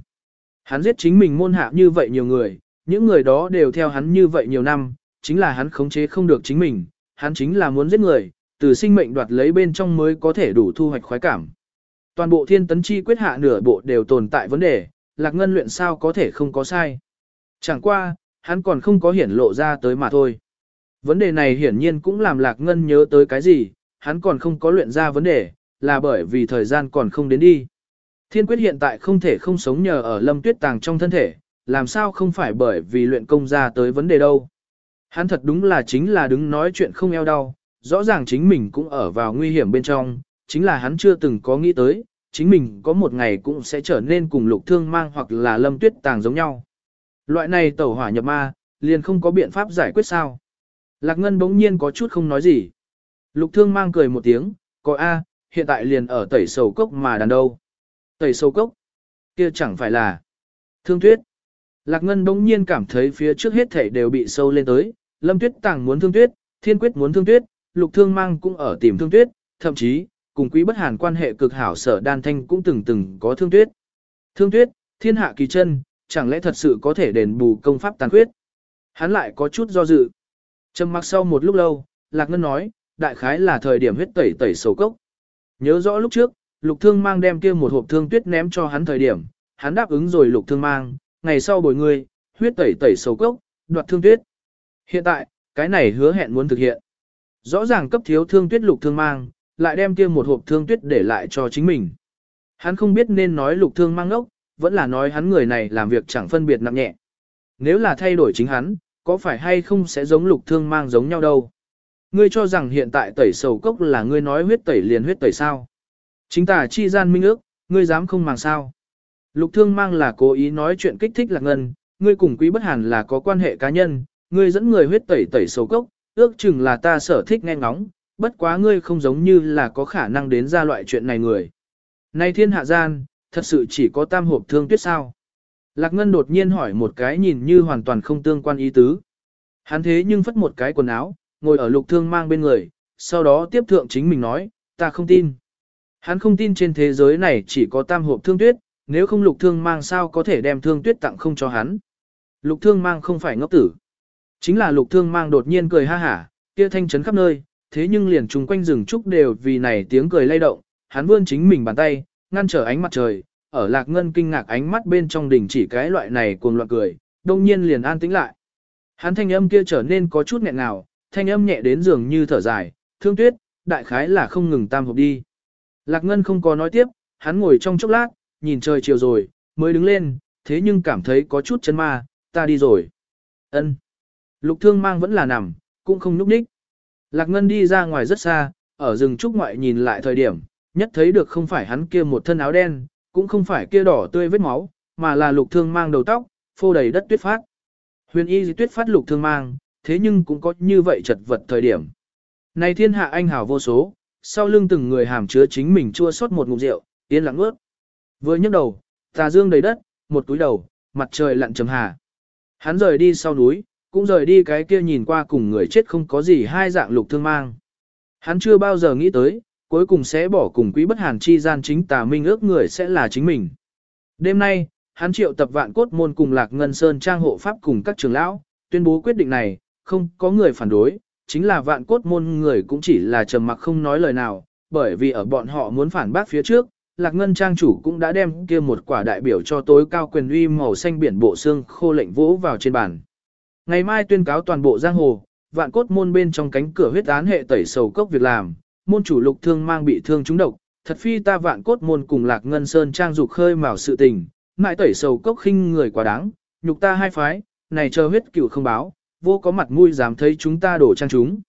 [SPEAKER 1] Hắn giết chính mình môn hạ như vậy nhiều người, những người đó đều theo hắn như vậy nhiều năm, chính là hắn khống chế không được chính mình, hắn chính là muốn giết người, từ sinh mệnh đoạt lấy bên trong mới có thể đủ thu hoạch khoái cảm. Toàn bộ thiên tấn chi quyết hạ nửa bộ đều tồn tại vấn đề, lạc ngân luyện sao có thể không có sai. Chẳng qua, hắn còn không có hiển lộ ra tới mà thôi. Vấn đề này hiển nhiên cũng làm lạc ngân nhớ tới cái gì, hắn còn không có luyện ra vấn đề, là bởi vì thời gian còn không đến đi. Thiên quyết hiện tại không thể không sống nhờ ở lâm tuyết tàng trong thân thể, làm sao không phải bởi vì luyện công ra tới vấn đề đâu. Hắn thật đúng là chính là đứng nói chuyện không eo đau, rõ ràng chính mình cũng ở vào nguy hiểm bên trong, chính là hắn chưa từng có nghĩ tới, chính mình có một ngày cũng sẽ trở nên cùng lục thương mang hoặc là lâm tuyết tàng giống nhau. Loại này tẩu hỏa nhập ma, liền không có biện pháp giải quyết sao. Lạc Ngân bỗng nhiên có chút không nói gì. Lục thương mang cười một tiếng, có A, hiện tại liền ở tẩy sầu cốc mà đàn đâu. Tẩy sầu cốc? kia chẳng phải là thương tuyết. Lạc Ngân bỗng nhiên cảm thấy phía trước hết thảy đều bị sâu lên tới, lâm tuyết tàng muốn thương tuyết, thiên quyết muốn thương tuyết, lục thương mang cũng ở tìm thương tuyết, thậm chí, cùng quý bất hàn quan hệ cực hảo sở đan thanh cũng từng từng có thương tuyết. Thương tuyết, thiên hạ kỳ chân, chẳng lẽ thật sự có thể đền bù công pháp tàn khuyết? Hắn lại có chút do dự. Trầm mặc sau một lúc lâu, Lạc Ngân nói, đại khái là thời điểm huyết tẩy tẩy sầu cốc. Nhớ rõ lúc trước, Lục Thương mang đem kia một hộp thương tuyết ném cho hắn thời điểm, hắn đáp ứng rồi Lục Thương mang, ngày sau bồi người, huyết tẩy tẩy sầu cốc, đoạt thương tuyết. Hiện tại, cái này hứa hẹn muốn thực hiện. Rõ ràng cấp thiếu thương tuyết Lục Thương mang, lại đem kia một hộp thương tuyết để lại cho chính mình. Hắn không biết nên nói Lục Thương mang ngốc, vẫn là nói hắn người này làm việc chẳng phân biệt nặng nhẹ. Nếu là thay đổi chính hắn, có phải hay không sẽ giống lục thương mang giống nhau đâu. Ngươi cho rằng hiện tại tẩy sầu cốc là ngươi nói huyết tẩy liền huyết tẩy sao. Chính tả chi gian minh ước, ngươi dám không màng sao. Lục thương mang là cố ý nói chuyện kích thích lạc ngân, ngươi cùng quý bất hàn là có quan hệ cá nhân, ngươi dẫn người huyết tẩy tẩy sầu cốc, ước chừng là ta sở thích nghe ngóng, bất quá ngươi không giống như là có khả năng đến ra loại chuyện này người. Này thiên hạ gian, thật sự chỉ có tam hộp thương tuyết sao. Lạc Ngân đột nhiên hỏi một cái nhìn như hoàn toàn không tương quan ý tứ. Hắn thế nhưng phất một cái quần áo, ngồi ở lục thương mang bên người, sau đó tiếp thượng chính mình nói, ta không tin. Hắn không tin trên thế giới này chỉ có tam hộp thương tuyết, nếu không lục thương mang sao có thể đem thương tuyết tặng không cho hắn. Lục thương mang không phải ngốc tử. Chính là lục thương mang đột nhiên cười ha hả, kia thanh chấn khắp nơi, thế nhưng liền chung quanh rừng trúc đều vì này tiếng cười lay động, hắn vươn chính mình bàn tay, ngăn trở ánh mặt trời, ở lạc ngân kinh ngạc ánh mắt bên trong đỉnh chỉ cái loại này cuồng loạn cười, đông nhiên liền an tĩnh lại. Hắn thanh âm kia trở nên có chút nghẹn ngào, thanh âm nhẹ đến dường như thở dài, thương tuyết, đại khái là không ngừng tam hộp đi. Lạc ngân không có nói tiếp, hắn ngồi trong chốc lát, nhìn trời chiều rồi, mới đứng lên, thế nhưng cảm thấy có chút chân ma, ta đi rồi. ân Lục thương mang vẫn là nằm, cũng không núp đích. Lạc ngân đi ra ngoài rất xa, ở rừng trúc ngoại nhìn lại thời điểm, nhất thấy được không phải hắn kia một thân áo đen, cũng không phải kia đỏ tươi vết máu, mà là lục thương mang đầu tóc, phô đầy đất tuyết phát. Huyền y tuyết phát lục thương mang, thế nhưng cũng có như vậy chật vật thời điểm. Này thiên hạ anh hào vô số, sau lưng từng người hàm chứa chính mình chua xót một ngụm rượu, yên lặng ướt. Vừa nhấc đầu, tà dương đầy đất, một túi đầu, mặt trời lặn trầm hà. Hắn rời đi sau núi, cũng rời đi cái kia nhìn qua cùng người chết không có gì hai dạng lục thương mang. Hắn chưa bao giờ nghĩ tới, cuối cùng sẽ bỏ cùng quý bất hàn chi gian chính tà minh ước người sẽ là chính mình. Đêm nay, hắn triệu tập vạn cốt môn cùng lạc ngân sơn trang hộ pháp cùng các trưởng lão, tuyên bố quyết định này, không có người phản đối, chính là vạn cốt môn người cũng chỉ là trầm mặc không nói lời nào, bởi vì ở bọn họ muốn phản bác phía trước, Lạc Ngân Trang chủ cũng đã đem kia một quả đại biểu cho tối cao quyền uy màu xanh biển bộ xương khô lệnh vỗ vào trên bàn. Ngày mai tuyên cáo toàn bộ giang hồ, vạn cốt môn bên trong cánh cửa huyết án hệ tẩy sầu cốc việc làm, môn chủ lục thương mang bị thương trúng độc, thật phi ta vạn cốt môn cùng Lạc Ngân Sơn Trang dục khơi mào sự tình, mại tẩy sầu cốc khinh người quá đáng, nhục ta hai phái, này chờ huyết cửu không báo, vô có mặt mũi dám thấy chúng ta đổ trang chúng.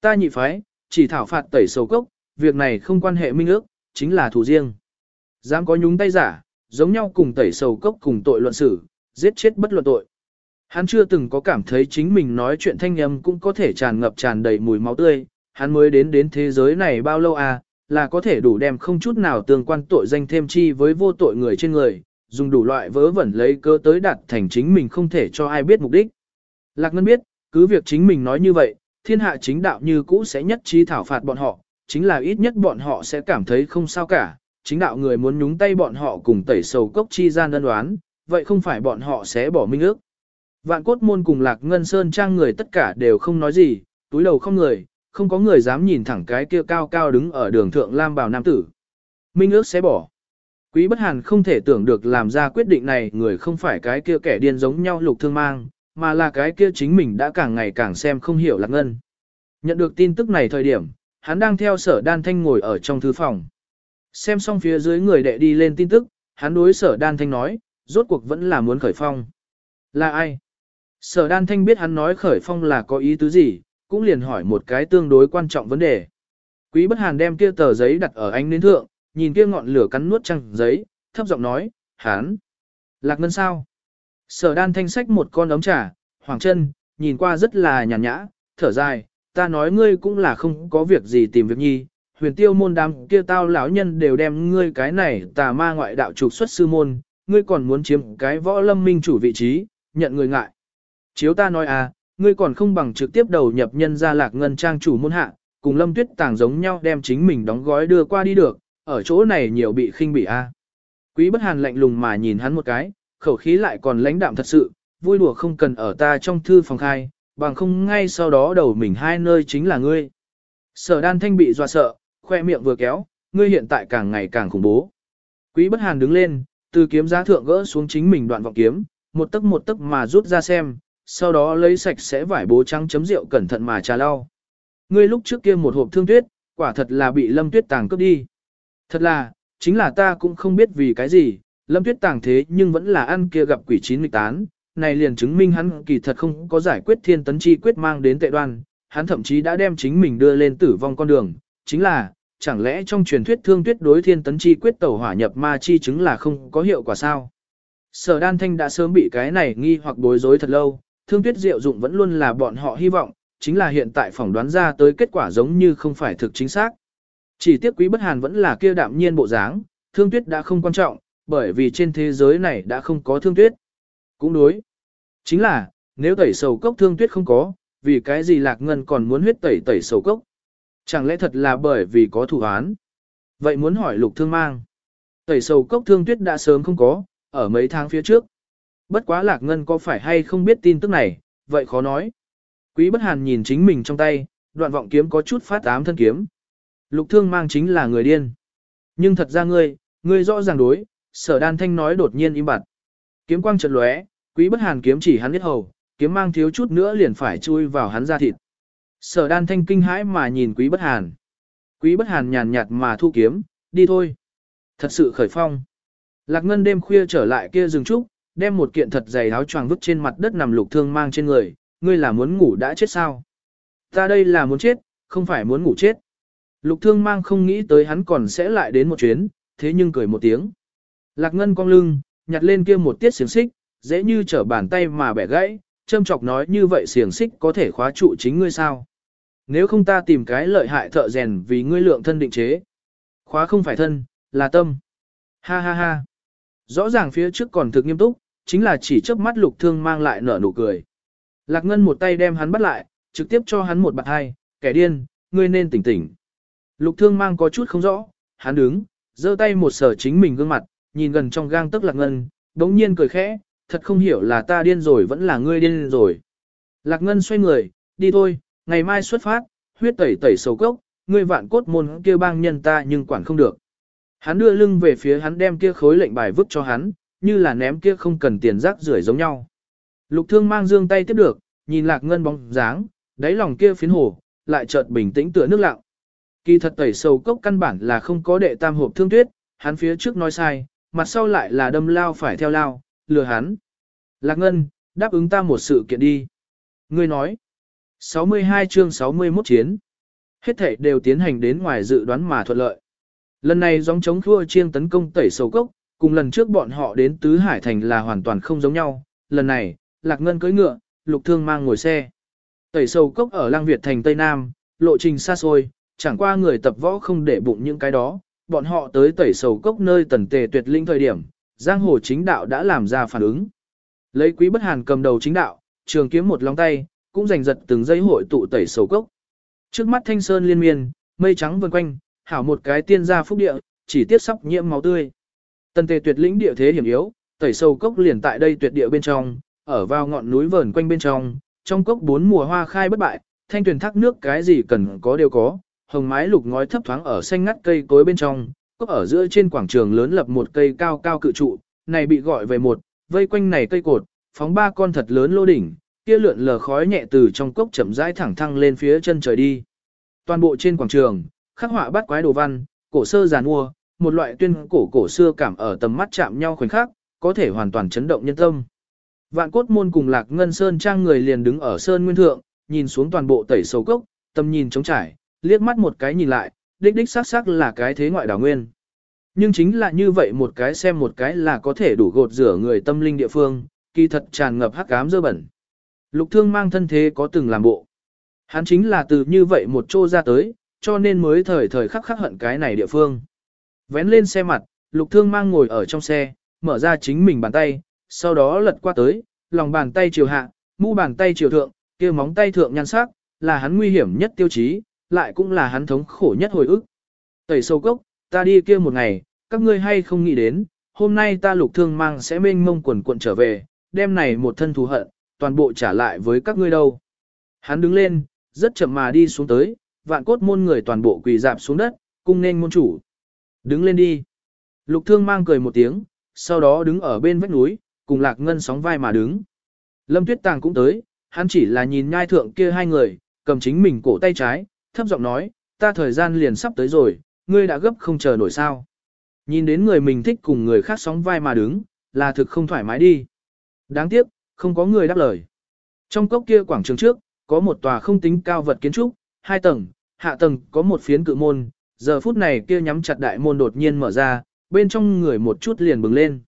[SPEAKER 1] Ta nhị phái, chỉ thảo phạt tẩy sầu cốc, việc này không quan hệ minh ước, chính là thủ riêng. Dám có nhúng tay giả, giống nhau cùng tẩy sầu cốc cùng tội luận xử, giết chết bất luận tội. Hắn chưa từng có cảm thấy chính mình nói chuyện thanh âm cũng có thể tràn ngập tràn đầy mùi máu tươi, hắn mới đến đến thế giới này bao lâu à, là có thể đủ đem không chút nào tương quan tội danh thêm chi với vô tội người trên người, dùng đủ loại vớ vẩn lấy cơ tới đạt thành chính mình không thể cho ai biết mục đích. Lạc Ngân biết, cứ việc chính mình nói như vậy, thiên hạ chính đạo như cũ sẽ nhất trí thảo phạt bọn họ, chính là ít nhất bọn họ sẽ cảm thấy không sao cả, chính đạo người muốn nhúng tay bọn họ cùng tẩy sầu cốc chi gian đơn đoán, vậy không phải bọn họ sẽ bỏ minh ước. Vạn cốt môn cùng Lạc Ngân Sơn trang người tất cả đều không nói gì, túi đầu không người, không có người dám nhìn thẳng cái kia cao cao đứng ở đường thượng Lam Bào Nam Tử. Minh ước sẽ bỏ. Quý bất hàn không thể tưởng được làm ra quyết định này người không phải cái kia kẻ điên giống nhau lục thương mang, mà là cái kia chính mình đã càng ngày càng xem không hiểu lạc ngân. Nhận được tin tức này thời điểm, hắn đang theo sở đan thanh ngồi ở trong thư phòng. Xem xong phía dưới người đệ đi lên tin tức, hắn đối sở đan thanh nói, rốt cuộc vẫn là muốn khởi phong. Là ai? Sở đan thanh biết hắn nói khởi phong là có ý tứ gì, cũng liền hỏi một cái tương đối quan trọng vấn đề. Quý bất hàn đem kia tờ giấy đặt ở ánh nến thượng, nhìn kia ngọn lửa cắn nuốt trăng giấy, thấp giọng nói, hán, Lạc ngân sao? Sở đan thanh sách một con ấm trà, hoàng chân, nhìn qua rất là nhàn nhã, thở dài, ta nói ngươi cũng là không có việc gì tìm việc nhi, huyền tiêu môn đám kia tao lão nhân đều đem ngươi cái này tà ma ngoại đạo trục xuất sư môn, ngươi còn muốn chiếm cái võ lâm minh chủ vị trí, nhận người ngại. Chiếu ta nói à, ngươi còn không bằng trực tiếp đầu nhập nhân gia lạc ngân trang chủ môn hạ, cùng lâm tuyết tàng giống nhau đem chính mình đóng gói đưa qua đi được, ở chỗ này nhiều bị khinh bị a. Quý bất hàn lạnh lùng mà nhìn hắn một cái, khẩu khí lại còn lãnh đạm thật sự, vui đùa không cần ở ta trong thư phòng khai, bằng không ngay sau đó đầu mình hai nơi chính là ngươi. Sở đan thanh bị dọa sợ, khoe miệng vừa kéo, ngươi hiện tại càng ngày càng khủng bố. Quý bất hàn đứng lên, từ kiếm giá thượng gỡ xuống chính mình đoạn vọng kiếm, một tấc một tấc mà rút ra xem, sau đó lấy sạch sẽ vải bố trắng chấm rượu cẩn thận mà trà lau. Ngươi lúc trước kia một hộp thương tuyết, quả thật là bị lâm tuyết tàng cướp đi. Thật là, chính là ta cũng không biết vì cái gì, lâm tuyết tàng thế nhưng vẫn là ăn kia gặp quỷ chín nghịch tán, này liền chứng minh hắn kỳ thật không có giải quyết thiên tấn chi quyết mang đến tệ đoan, hắn thậm chí đã đem chính mình đưa lên tử vong con đường, chính là, chẳng lẽ trong truyền thuyết thương tuyết đối thiên tấn chi quyết tẩu hỏa nhập ma chi chứng là không có hiệu quả sao? Sở đan thanh đã sớm bị cái này nghi hoặc bối rối thật lâu, thương tuyết diệu dụng vẫn luôn là bọn họ hy vọng, chính là hiện tại phỏng đoán ra tới kết quả giống như không phải thực chính xác. Chỉ tiếc quý bất hàn vẫn là kia đạm nhiên bộ dáng, thương tuyết đã không quan trọng, bởi vì trên thế giới này đã không có thương tuyết. Cũng đối. Chính là, nếu tẩy sầu cốc thương tuyết không có, vì cái gì lạc ngân còn muốn huyết tẩy tẩy sầu cốc? Chẳng lẽ thật là bởi vì có thủ án? Vậy muốn hỏi lục thương mang. Tẩy sầu cốc thương tuyết đã sớm không có, ở mấy tháng phía trước. Bất quá lạc ngân có phải hay không biết tin tức này, vậy khó nói. Quý bất hàn nhìn chính mình trong tay, đoạn vọng kiếm có chút phát ám thân kiếm. Lục thương mang chính là người điên. Nhưng thật ra ngươi, ngươi rõ ràng đối, sở đan thanh nói đột nhiên im bặt. Kiếm quang chợt lóe, quý bất hàn kiếm chỉ hắn biết hầu, kiếm mang thiếu chút nữa liền phải chui vào hắn ra thịt. Sở đan thanh kinh hãi mà nhìn quý bất hàn. Quý bất hàn nhàn nhạt mà thu kiếm, đi thôi. Thật sự khởi phong. Lạc ngân đêm khuya trở lại kia rừng trúc, đem một kiện thật dày áo choàng vứt trên mặt đất nằm lục thương mang trên người, ngươi là muốn ngủ đã chết sao? Ta đây là muốn chết, không phải muốn ngủ chết. Lục thương mang không nghĩ tới hắn còn sẽ lại đến một chuyến, thế nhưng cười một tiếng. Lạc ngân cong lưng, nhặt lên kia một tiết xiềng xích, dễ như trở bàn tay mà bẻ gãy, châm chọc nói như vậy xiềng xích có thể khóa trụ chính ngươi sao. Nếu không ta tìm cái lợi hại thợ rèn vì ngươi lượng thân định chế. Khóa không phải thân, là tâm. Ha ha ha. Rõ ràng phía trước còn thực nghiêm túc, chính là chỉ chớp mắt lục thương mang lại nở nụ cười. Lạc Ngân một tay đem hắn bắt lại, trực tiếp cho hắn một bạt hai, kẻ điên, ngươi nên tỉnh tỉnh. Lục thương mang có chút không rõ, hắn đứng, giơ tay một sở chính mình gương mặt, nhìn gần trong gang tức Lạc Ngân, đống nhiên cười khẽ, thật không hiểu là ta điên rồi vẫn là ngươi điên rồi. Lạc Ngân xoay người, đi thôi, ngày mai xuất phát, huyết tẩy tẩy sầu cốc, ngươi vạn cốt môn kia bang nhân ta nhưng quản không được. Hắn đưa lưng về phía hắn đem kia khối lệnh bài vứt cho hắn, như là ném kia không cần tiền rác rưởi giống nhau. Lục thương mang dương tay tiếp được, nhìn lạc ngân bóng dáng, đáy lòng kia phiến hồ, lại chợt bình tĩnh tựa nước lặng. Kỳ thật tẩy sầu cốc căn bản là không có đệ tam hộp thương tuyết, hắn phía trước nói sai, mặt sau lại là đâm lao phải theo lao, lừa hắn. Lạc ngân, đáp ứng ta một sự kiện đi. Ngươi nói, 62 chương 61 chiến. Hết thể đều tiến hành đến ngoài dự đoán mà thuận lợi. Lần này giống chống thua chiêng tấn công tẩy sầu cốc, cùng lần trước bọn họ đến Tứ Hải Thành là hoàn toàn không giống nhau. Lần này, Lạc Ngân cưỡi ngựa, Lục Thương mang ngồi xe. Tẩy sầu cốc ở Lang Việt Thành Tây Nam, lộ trình xa xôi, chẳng qua người tập võ không để bụng những cái đó. Bọn họ tới tẩy sầu cốc nơi tần tề tuyệt linh thời điểm, giang hồ chính đạo đã làm ra phản ứng. Lấy quý bất hàn cầm đầu chính đạo, trường kiếm một lòng tay, cũng giành giật từng giây hội tụ tẩy sầu cốc. Trước mắt thanh sơn liên miên, mây trắng vần quanh, hảo một cái tiên gia phúc địa, chỉ tiếp sắp nhiễm máu tươi. Tần tề tuyệt lĩnh địa thế hiểm yếu, tẩy sâu cốc liền tại đây tuyệt địa bên trong, ở vào ngọn núi vờn quanh bên trong, trong cốc bốn mùa hoa khai bất bại, thanh tuyển thác nước cái gì cần có đều có, hồng mái lục ngói thấp thoáng ở xanh ngắt cây cối bên trong, cốc ở giữa trên quảng trường lớn lập một cây cao cao cự trụ, này bị gọi về một, vây quanh này cây cột, phóng ba con thật lớn lô đỉnh, kia lượn lờ khói nhẹ từ trong cốc chậm rãi thẳng thăng lên phía chân trời đi. Toàn bộ trên quảng trường, khắc họa bắt quái đồ văn, cổ sơ giàn mua, một loại tuyên cổ cổ xưa cảm ở tầm mắt chạm nhau khoảnh khắc, có thể hoàn toàn chấn động nhân tâm. Vạn cốt môn cùng lạc ngân sơn trang người liền đứng ở sơn nguyên thượng, nhìn xuống toàn bộ tẩy sầu cốc, tâm nhìn trống trải, liếc mắt một cái nhìn lại, đích đích xác xác là cái thế ngoại đảo nguyên. Nhưng chính là như vậy một cái xem một cái là có thể đủ gột rửa người tâm linh địa phương, kỳ thật tràn ngập hắc ám dơ bẩn. Lục thương mang thân thế có từng làm bộ. Hắn chính là từ như vậy một chỗ ra tới, cho nên mới thời thời khắc khắc hận cái này địa phương. Vén lên xe mặt, lục thương mang ngồi ở trong xe, mở ra chính mình bàn tay, sau đó lật qua tới, lòng bàn tay chiều hạ, mu bàn tay chiều thượng, kia móng tay thượng nhan sắc, là hắn nguy hiểm nhất tiêu chí, lại cũng là hắn thống khổ nhất hồi ức. Tẩy sâu cốc, ta đi kia một ngày, các ngươi hay không nghĩ đến, hôm nay ta lục thương mang sẽ mênh mông quần cuộn trở về, đêm này một thân thù hận, toàn bộ trả lại với các ngươi đâu. Hắn đứng lên, rất chậm mà đi xuống tới, vạn cốt môn người toàn bộ quỳ dạp xuống đất, cung nên môn chủ. Đứng lên đi. Lục thương mang cười một tiếng, sau đó đứng ở bên vách núi, cùng lạc ngân sóng vai mà đứng. Lâm tuyết tàng cũng tới, hắn chỉ là nhìn nhai thượng kia hai người, cầm chính mình cổ tay trái, thấp giọng nói, ta thời gian liền sắp tới rồi, ngươi đã gấp không chờ nổi sao. Nhìn đến người mình thích cùng người khác sóng vai mà đứng, là thực không thoải mái đi. Đáng tiếc, không có người đáp lời. Trong cốc kia quảng trường trước, có một tòa không tính cao vật kiến trúc, hai tầng, hạ tầng có một phiến cự môn, giờ phút này kia nhắm chặt đại môn đột nhiên mở ra, bên trong người một chút liền bừng lên.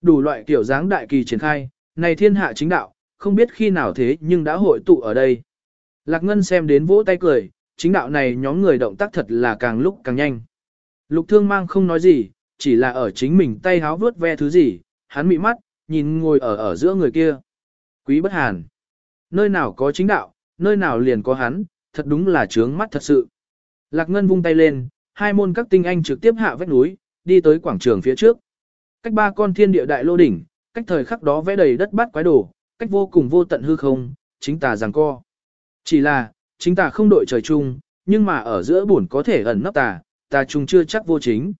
[SPEAKER 1] Đủ loại kiểu dáng đại kỳ triển khai, này thiên hạ chính đạo, không biết khi nào thế nhưng đã hội tụ ở đây. Lạc Ngân xem đến vỗ tay cười, chính đạo này nhóm người động tác thật là càng lúc càng nhanh. Lục thương mang không nói gì, chỉ là ở chính mình tay háo vướt ve thứ gì, hắn mị mắt, nhìn ngồi ở ở giữa người kia. Quý bất hàn. Nơi nào có chính đạo, nơi nào liền có hắn, thật đúng là trướng mắt thật sự. Lạc Ngân vung tay lên, hai môn các tinh anh trực tiếp hạ vách núi, đi tới quảng trường phía trước. Cách ba con thiên địa đại lô đỉnh, cách thời khắc đó vẽ đầy đất bát quái đồ, cách vô cùng vô tận hư không, chính tà giằng co. Chỉ là, chính tà không đội trời chung, nhưng mà ở giữa bổn có thể ẩn nấp tà, tà chung chưa chắc vô chính.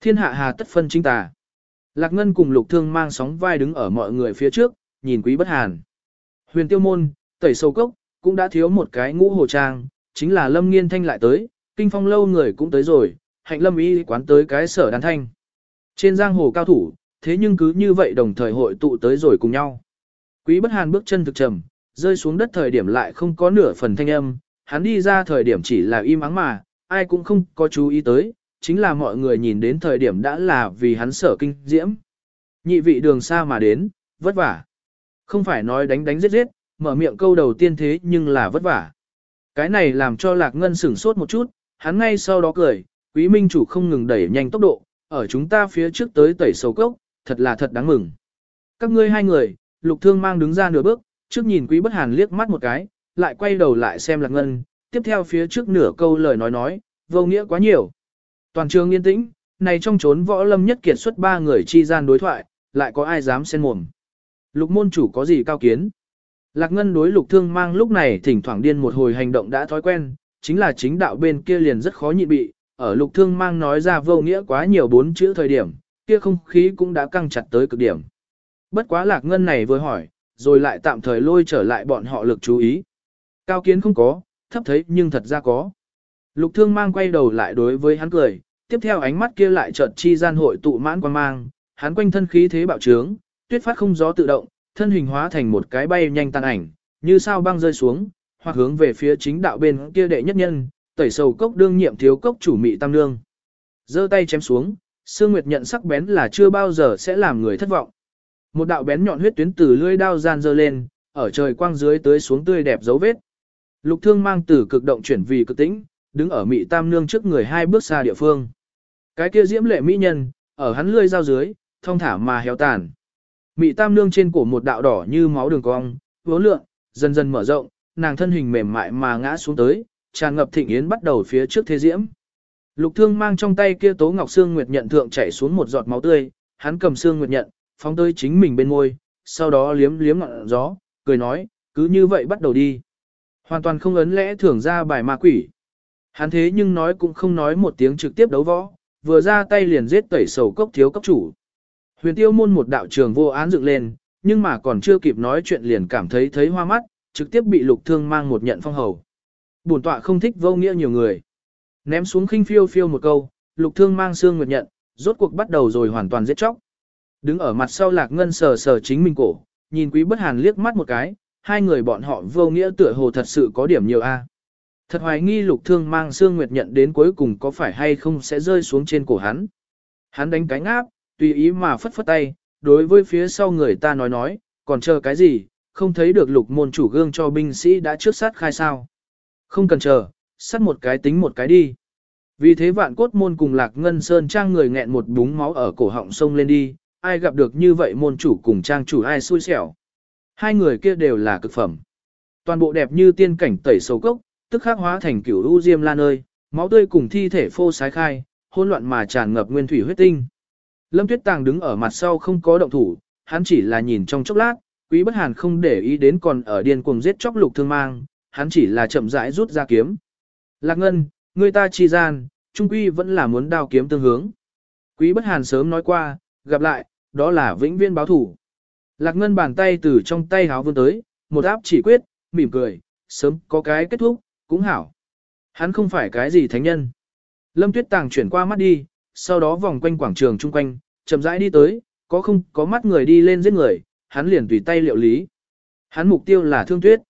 [SPEAKER 1] Thiên hạ hà tất phân chính tà. Lạc Ngân cùng Lục Thương mang sóng vai đứng ở mọi người phía trước, nhìn quý bất hàn. Huyền tiêu môn, tẩy sâu cốc, cũng đã thiếu một cái ngũ hồ trang, chính là Lâm Nghiên Thanh lại tới, kinh phong lâu người cũng tới rồi, hạnh lâm y quán tới cái sở đàn thanh. Trên giang hồ cao thủ, thế nhưng cứ như vậy đồng thời hội tụ tới rồi cùng nhau. Quý bất hàn bước chân thực trầm, rơi xuống đất thời điểm lại không có nửa phần thanh âm, hắn đi ra thời điểm chỉ là im ắng mà, ai cũng không có chú ý tới, chính là mọi người nhìn đến thời điểm đã là vì hắn sở kinh diễm. Nhị vị đường xa mà đến, vất vả. Không phải nói đánh đánh giết giết, mở miệng câu đầu tiên thế nhưng là vất vả. Cái này làm cho Lạc Ngân sửng sốt một chút, hắn ngay sau đó cười, quý minh chủ không ngừng đẩy nhanh tốc độ, ở chúng ta phía trước tới tẩy sầu cốc, thật là thật đáng mừng. Các ngươi hai người, lục thương mang đứng ra nửa bước, trước nhìn quý bất hàn liếc mắt một cái, lại quay đầu lại xem Lạc Ngân, tiếp theo phía trước nửa câu lời nói nói, vô nghĩa quá nhiều. Toàn trường yên tĩnh, này trong chốn võ lâm nhất kiệt xuất ba người chi gian đối thoại, lại có ai dám xen mồm. Lục môn chủ có gì cao kiến? Lạc Ngân đối lục thương mang lúc này thỉnh thoảng điên một hồi hành động đã thói quen, chính là chính đạo bên kia liền rất khó nhịn bị, ở lục thương mang nói ra vô nghĩa quá nhiều bốn chữ thời điểm, kia không khí cũng đã căng chặt tới cực điểm. Bất quá Lạc Ngân này vừa hỏi, rồi lại tạm thời lôi trở lại bọn họ lực chú ý. Cao kiến không có, thấp thấy nhưng thật ra có. Lục thương mang quay đầu lại đối với hắn cười, tiếp theo ánh mắt kia lại chợt chi gian hội tụ mãn quan mang, hắn quanh thân khí thế bạo trướng, tuyết phát không gió tự động, thân hình hóa thành một cái bay nhanh tàn ảnh, như sao băng rơi xuống, hoặc hướng về phía chính đạo bên kia đệ nhất nhân, tẩy sầu cốc đương nhiệm thiếu cốc chủ mị tam nương. giơ tay chém xuống, Sương Nguyệt nhận sắc bén là chưa bao giờ sẽ làm người thất vọng. Một đạo bén nhọn huyết tuyến từ lưỡi đao gian dơ lên, ở trời quang dưới tới xuống tươi đẹp dấu vết. Lục Thương mang từ cực động chuyển vì cực tĩnh, đứng ở mị tam nương trước người hai bước xa địa phương. Cái kia diễm lệ mỹ nhân, ở hắn lưỡi dao dưới, thông thả mà héo tàn. Mị tam nương trên cổ một đạo đỏ như máu đường cong, vốn lượng, dần dần mở rộng, nàng thân hình mềm mại mà ngã xuống tới, tràn ngập thịnh yến bắt đầu phía trước thế diễm. Lục thương mang trong tay kia tố ngọc xương nguyệt nhận thượng chảy xuống một giọt máu tươi, hắn cầm xương nguyệt nhận, phóng tới chính mình bên môi, sau đó liếm liếm ngọn gió, cười nói, cứ như vậy bắt đầu đi. Hoàn toàn không ấn lẽ thưởng ra bài ma quỷ. Hắn thế nhưng nói cũng không nói một tiếng trực tiếp đấu võ, vừa ra tay liền giết tẩy sầu cốc thiếu cấp chủ. Huyền tiêu môn một đạo trường vô án dựng lên, nhưng mà còn chưa kịp nói chuyện liền cảm thấy thấy hoa mắt, trực tiếp bị lục thương mang một nhận phong hầu. Bổn tọa không thích vô nghĩa nhiều người. Ném xuống khinh phiêu phiêu một câu, lục thương mang xương nguyệt nhận, rốt cuộc bắt đầu rồi hoàn toàn giết chóc. Đứng ở mặt sau lạc ngân sờ sờ chính mình cổ, nhìn quý bất hàn liếc mắt một cái, hai người bọn họ vô nghĩa tựa hồ thật sự có điểm nhiều a. Thật hoài nghi lục thương mang xương nguyệt nhận đến cuối cùng có phải hay không sẽ rơi xuống trên cổ hắn. Hắn đánh cánh áp, tùy ý mà phất phất tay, đối với phía sau người ta nói nói, còn chờ cái gì, không thấy được lục môn chủ gương cho binh sĩ đã trước sát khai sao. Không cần chờ, sát một cái tính một cái đi. Vì thế vạn cốt môn cùng lạc ngân sơn trang người nghẹn một búng máu ở cổ họng sông lên đi, ai gặp được như vậy môn chủ cùng trang chủ ai xui xẻo. Hai người kia đều là cực phẩm. Toàn bộ đẹp như tiên cảnh tẩy sầu cốc, tức khắc hóa thành kiểu u diêm lan ơi, máu tươi cùng thi thể phô sái khai, hỗn loạn mà tràn ngập nguyên thủy huyết tinh. Lâm Tuyết Tàng đứng ở mặt sau không có động thủ, hắn chỉ là nhìn trong chốc lát, Quý Bất Hàn không để ý đến còn ở điên cuồng giết chóc lục thương mang, hắn chỉ là chậm rãi rút ra kiếm. Lạc Ngân, người ta chi gian, trung quy vẫn là muốn đao kiếm tương hướng. Quý Bất Hàn sớm nói qua, gặp lại, đó là vĩnh viên báo thủ. Lạc Ngân bàn tay từ trong tay háo vươn tới, một áp chỉ quyết, mỉm cười, sớm có cái kết thúc, cũng hảo. Hắn không phải cái gì thánh nhân. Lâm Tuyết Tàng chuyển qua mắt đi, sau đó vòng quanh quảng trường chung quanh, chậm rãi đi tới, có không có mắt người đi lên giết người, hắn liền tùy tay liệu lý. Hắn mục tiêu là thương tuyết.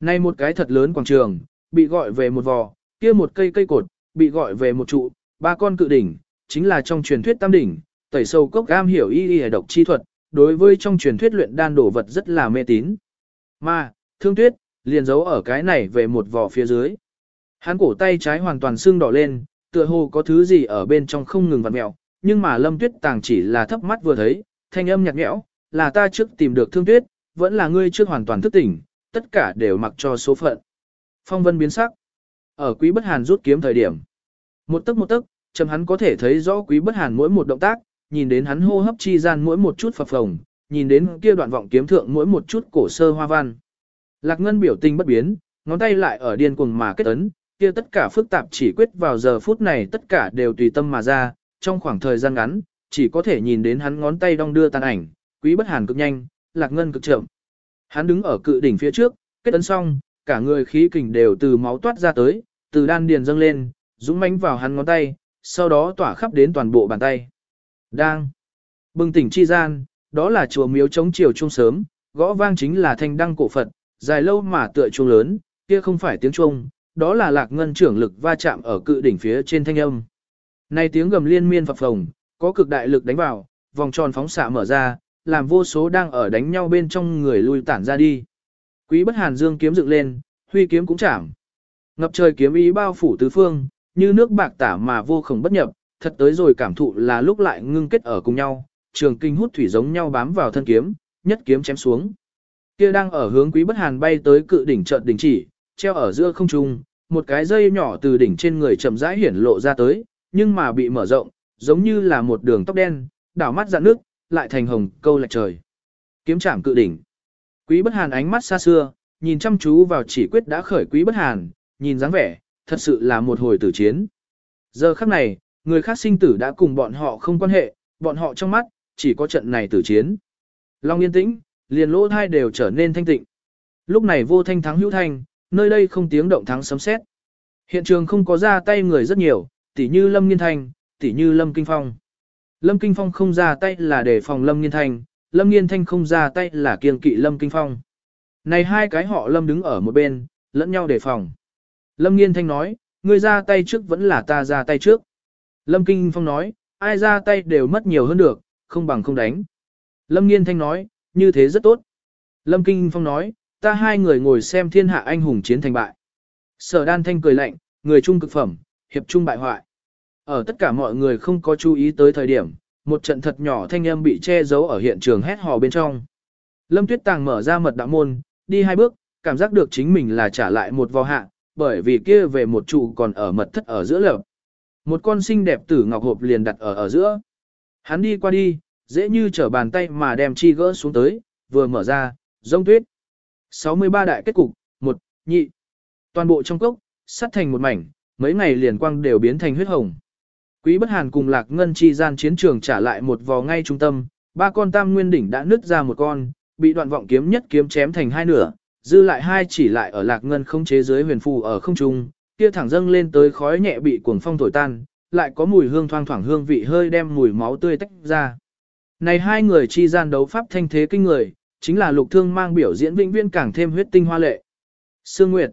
[SPEAKER 1] Nay một cái thật lớn quảng trường, bị gọi về một vò, kia một cây cây cột, bị gọi về một trụ, ba con cự đỉnh, chính là trong truyền thuyết tam đỉnh, tẩy sâu cốc am hiểu y y độc chi thuật, đối với trong truyền thuyết luyện đan đổ vật rất là mê tín. Mà, thương tuyết, liền giấu ở cái này về một vò phía dưới. Hắn cổ tay trái hoàn toàn xương đỏ lên, tựa hồ có thứ gì ở bên trong không ngừng vặn mẹo, nhưng mà lâm tuyết tàng chỉ là thấp mắt vừa thấy, thanh âm nhạt nhẽo, là ta trước tìm được thương tuyết, vẫn là ngươi trước hoàn toàn thức tỉnh, tất cả đều mặc cho số phận. Phong vân biến sắc. Ở quý bất hàn rút kiếm thời điểm. Một tức một tức chấm hắn có thể thấy rõ quý bất hàn mỗi một động tác, nhìn đến hắn hô hấp chi gian mỗi một chút phập phồng, nhìn đến kia đoạn vọng kiếm thượng mỗi một chút cổ sơ hoa văn. Lạc Ngân biểu tình bất biến, ngón tay lại ở điên cuồng mà kết ấn, kia tất cả phức tạp chỉ quyết vào giờ phút này tất cả đều tùy tâm mà ra, trong khoảng thời gian ngắn, chỉ có thể nhìn đến hắn ngón tay đong đưa tàn ảnh, quý bất hàn cực nhanh, lạc ngân cực chậm. Hắn đứng ở cự đỉnh phía trước, kết ấn xong, cả người khí kình đều từ máu toát ra tới, từ đan điền dâng lên, dũng mãnh vào hắn ngón tay, sau đó tỏa khắp đến toàn bộ bàn tay. Đang bừng tỉnh chi gian, đó là chùa miếu chống chiều trung sớm, gõ vang chính là thanh đăng cổ Phật, dài lâu mà tựa chuông lớn, kia không phải tiếng chuông, đó là lạc ngân trưởng lực va chạm ở cự đỉnh phía trên thanh âm. Này tiếng gầm liên miên phập phồng, có cực đại lực đánh vào, vòng tròn phóng xạ mở ra, làm vô số đang ở đánh nhau bên trong người lui tản ra đi. Quý bất hàn dương kiếm dựng lên, huy kiếm cũng chạm. Ngập trời kiếm ý bao phủ tứ phương, như nước bạc tả mà vô khổng bất nhập, thật tới rồi cảm thụ là lúc lại ngưng kết ở cùng nhau, trường kinh hút thủy giống nhau bám vào thân kiếm, nhất kiếm chém xuống. Kia đang ở hướng quý bất hàn bay tới cự đỉnh chợt đình chỉ, treo ở giữa không trung, một cái dây nhỏ từ đỉnh trên người chậm rãi hiển lộ ra tới, nhưng mà bị mở rộng, giống như là một đường tóc đen, đảo mắt dạn nước, lại thành hồng câu lạch trời. Kiếm chạm cự đỉnh. Quý bất hàn ánh mắt xa xưa, nhìn chăm chú vào chỉ quyết đã khởi quý bất hàn, nhìn dáng vẻ, thật sự là một hồi tử chiến. Giờ khắc này, người khác sinh tử đã cùng bọn họ không quan hệ, bọn họ trong mắt, chỉ có trận này tử chiến. Long yên tĩnh, liền lỗ thai đều trở nên thanh tịnh. Lúc này vô thanh thắng hữu thanh, nơi đây không tiếng động thắng sấm sét. Hiện trường không có ra tay người rất nhiều, tỉ như Lâm Nghiên Thanh, tỉ như Lâm Kinh Phong. Lâm Kinh Phong không ra tay là để phòng Lâm Nghiên Thanh, Lâm Nghiên Thanh không ra tay là kiêng kỵ Lâm Kinh Phong. Này hai cái họ Lâm đứng ở một bên, lẫn nhau đề phòng. Lâm Nghiên Thanh nói, người ra tay trước vẫn là ta ra tay trước. Lâm Kinh Phong nói, ai ra tay đều mất nhiều hơn được, không bằng không đánh. Lâm Nghiên Thanh nói, như thế rất tốt. Lâm Kinh Phong nói, ta hai người ngồi xem thiên hạ anh hùng chiến thành bại. Sở đan thanh cười lạnh, người trung cực phẩm, hiệp trung bại hoại. Ở tất cả mọi người không có chú ý tới thời điểm, một trận thật nhỏ thanh âm bị che giấu ở hiện trường hét hò bên trong. Lâm Tuyết Tàng mở ra mật đạo môn, đi hai bước, cảm giác được chính mình là trả lại một vò hạ, bởi vì kia về một trụ còn ở mật thất ở giữa lập. Một con xinh đẹp tử ngọc hộp liền đặt ở ở giữa. Hắn đi qua đi, dễ như trở bàn tay mà đem chi gỡ xuống tới, vừa mở ra, rông tuyết. 63 đại kết cục, một, nhị. Toàn bộ trong cốc, sắt thành một mảnh, mấy ngày liền quang đều biến thành huyết hồng. Quý bất hàn cùng lạc ngân chi gian chiến trường trả lại một vò ngay trung tâm, ba con tam nguyên đỉnh đã nứt ra một con, bị đoạn vọng kiếm nhất kiếm chém thành hai nửa, dư lại hai chỉ lại ở lạc ngân không chế dưới huyền phù ở không trung, kia thẳng dâng lên tới khói nhẹ bị cuồng phong thổi tan, lại có mùi hương thoang thoảng hương vị hơi đem mùi máu tươi tách ra. Này hai người chi gian đấu pháp thanh thế kinh người, chính là lục thương mang biểu diễn vĩnh viễn càng thêm huyết tinh hoa lệ. Sương Nguyệt.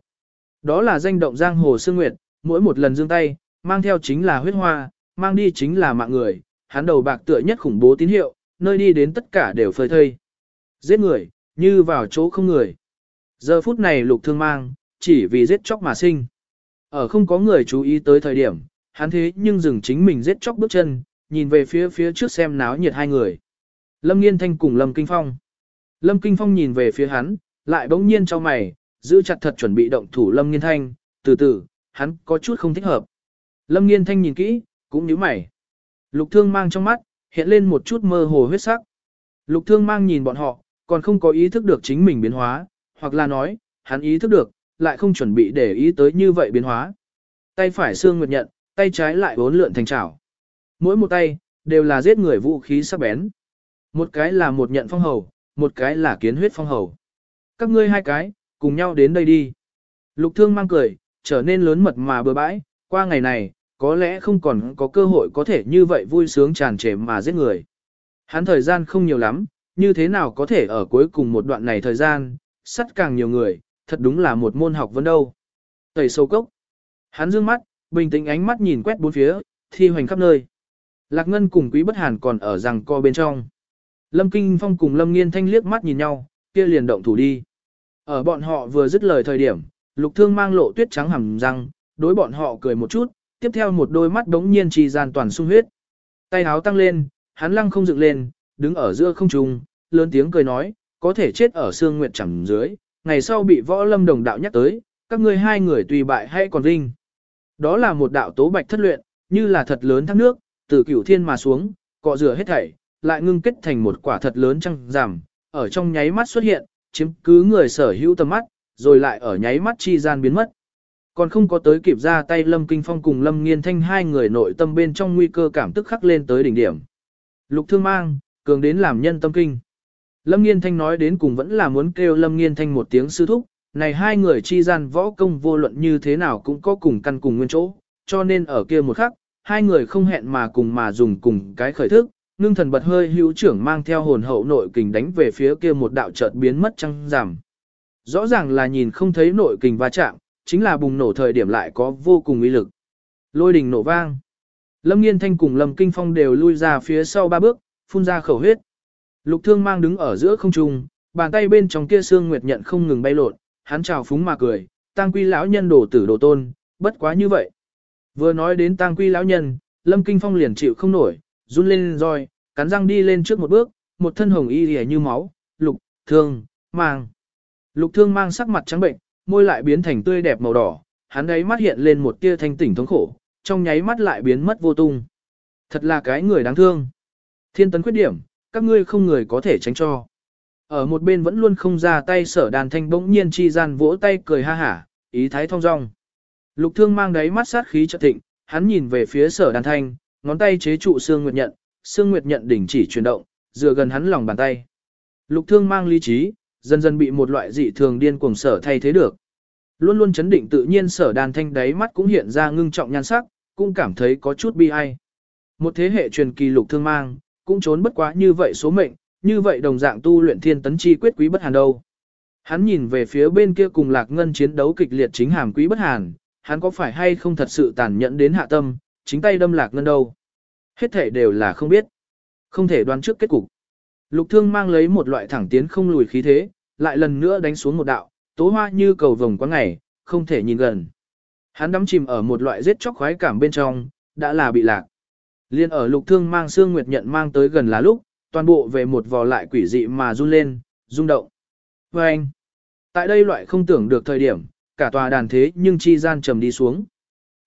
[SPEAKER 1] Đó là danh động giang hồ Sương Nguyệt, mỗi một lần dương tay, mang theo chính là huyết hoa, mang đi chính là mạng người, hắn đầu bạc tựa nhất khủng bố tín hiệu, nơi đi đến tất cả đều phơi thây. Giết người, như vào chỗ không người. Giờ phút này lục thương mang, chỉ vì giết chóc mà sinh. Ở không có người chú ý tới thời điểm, hắn thế nhưng dừng chính mình giết chóc bước chân, nhìn về phía phía trước xem náo nhiệt hai người. Lâm Nghiên Thanh cùng Lâm Kinh Phong. Lâm Kinh Phong nhìn về phía hắn, lại bỗng nhiên cho mày, giữ chặt thật chuẩn bị động thủ Lâm Nghiên Thanh, từ từ, hắn có chút không thích hợp. Lâm Nghiên Thanh nhìn kỹ, cũng nhíu mày. Lục Thương mang trong mắt, hiện lên một chút mơ hồ huyết sắc. Lục Thương mang nhìn bọn họ, còn không có ý thức được chính mình biến hóa, hoặc là nói, hắn ý thức được, lại không chuẩn bị để ý tới như vậy biến hóa. Tay phải xương nguyệt nhận, tay trái lại bốn lượn thành chảo. Mỗi một tay, đều là giết người vũ khí sắc bén. Một cái là một nhận phong hầu, một cái là kiến huyết phong hầu. Các ngươi hai cái, cùng nhau đến đây đi. Lục thương mang cười, trở nên lớn mật mà bừa bãi, qua ngày này, có lẽ không còn có cơ hội có thể như vậy vui sướng tràn trề mà giết người. Hắn thời gian không nhiều lắm, như thế nào có thể ở cuối cùng một đoạn này thời gian, sắt càng nhiều người, thật đúng là một môn học vấn đâu. Tẩy sâu cốc. Hắn dương mắt, bình tĩnh ánh mắt nhìn quét bốn phía, thi hoành khắp nơi. Lạc Ngân cùng Quý Bất Hàn còn ở rằng co bên trong. Lâm Kinh Phong cùng Lâm Nghiên Thanh liếc mắt nhìn nhau, kia liền động thủ đi. Ở bọn họ vừa dứt lời thời điểm, Lục Thương mang lộ tuyết trắng hầm răng, đối bọn họ cười một chút, tiếp theo một đôi mắt đống nhiên trì gian toàn sung huyết. Tay áo tăng lên, hắn lăng không dựng lên, đứng ở giữa không trung, lớn tiếng cười nói, có thể chết ở xương nguyệt chẳng dưới, ngày sau bị võ lâm đồng đạo nhắc tới, các ngươi hai người tùy bại hay còn vinh. Đó là một đạo tố bạch thất luyện, như là thật lớn thác nước, từ cửu thiên mà xuống, cọ rửa hết thảy, lại ngưng kết thành một quả thật lớn trăng giảm, ở trong nháy mắt xuất hiện, chiếm cứ người sở hữu tầm mắt, rồi lại ở nháy mắt chi gian biến mất. Còn không có tới kịp ra tay Lâm Kinh Phong cùng Lâm Nghiên Thanh hai người nội tâm bên trong nguy cơ cảm tức khắc lên tới đỉnh điểm. Lục Thương Mang, cường đến làm nhân tâm kinh. Lâm Nghiên Thanh nói đến cùng vẫn là muốn kêu Lâm Nghiên Thanh một tiếng sư thúc, này hai người chi gian võ công vô luận như thế nào cũng có cùng căn cùng nguyên chỗ, cho nên ở kia một khắc, hai người không hẹn mà cùng mà dùng cùng cái khởi thức, ngưng thần bật hơi hữu trưởng mang theo hồn hậu nội kình đánh về phía kia một đạo chợt biến mất trăng giảm. Rõ ràng là nhìn không thấy nội kình va chạm, chính là bùng nổ thời điểm lại có vô cùng uy lực. Lôi đình nổ vang. Lâm Nghiên Thanh cùng Lâm Kinh Phong đều lui ra phía sau ba bước, phun ra khẩu huyết. Lục thương mang đứng ở giữa không trung, bàn tay bên trong kia xương nguyệt nhận không ngừng bay lộn, hắn chào phúng mà cười, tang quy lão nhân đổ tử đồ tôn, bất quá như vậy. Vừa nói đến tang quy lão nhân, Lâm Kinh Phong liền chịu không nổi, run lên rồi cắn răng đi lên trước một bước, một thân hồng y lìa như máu, lục, thương, mang. Lục thương mang sắc mặt trắng bệnh, môi lại biến thành tươi đẹp màu đỏ, hắn ấy mắt hiện lên một tia thanh tỉnh thống khổ, trong nháy mắt lại biến mất vô tung. Thật là cái người đáng thương. Thiên tấn khuyết điểm, các ngươi không người có thể tránh cho. Ở một bên vẫn luôn không ra tay sở đàn thanh bỗng nhiên chi gian vỗ tay cười ha hả, ý thái thông dong. Lục thương mang đáy mắt sát khí chợt thịnh, hắn nhìn về phía sở đàn thanh, ngón tay chế trụ xương nguyệt nhận, xương nguyệt nhận đỉnh chỉ chuyển động, dựa gần hắn lòng bàn tay. Lục thương mang lý trí, dần dần bị một loại dị thường điên cuồng sở thay thế được. Luôn luôn chấn định tự nhiên sở đàn thanh đáy mắt cũng hiện ra ngưng trọng nhan sắc, cũng cảm thấy có chút bi ai. Một thế hệ truyền kỳ lục thương mang, cũng trốn bất quá như vậy số mệnh, như vậy đồng dạng tu luyện thiên tấn chi quyết quý bất hàn đâu. Hắn nhìn về phía bên kia cùng lạc ngân chiến đấu kịch liệt chính hàm quý bất hàn, hắn có phải hay không thật sự tàn nhẫn đến hạ tâm, chính tay đâm lạc ngân đâu. Hết thể đều là không biết. Không thể đoán trước kết cục. Lục thương mang lấy một loại thẳng tiến không lùi khí thế, lại lần nữa đánh xuống một đạo, tố hoa như cầu vồng quá ngày, không thể nhìn gần. Hắn đắm chìm ở một loại giết chóc khoái cảm bên trong, đã là bị lạc. Liên ở lục thương mang xương nguyệt nhận mang tới gần là lúc, toàn bộ về một vò lại quỷ dị mà run lên, rung động. Và anh, tại đây loại không tưởng được thời điểm, cả tòa đàn thế nhưng chi gian trầm đi xuống.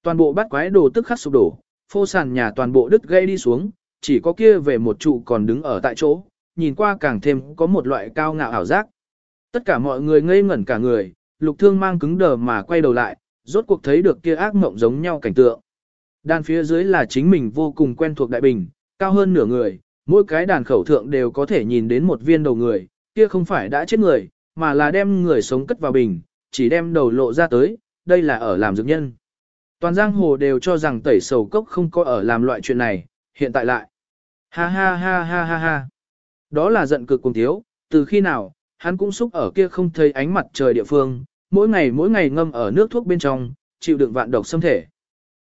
[SPEAKER 1] Toàn bộ bắt quái đồ tức khắc sụp đổ, phô sàn nhà toàn bộ đứt gây đi xuống, chỉ có kia về một trụ còn đứng ở tại chỗ, nhìn qua càng thêm có một loại cao ngạo ảo giác. Tất cả mọi người ngây ngẩn cả người, lục thương mang cứng đờ mà quay đầu lại, rốt cuộc thấy được kia ác mộng giống nhau cảnh tượng. Đàn phía dưới là chính mình vô cùng quen thuộc đại bình, cao hơn nửa người, mỗi cái đàn khẩu thượng đều có thể nhìn đến một viên đầu người, kia không phải đã chết người, mà là đem người sống cất vào bình, chỉ đem đầu lộ ra tới, đây là ở làm dược nhân. Toàn giang hồ đều cho rằng tẩy sầu cốc không có ở làm loại chuyện này, hiện tại lại. Ha ha ha ha ha ha. Đó là giận cực cùng thiếu, từ khi nào, hắn cũng xúc ở kia không thấy ánh mặt trời địa phương, mỗi ngày mỗi ngày ngâm ở nước thuốc bên trong, chịu đựng vạn độc xâm thể.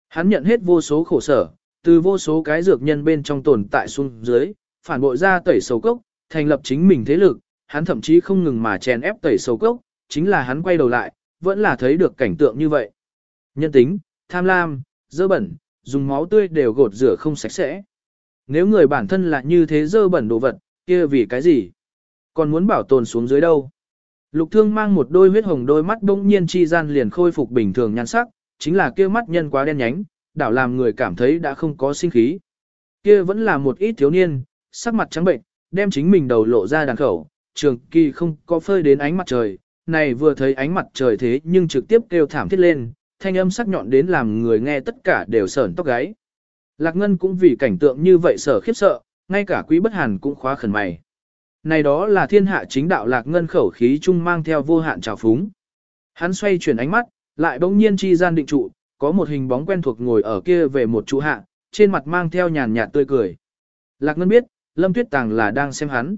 [SPEAKER 1] Hắn nhận hết vô số khổ sở, từ vô số cái dược nhân bên trong tồn tại xuống dưới, phản bội ra tẩy sầu cốc, thành lập chính mình thế lực, hắn thậm chí không ngừng mà chèn ép tẩy sầu cốc, chính là hắn quay đầu lại, vẫn là thấy được cảnh tượng như vậy. Nhân tính, tham lam, dơ bẩn, dùng máu tươi đều gột rửa không sạch sẽ. Nếu người bản thân là như thế dơ bẩn đồ vật, kia vì cái gì? Còn muốn bảo tồn xuống dưới đâu? Lục thương mang một đôi huyết hồng đôi mắt bỗng nhiên chi gian liền khôi phục bình thường nhan sắc, chính là kia mắt nhân quá đen nhánh, đảo làm người cảm thấy đã không có sinh khí. Kia vẫn là một ít thiếu niên, sắc mặt trắng bệnh, đem chính mình đầu lộ ra đàn khẩu, trường kỳ không có phơi đến ánh mặt trời, này vừa thấy ánh mặt trời thế nhưng trực tiếp kêu thảm thiết lên, thanh âm sắc nhọn đến làm người nghe tất cả đều sởn tóc gáy. Lạc Ngân cũng vì cảnh tượng như vậy sở khiếp sợ, ngay cả quý bất hàn cũng khóa khẩn mày. Này đó là thiên hạ chính đạo Lạc Ngân khẩu khí chung mang theo vô hạn trào phúng. Hắn xoay chuyển ánh mắt, lại bỗng nhiên chi gian định trụ, có một hình bóng quen thuộc ngồi ở kia về một trụ hạ, trên mặt mang theo nhàn nhạt tươi cười. Lạc Ngân biết, Lâm Tuyết Tàng là đang xem hắn.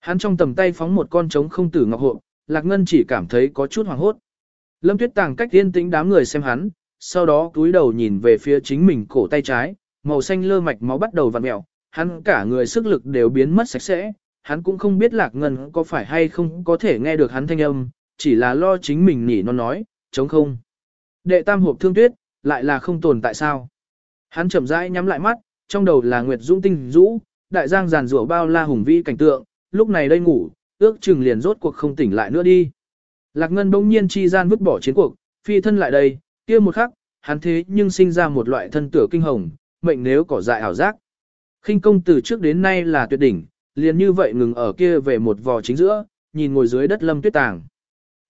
[SPEAKER 1] Hắn trong tầm tay phóng một con trống không tử ngọc hộ, Lạc Ngân chỉ cảm thấy có chút hoảng hốt. Lâm Tuyết Tàng cách yên tĩnh đám người xem hắn, sau đó cúi đầu nhìn về phía chính mình cổ tay trái, màu xanh lơ mạch máu bắt đầu vặn mèo, hắn cả người sức lực đều biến mất sạch sẽ, hắn cũng không biết Lạc Ngân có phải hay không có thể nghe được hắn thanh âm, chỉ là lo chính mình nỉ nó nói, chống không. Đệ tam hộp thương tuyết, lại là không tồn tại sao. Hắn chậm rãi nhắm lại mắt, trong đầu là Nguyệt Dũng tinh rũ, đại giang giàn rủa bao la hùng vĩ cảnh tượng, lúc này đây ngủ, ước chừng liền rốt cuộc không tỉnh lại nữa đi. Lạc Ngân bỗng nhiên chi gian vứt bỏ chiến cuộc, phi thân lại đây, kia một khắc, hắn thế nhưng sinh ra một loại thân tử kinh hồng, mệnh nếu cỏ dại ảo giác khinh công từ trước đến nay là tuyệt đỉnh, liền như vậy ngừng ở kia về một vò chính giữa, nhìn ngồi dưới đất Lâm Tuyết Tàng.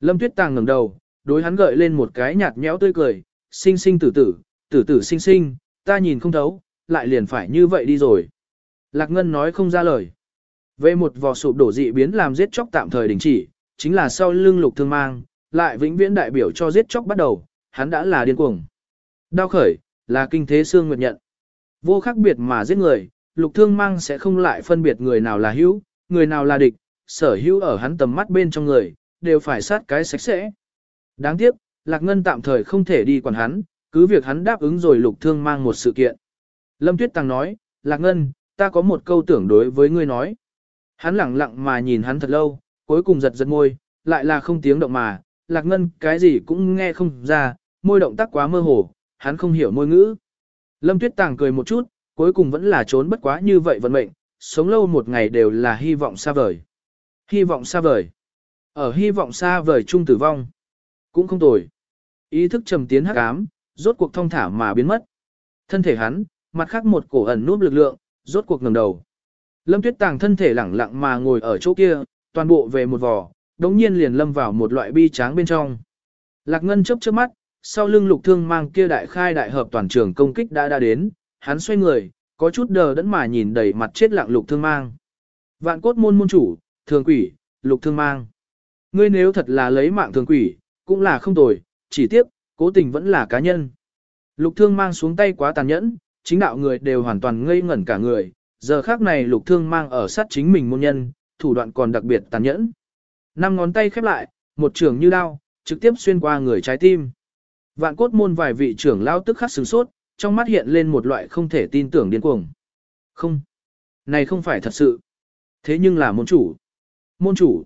[SPEAKER 1] Lâm Tuyết Tàng ngẩng đầu, đối hắn gợi lên một cái nhạt nhẽo tươi cười, sinh sinh tử tử, tử tử sinh sinh, ta nhìn không thấu, lại liền phải như vậy đi rồi. Lạc Ngân nói không ra lời. Về một vò sụp đổ dị biến làm giết chóc tạm thời đình chỉ, chính là sau lưng lục thương mang, lại vĩnh viễn đại biểu cho giết chóc bắt đầu, hắn đã là điên cuồng. Đao khởi, là kinh thế xương nguyệt nhận. Vô khác biệt mà giết người, lục thương mang sẽ không lại phân biệt người nào là hữu, người nào là địch, sở hữu ở hắn tầm mắt bên trong người, đều phải sát cái sạch sẽ. Đáng tiếc, Lạc Ngân tạm thời không thể đi quản hắn, cứ việc hắn đáp ứng rồi lục thương mang một sự kiện. Lâm Tuyết Tăng nói, Lạc Ngân, ta có một câu tưởng đối với ngươi nói. Hắn lặng lặng mà nhìn hắn thật lâu, cuối cùng giật giật môi, lại là không tiếng động mà, lạc ngân cái gì cũng nghe không ra, môi động tác quá mơ hồ, hắn không hiểu môi ngữ. Lâm Tuyết Tàng cười một chút, cuối cùng vẫn là trốn bất quá như vậy vận mệnh, sống lâu một ngày đều là hy vọng xa vời. Hy vọng xa vời. Ở hy vọng xa vời chung tử vong. Cũng không tồi. Ý thức trầm tiến hắc ám, rốt cuộc thông thả mà biến mất. Thân thể hắn, mặt khác một cổ ẩn núp lực lượng, rốt cuộc ngẩng đầu. Lâm Tuyết Tàng thân thể lẳng lặng mà ngồi ở chỗ kia, toàn bộ về một vò, đống nhiên liền lâm vào một loại bi tráng bên trong. Lạc Ngân chớp chớp mắt, sau lưng lục thương mang kia đại khai đại hợp toàn trường công kích đã đã đến, hắn xoay người, có chút đờ đẫn mà nhìn đầy mặt chết lặng lục thương mang. Vạn cốt môn môn chủ, thường quỷ, lục thương mang. Ngươi nếu thật là lấy mạng thường quỷ, cũng là không tồi, chỉ tiếc, cố tình vẫn là cá nhân. Lục thương mang xuống tay quá tàn nhẫn, chính đạo người đều hoàn toàn ngây ngẩn cả người, giờ khác này lục thương mang ở sát chính mình môn nhân, thủ đoạn còn đặc biệt tàn nhẫn. Năm ngón tay khép lại, một trường như đao, trực tiếp xuyên qua người trái tim. Vạn cốt môn vài vị trưởng lao tức khắc sửng sốt, trong mắt hiện lên một loại không thể tin tưởng điên cuồng. Không, này không phải thật sự. Thế nhưng là môn chủ. Môn chủ,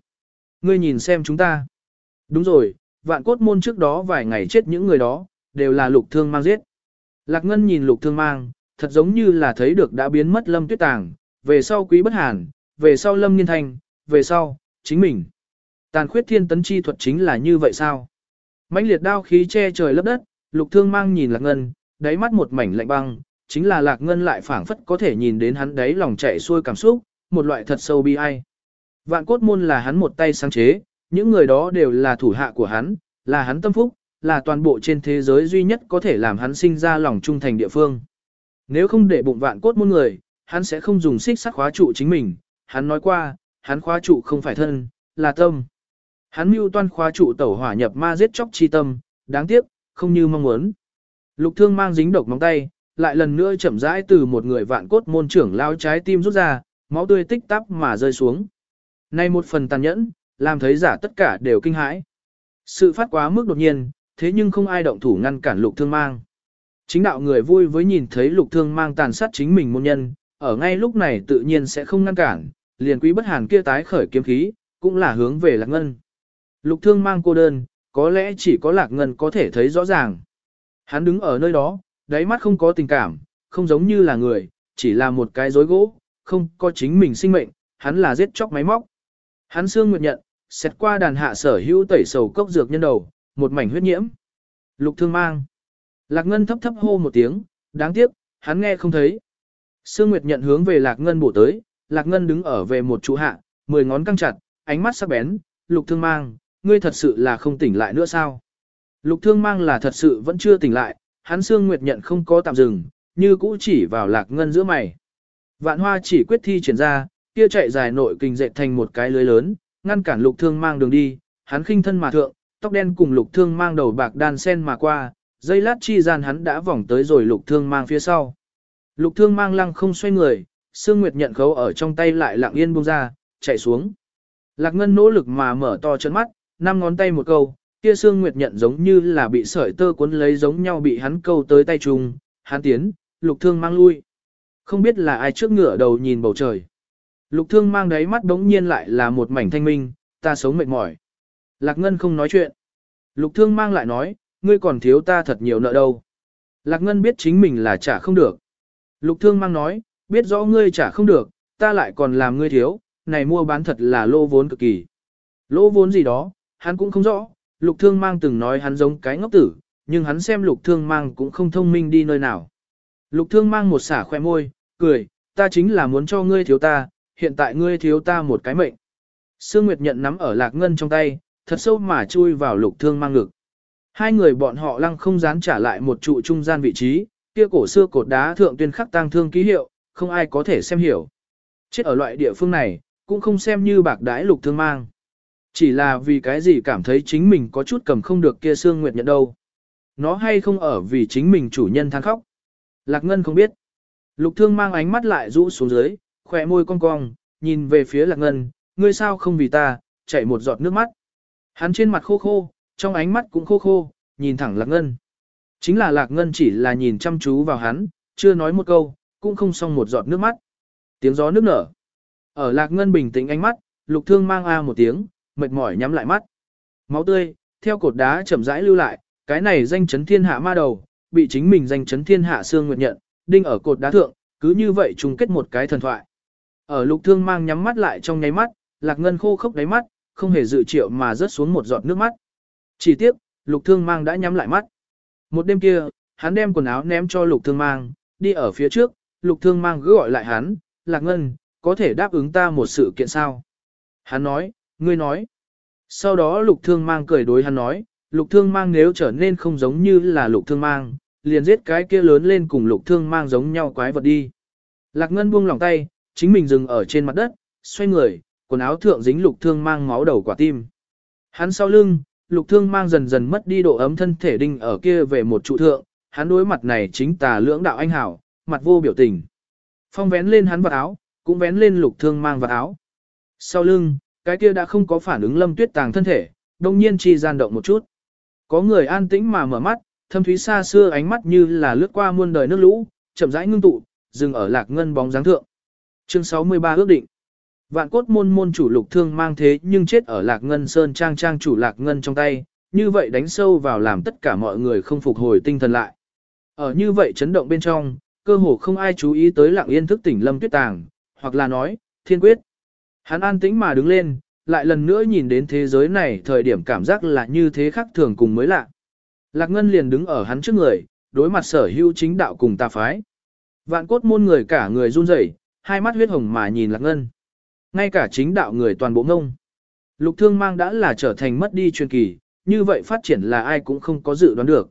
[SPEAKER 1] ngươi nhìn xem chúng ta. Đúng rồi, vạn cốt môn trước đó vài ngày chết những người đó, đều là lục thương mang giết. Lạc Ngân nhìn lục thương mang, thật giống như là thấy được đã biến mất lâm tuyết tàng, về sau quý bất hàn, về sau lâm nghiên thanh, về sau, chính mình. Tàn khuyết thiên tấn chi thuật chính là như vậy sao? mãnh liệt đao khí che trời lấp đất, lục thương mang nhìn lạc ngân, đáy mắt một mảnh lạnh băng, chính là lạc ngân lại phảng phất có thể nhìn đến hắn đáy lòng chảy xuôi cảm xúc, một loại thật sâu bi ai. Vạn cốt môn là hắn một tay sáng chế, những người đó đều là thủ hạ của hắn, là hắn tâm phúc, là toàn bộ trên thế giới duy nhất có thể làm hắn sinh ra lòng trung thành địa phương. Nếu không để bụng vạn cốt môn người, hắn sẽ không dùng xích sắt khóa trụ chính mình, hắn nói qua, hắn khóa trụ không phải thân, là tâm. Hắn mưu toan khóa trụ tẩu hỏa nhập ma giết chóc chi tâm, đáng tiếc, không như mong muốn. Lục thương mang dính độc móng tay, lại lần nữa chậm rãi từ một người vạn cốt môn trưởng lao trái tim rút ra, máu tươi tích tắp mà rơi xuống. Nay một phần tàn nhẫn, làm thấy giả tất cả đều kinh hãi. Sự phát quá mức đột nhiên, thế nhưng không ai động thủ ngăn cản lục thương mang. Chính đạo người vui với nhìn thấy lục thương mang tàn sát chính mình môn nhân, ở ngay lúc này tự nhiên sẽ không ngăn cản, liền quý bất hàn kia tái khởi kiếm khí, cũng là hướng về lạc ngân. Lục thương mang cô đơn, có lẽ chỉ có lạc ngân có thể thấy rõ ràng. Hắn đứng ở nơi đó, đáy mắt không có tình cảm, không giống như là người, chỉ là một cái rối gỗ, không có chính mình sinh mệnh, hắn là giết chóc máy móc. Hắn xương nguyện nhận, xét qua đàn hạ sở hữu tẩy sầu cốc dược nhân đầu, một mảnh huyết nhiễm. Lục thương mang. Lạc ngân thấp thấp hô một tiếng, đáng tiếc, hắn nghe không thấy. Sương Nguyệt nhận hướng về Lạc Ngân bổ tới, Lạc Ngân đứng ở về một trụ hạ, mười ngón căng chặt, ánh mắt sắc bén, lục thương mang, ngươi thật sự là không tỉnh lại nữa sao? Lục thương mang là thật sự vẫn chưa tỉnh lại, hắn xương Nguyệt nhận không có tạm dừng, như cũ chỉ vào lạc ngân giữa mày. Vạn hoa chỉ quyết thi triển ra, kia chạy dài nội kinh dệt thành một cái lưới lớn, ngăn cản lục thương mang đường đi, hắn khinh thân mà thượng, tóc đen cùng lục thương mang đầu bạc đan sen mà qua, dây lát chi gian hắn đã vòng tới rồi lục thương mang phía sau. Lục thương mang lăng không xoay người, Sương Nguyệt nhận khấu ở trong tay lại lặng yên buông ra, chạy xuống. Lạc Ngân nỗ lực mà mở to chân mắt, năm ngón tay một câu, kia xương nguyệt nhận giống như là bị sợi tơ cuốn lấy giống nhau bị hắn câu tới tay trùng, hắn tiến, lục thương mang lui. Không biết là ai trước ngựa đầu nhìn bầu trời. Lục thương mang đáy mắt đống nhiên lại là một mảnh thanh minh, ta sống mệt mỏi. Lạc Ngân không nói chuyện. Lục thương mang lại nói, ngươi còn thiếu ta thật nhiều nợ đâu. Lạc Ngân biết chính mình là trả không được. Lục thương mang nói, biết rõ ngươi trả không được, ta lại còn làm ngươi thiếu, này mua bán thật là lô vốn cực kỳ. Lô vốn gì đó, hắn cũng không rõ, lục thương mang từng nói hắn giống cái ngốc tử, nhưng hắn xem lục thương mang cũng không thông minh đi nơi nào. Lục thương mang một xả khoe môi, cười, ta chính là muốn cho ngươi thiếu ta, hiện tại ngươi thiếu ta một cái mệnh. Sương Nguyệt nhận nắm ở lạc ngân trong tay, thật sâu mà chui vào lục thương mang ngực. Hai người bọn họ lăng không dán trả lại một trụ trung gian vị trí, kia cổ xưa cột đá thượng tuyên khắc tang thương ký hiệu, không ai có thể xem hiểu. Chết ở loại địa phương này, cũng không xem như bạc đái lục thương mang. Chỉ là vì cái gì cảm thấy chính mình có chút cầm không được kia Sương Nguyệt nhận đâu. Nó hay không ở vì chính mình chủ nhân than khóc. Lạc Ngân không biết. Lục thương mang ánh mắt lại rũ xuống dưới, khỏe môi cong cong, nhìn về phía Lạc Ngân, ngươi sao không vì ta, chảy một giọt nước mắt. Hắn trên mặt khô khô, trong ánh mắt cũng khô khô, nhìn thẳng Lạc Ngân. Chính là Lạc Ngân chỉ là nhìn chăm chú vào hắn, chưa nói một câu, cũng không xong một giọt nước mắt. Tiếng gió nước nở. Ở Lạc Ngân bình tĩnh ánh mắt, Lục Thương mang a một tiếng, mệt mỏi nhắm lại mắt. Máu tươi, theo cột đá chậm rãi lưu lại, cái này danh chấn thiên hạ ma đầu, bị chính mình danh chấn thiên hạ xương nguyệt nhận, đinh ở cột đá thượng, cứ như vậy chung kết một cái thần thoại. Ở Lục Thương mang nhắm mắt lại trong nháy mắt, Lạc Ngân khô khốc đáy mắt, không hề dự triệu mà rớt xuống một giọt nước mắt. Chỉ tiếc, Lục Thương mang đã nhắm lại mắt. Một đêm kia, hắn đem quần áo ném cho Lục Thương mang, đi ở phía trước, Lục Thương mang cứ gọi lại hắn, Lạc Ngân, có thể đáp ứng ta một sự kiện sao? Hắn nói, ngươi nói. Sau đó Lục Thương mang cười đối hắn nói, Lục Thương mang nếu trở nên không giống như là Lục Thương mang, liền giết cái kia lớn lên cùng Lục Thương mang giống nhau quái vật đi. Lạc Ngân buông lòng tay, chính mình dừng ở trên mặt đất, xoay người, quần áo thượng dính Lục Thương mang máu đầu quả tim. Hắn sau lưng, Lục Thương mang dần dần mất đi độ ấm thân thể đinh ở kia về một trụ thượng, hắn đối mặt này chính tà lưỡng đạo anh hảo, mặt vô biểu tình. Phong vén lên hắn vật áo, cũng vén lên Lục Thương mang vật áo. Sau lưng, cái kia đã không có phản ứng lâm tuyết tàng thân thể, đồng nhiên chi gian động một chút. Có người an tĩnh mà mở mắt, thâm thúy xa xưa ánh mắt như là lướt qua muôn đời nước lũ, chậm rãi ngưng tụ, dừng ở lạc ngân bóng dáng thượng. Chương 63 ước định. Vạn cốt môn môn chủ lục thương mang thế nhưng chết ở lạc ngân sơn trang trang chủ lạc ngân trong tay, như vậy đánh sâu vào làm tất cả mọi người không phục hồi tinh thần lại. Ở như vậy chấn động bên trong, cơ hồ không ai chú ý tới lặng yên thức tỉnh lâm tuyết tàng, hoặc là nói, thiên quyết. Hắn an tĩnh mà đứng lên, lại lần nữa nhìn đến thế giới này thời điểm cảm giác là như thế khác thường cùng mới lạ. Lạc Ngân liền đứng ở hắn trước người, đối mặt sở hữu chính đạo cùng tà phái. Vạn cốt môn người cả người run rẩy, hai mắt huyết hồng mà nhìn Lạc Ngân. Ngay cả chính đạo người toàn bộ ngông. Lục thương mang đã là trở thành mất đi truyền kỳ, như vậy phát triển là ai cũng không có dự đoán được.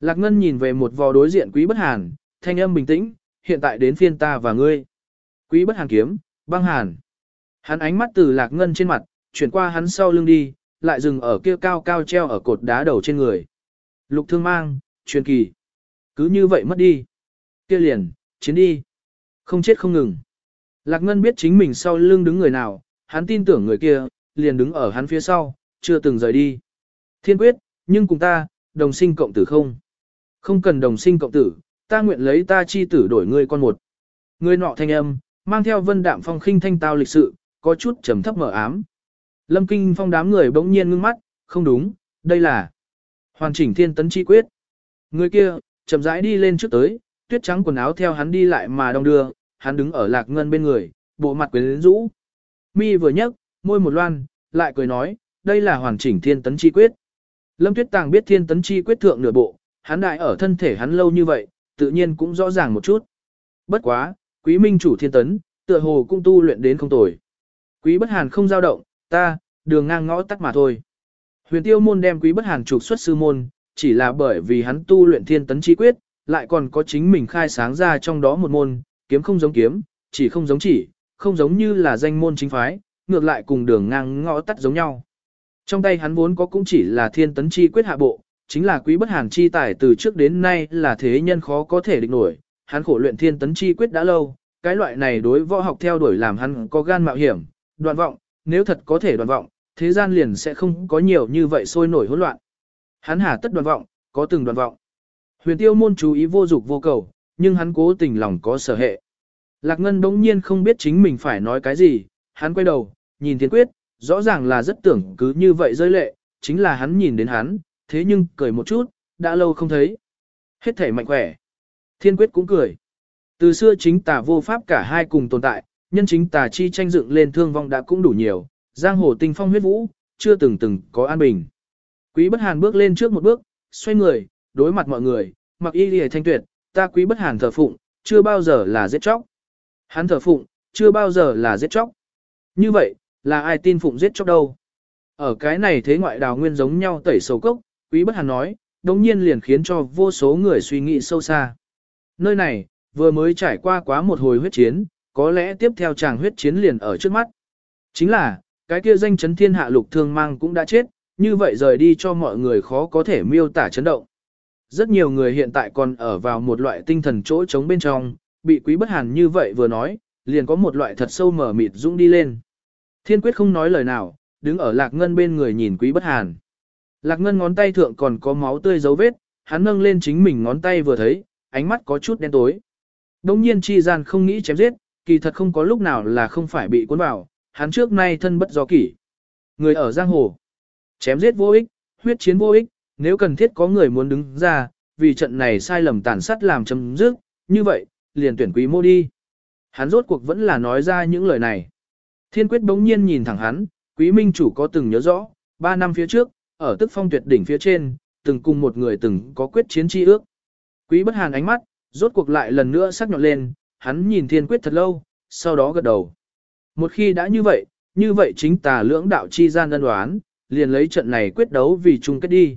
[SPEAKER 1] Lạc Ngân nhìn về một vò đối diện quý bất hàn, thanh âm bình tĩnh, hiện tại đến phiên ta và ngươi. Quý bất hàn kiếm, băng hàn. Hắn ánh mắt từ lạc ngân trên mặt, chuyển qua hắn sau lưng đi, lại dừng ở kia cao cao treo ở cột đá đầu trên người. Lục thương mang, truyền kỳ. Cứ như vậy mất đi. Kia liền, chiến đi. Không chết không ngừng. Lạc ngân biết chính mình sau lưng đứng người nào, hắn tin tưởng người kia, liền đứng ở hắn phía sau, chưa từng rời đi. Thiên quyết, nhưng cùng ta, đồng sinh cộng tử không? Không cần đồng sinh cộng tử, ta nguyện lấy ta chi tử đổi ngươi con một. Người nọ thanh âm, mang theo vân đạm phong khinh thanh tao lịch sự, có chút trầm thấp mở ám. Lâm Kinh Phong đám người bỗng nhiên ngưng mắt, không đúng, đây là hoàn chỉnh thiên tấn chi quyết. Người kia, chậm rãi đi lên trước tới, tuyết trắng quần áo theo hắn đi lại mà đong đưa, hắn đứng ở lạc ngân bên người, bộ mặt quyến rũ. Mi vừa nhấc, môi một loan, lại cười nói, đây là hoàn chỉnh thiên tấn chi quyết. Lâm Tuyết Tàng biết thiên tấn chi quyết thượng nửa bộ, hắn đại ở thân thể hắn lâu như vậy, tự nhiên cũng rõ ràng một chút. Bất quá, quý minh chủ thiên tấn, tựa hồ cũng tu luyện đến không tồi. Quý bất hàn không dao động, ta, đường ngang ngõ tắt mà thôi. Huyền tiêu môn đem quý bất hàn trục xuất sư môn, chỉ là bởi vì hắn tu luyện thiên tấn chi quyết, lại còn có chính mình khai sáng ra trong đó một môn, kiếm không giống kiếm, chỉ không giống chỉ, không giống như là danh môn chính phái, ngược lại cùng đường ngang ngõ tắt giống nhau. Trong tay hắn vốn có cũng chỉ là thiên tấn chi quyết hạ bộ, chính là quý bất hàn chi tài từ trước đến nay là thế nhân khó có thể địch nổi, hắn khổ luyện thiên tấn chi quyết đã lâu, cái loại này đối võ học theo đuổi làm hắn có gan mạo hiểm, đoạn vọng, nếu thật có thể đoạn vọng, thế gian liền sẽ không có nhiều như vậy sôi nổi hỗn loạn. Hắn hà tất đoạn vọng, có từng đoạn vọng. Huyền tiêu môn chú ý vô dục vô cầu, nhưng hắn cố tình lòng có sở hệ. Lạc Ngân đống nhiên không biết chính mình phải nói cái gì, hắn quay đầu, nhìn thiên quyết, rõ ràng là rất tưởng cứ như vậy rơi lệ, chính là hắn nhìn đến hắn, thế nhưng cười một chút, đã lâu không thấy. Hết thể mạnh khỏe. Thiên quyết cũng cười. Từ xưa chính tà vô pháp cả hai cùng tồn tại, nhân chính tà chi tranh dựng lên thương vong đã cũng đủ nhiều, giang hồ tinh phong huyết vũ, chưa từng từng có an bình. Quý bất hàn bước lên trước một bước, xoay người, đối mặt mọi người, mặc y lìa thanh tuyệt, ta quý bất hàn thờ phụng, chưa bao giờ là giết chóc. Hắn thờ phụng, chưa bao giờ là giết chóc. Như vậy, là ai tin phụng giết chóc đâu? Ở cái này thế ngoại đào nguyên giống nhau tẩy sầu cốc, quý bất hàn nói, đồng nhiên liền khiến cho vô số người suy nghĩ sâu xa. Nơi này, vừa mới trải qua quá một hồi huyết chiến, có lẽ tiếp theo chàng huyết chiến liền ở trước mắt. Chính là, cái kia danh chấn thiên hạ lục thương mang cũng đã chết, như vậy rời đi cho mọi người khó có thể miêu tả chấn động. Rất nhiều người hiện tại còn ở vào một loại tinh thần chỗ trống bên trong, bị quý bất hàn như vậy vừa nói, liền có một loại thật sâu mở mịt dũng đi lên. Thiên quyết không nói lời nào, đứng ở lạc ngân bên người nhìn quý bất hàn. Lạc ngân ngón tay thượng còn có máu tươi dấu vết, hắn nâng lên chính mình ngón tay vừa thấy, ánh mắt có chút đen tối. Đông nhiên chi gian không nghĩ chém giết, kỳ thật không có lúc nào là không phải bị cuốn vào, hắn trước nay thân bất do kỷ. Người ở giang hồ, chém giết vô ích, huyết chiến vô ích, nếu cần thiết có người muốn đứng ra, vì trận này sai lầm tàn sát làm chấm dứt, như vậy, liền tuyển quý mô đi. Hắn rốt cuộc vẫn là nói ra những lời này. Thiên quyết bỗng nhiên nhìn thẳng hắn, quý minh chủ có từng nhớ rõ, ba năm phía trước, ở tức phong tuyệt đỉnh phía trên, từng cùng một người từng có quyết chiến chi ước. Quý bất hàn ánh mắt, rốt cuộc lại lần nữa sắc nhọn lên, hắn nhìn thiên quyết thật lâu, sau đó gật đầu. Một khi đã như vậy, như vậy chính tà lưỡng đạo chi gian ân đoán, liền lấy trận này quyết đấu vì chung kết đi.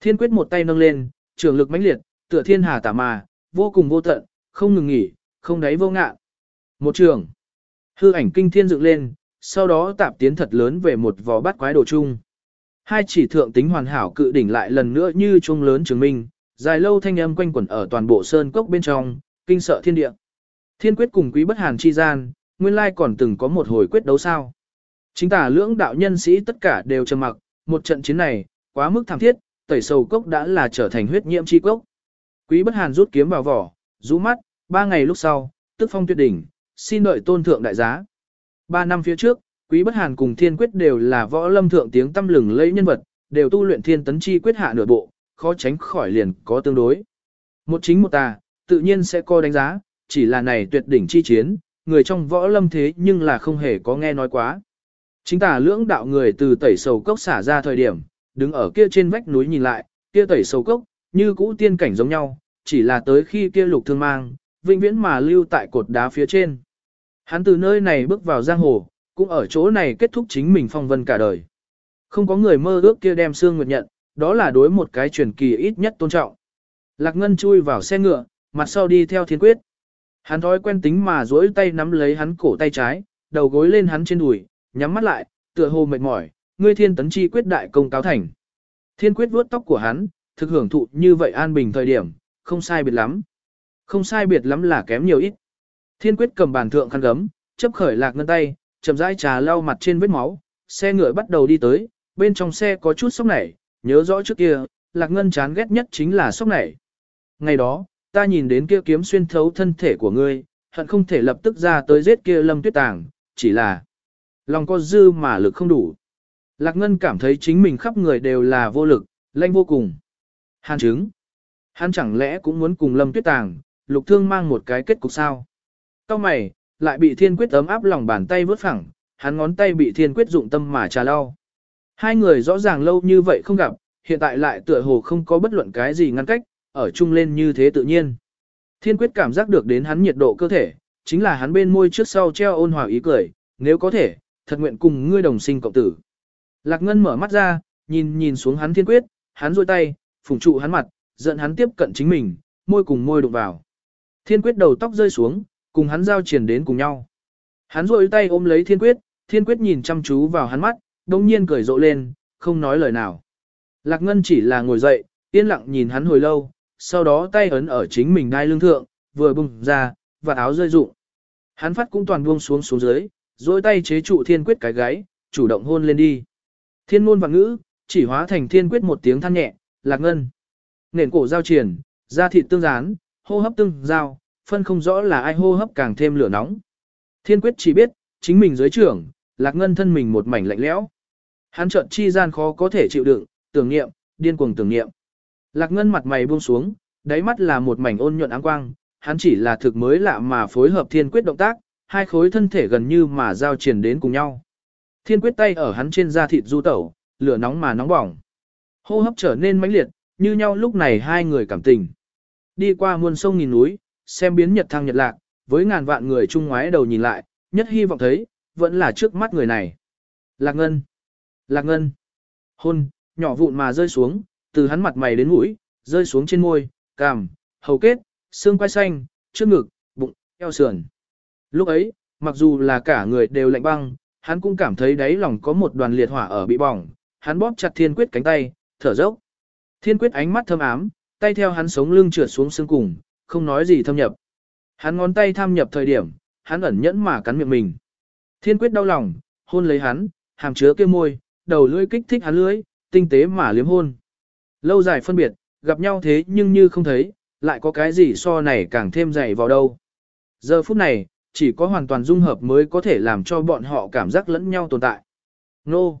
[SPEAKER 1] Thiên quyết một tay nâng lên, trường lực mãnh liệt, tựa thiên hà tả mà, vô cùng vô tận, không ngừng nghỉ, không đáy vô ngạ. Một trường, hư ảnh kinh thiên dựng lên, sau đó tạp tiến thật lớn về một vò bát quái đồ chung. Hai chỉ thượng tính hoàn hảo cự đỉnh lại lần nữa như chuông lớn chứng minh, dài lâu thanh âm quanh quẩn ở toàn bộ sơn cốc bên trong, kinh sợ thiên địa. Thiên quyết cùng quý bất hàn chi gian, nguyên lai còn từng có một hồi quyết đấu sao. Chính tả lưỡng đạo nhân sĩ tất cả đều trầm mặc, một trận chiến này, quá mức thảm thiết, tẩy sầu cốc đã là trở thành huyết nhiễm chi cốc. Quý bất hàn rút kiếm vào vỏ, rũ mắt, ba ngày lúc sau, tức phong tuyệt đỉnh, xin đợi tôn thượng đại giá. Ba năm phía trước, quý bất hàn cùng thiên quyết đều là võ lâm thượng tiếng tâm lừng lẫy nhân vật, đều tu luyện thiên tấn chi quyết hạ nửa bộ, khó tránh khỏi liền có tương đối. Một chính một tà, tự nhiên sẽ có đánh giá, chỉ là này tuyệt đỉnh chi chiến, người trong võ lâm thế nhưng là không hề có nghe nói quá. Chính tả lưỡng đạo người từ tẩy sầu cốc xả ra thời điểm, đứng ở kia trên vách núi nhìn lại, kia tẩy sầu cốc, như cũ tiên cảnh giống nhau, chỉ là tới khi kia lục thương mang, vĩnh viễn mà lưu tại cột đá phía trên. Hắn từ nơi này bước vào giang hồ, cũng ở chỗ này kết thúc chính mình phong vân cả đời. Không có người mơ ước kia đem xương nguyệt nhận, đó là đối một cái truyền kỳ ít nhất tôn trọng. Lạc Ngân chui vào xe ngựa, mặt sau đi theo thiên quyết. Hắn thói quen tính mà duỗi tay nắm lấy hắn cổ tay trái, đầu gối lên hắn trên đùi, nhắm mắt lại, tựa hồ mệt mỏi, ngươi thiên tấn chi quyết đại công cáo thành. Thiên quyết vuốt tóc của hắn, thực hưởng thụ như vậy an bình thời điểm, không sai biệt lắm. Không sai biệt lắm là kém nhiều ít. Thiên quyết cầm bàn thượng khăn gấm, chấp khởi lạc ngân tay, chậm rãi trà lau mặt trên vết máu, xe ngựa bắt đầu đi tới, bên trong xe có chút sốc nảy, nhớ rõ trước kia, lạc ngân chán ghét nhất chính là sốc nảy. Ngày đó, ta nhìn đến kia kiếm xuyên thấu thân thể của ngươi, hận không thể lập tức ra tới giết kia lâm tuyết tàng, chỉ là lòng có dư mà lực không đủ. Lạc Ngân cảm thấy chính mình khắp người đều là vô lực, lanh vô cùng. Hàn chứng. Hắn chẳng lẽ cũng muốn cùng lâm tuyết tàng, lục thương mang một cái kết cục sao? Cao mày, lại bị thiên quyết ấm áp lòng bàn tay vớt phẳng, hắn ngón tay bị thiên quyết dụng tâm mà trà lau. Hai người rõ ràng lâu như vậy không gặp, hiện tại lại tựa hồ không có bất luận cái gì ngăn cách, ở chung lên như thế tự nhiên. Thiên quyết cảm giác được đến hắn nhiệt độ cơ thể, chính là hắn bên môi trước sau treo ôn hòa ý cười, nếu có thể, thật nguyện cùng ngươi đồng sinh cộng tử. Lạc Ngân mở mắt ra, nhìn nhìn xuống hắn thiên quyết, hắn rôi tay, phủng trụ hắn mặt, giận hắn tiếp cận chính mình, môi cùng môi đụng vào. Thiên quyết đầu tóc rơi xuống, cùng hắn giao triển đến cùng nhau. Hắn rôi tay ôm lấy thiên quyết, thiên quyết nhìn chăm chú vào hắn mắt, đồng nhiên cười rộ lên, không nói lời nào. Lạc Ngân chỉ là ngồi dậy, yên lặng nhìn hắn hồi lâu, sau đó tay ấn ở chính mình đai lưng thượng, vừa bùng ra, và áo rơi rụng. Hắn phát cũng toàn buông xuống xuống dưới, dối tay chế trụ thiên quyết cái gáy, chủ động hôn lên đi. Thiên ngôn và ngữ, chỉ hóa thành thiên quyết một tiếng than nhẹ, lạc ngân. Nền cổ giao triển, da thịt tương gián hô hấp tương giao, phân không rõ là ai hô hấp càng thêm lửa nóng. Thiên quyết chỉ biết, chính mình dưới trưởng, lạc ngân thân mình một mảnh lạnh lẽo. Hắn trợn chi gian khó có thể chịu đựng, tưởng niệm, điên cuồng tưởng niệm. Lạc ngân mặt mày buông xuống, đáy mắt là một mảnh ôn nhuận áng quang, hắn chỉ là thực mới lạ mà phối hợp thiên quyết động tác, hai khối thân thể gần như mà giao triển đến cùng nhau. Thiên quyết tay ở hắn trên da thịt du tẩu, lửa nóng mà nóng bỏng. Hô hấp trở nên mãnh liệt, như nhau lúc này hai người cảm tình. Đi qua muôn sông nghìn núi, xem biến nhật thăng nhật lạc, với ngàn vạn người chung ngoái đầu nhìn lại, nhất hy vọng thấy, vẫn là trước mắt người này. Lạc ngân, lạc ngân, hôn, nhỏ vụn mà rơi xuống, từ hắn mặt mày đến mũi, rơi xuống trên môi, cằm, hầu kết, xương quai xanh, trước ngực, bụng, eo sườn. Lúc ấy, mặc dù là cả người đều lạnh băng, hắn cũng cảm thấy đáy lòng có một đoàn liệt hỏa ở bị bỏng, hắn bóp chặt thiên quyết cánh tay, thở dốc. Thiên quyết ánh mắt thâm ám, tay theo hắn sống lưng trượt xuống xương cùng, không nói gì thâm nhập. Hắn ngón tay tham nhập thời điểm, hắn ẩn nhẫn mà cắn miệng mình. Thiên quyết đau lòng, hôn lấy hắn, hàm chứa kia môi, đầu lưỡi kích thích hắn lưỡi, tinh tế mà liếm hôn. Lâu dài phân biệt, gặp nhau thế nhưng như không thấy, lại có cái gì so này càng thêm dày vào đâu. Giờ phút này, chỉ có hoàn toàn dung hợp mới có thể làm cho bọn họ cảm giác lẫn nhau tồn tại. Nô!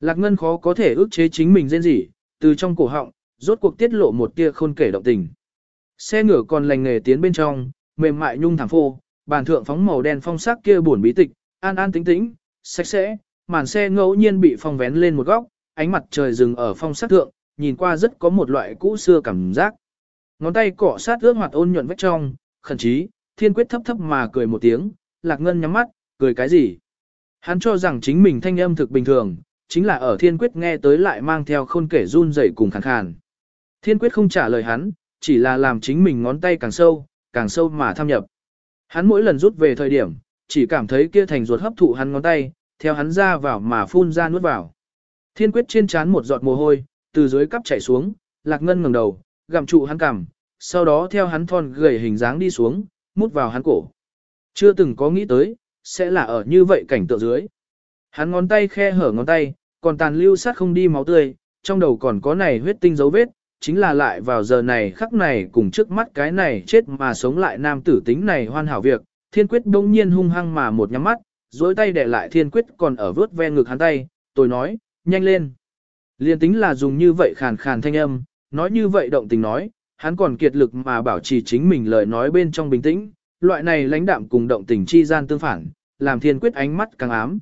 [SPEAKER 1] Lạc Ngân khó có thể ước chế chính mình dên gì, từ trong cổ họng, rốt cuộc tiết lộ một tia khôn kể động tình. Xe ngựa còn lành nghề tiến bên trong, mềm mại nhung thẳng phô, bàn thượng phóng màu đen phong sắc kia buồn bí tịch, an an tĩnh tĩnh, sạch sẽ, màn xe ngẫu nhiên bị phong vén lên một góc, ánh mặt trời dừng ở phong sắc thượng, nhìn qua rất có một loại cũ xưa cảm giác. Ngón tay cọ sát ướt hoạt ôn nhuận vách trong, khẩn trí, thiên quyết thấp thấp mà cười một tiếng, lạc ngân nhắm mắt, cười cái gì? Hắn cho rằng chính mình thanh âm thực bình thường, chính là ở thiên quyết nghe tới lại mang theo khôn kể run rẩy cùng khàn khàn. Thiên quyết không trả lời hắn, chỉ là làm chính mình ngón tay càng sâu, càng sâu mà tham nhập. Hắn mỗi lần rút về thời điểm, chỉ cảm thấy kia thành ruột hấp thụ hắn ngón tay, theo hắn ra vào mà phun ra nuốt vào. Thiên quyết trên trán một giọt mồ hôi, từ dưới cắp chảy xuống, lạc ngân ngẩng đầu, gặm trụ hắn cằm, sau đó theo hắn thon gầy hình dáng đi xuống, mút vào hắn cổ. Chưa từng có nghĩ tới, sẽ là ở như vậy cảnh tượng dưới. Hắn ngón tay khe hở ngón tay, còn tàn lưu sát không đi máu tươi, trong đầu còn có này huyết tinh dấu vết, chính là lại vào giờ này khắc này cùng trước mắt cái này chết mà sống lại nam tử tính này hoàn hảo việc, thiên quyết đông nhiên hung hăng mà một nhắm mắt, dối tay để lại thiên quyết còn ở vớt ve ngực hắn tay, tôi nói, nhanh lên. Liên tính là dùng như vậy khàn khàn thanh âm, nói như vậy động tình nói, hắn còn kiệt lực mà bảo trì chính mình lời nói bên trong bình tĩnh, loại này lãnh đạm cùng động tình chi gian tương phản, làm thiên quyết ánh mắt càng ám.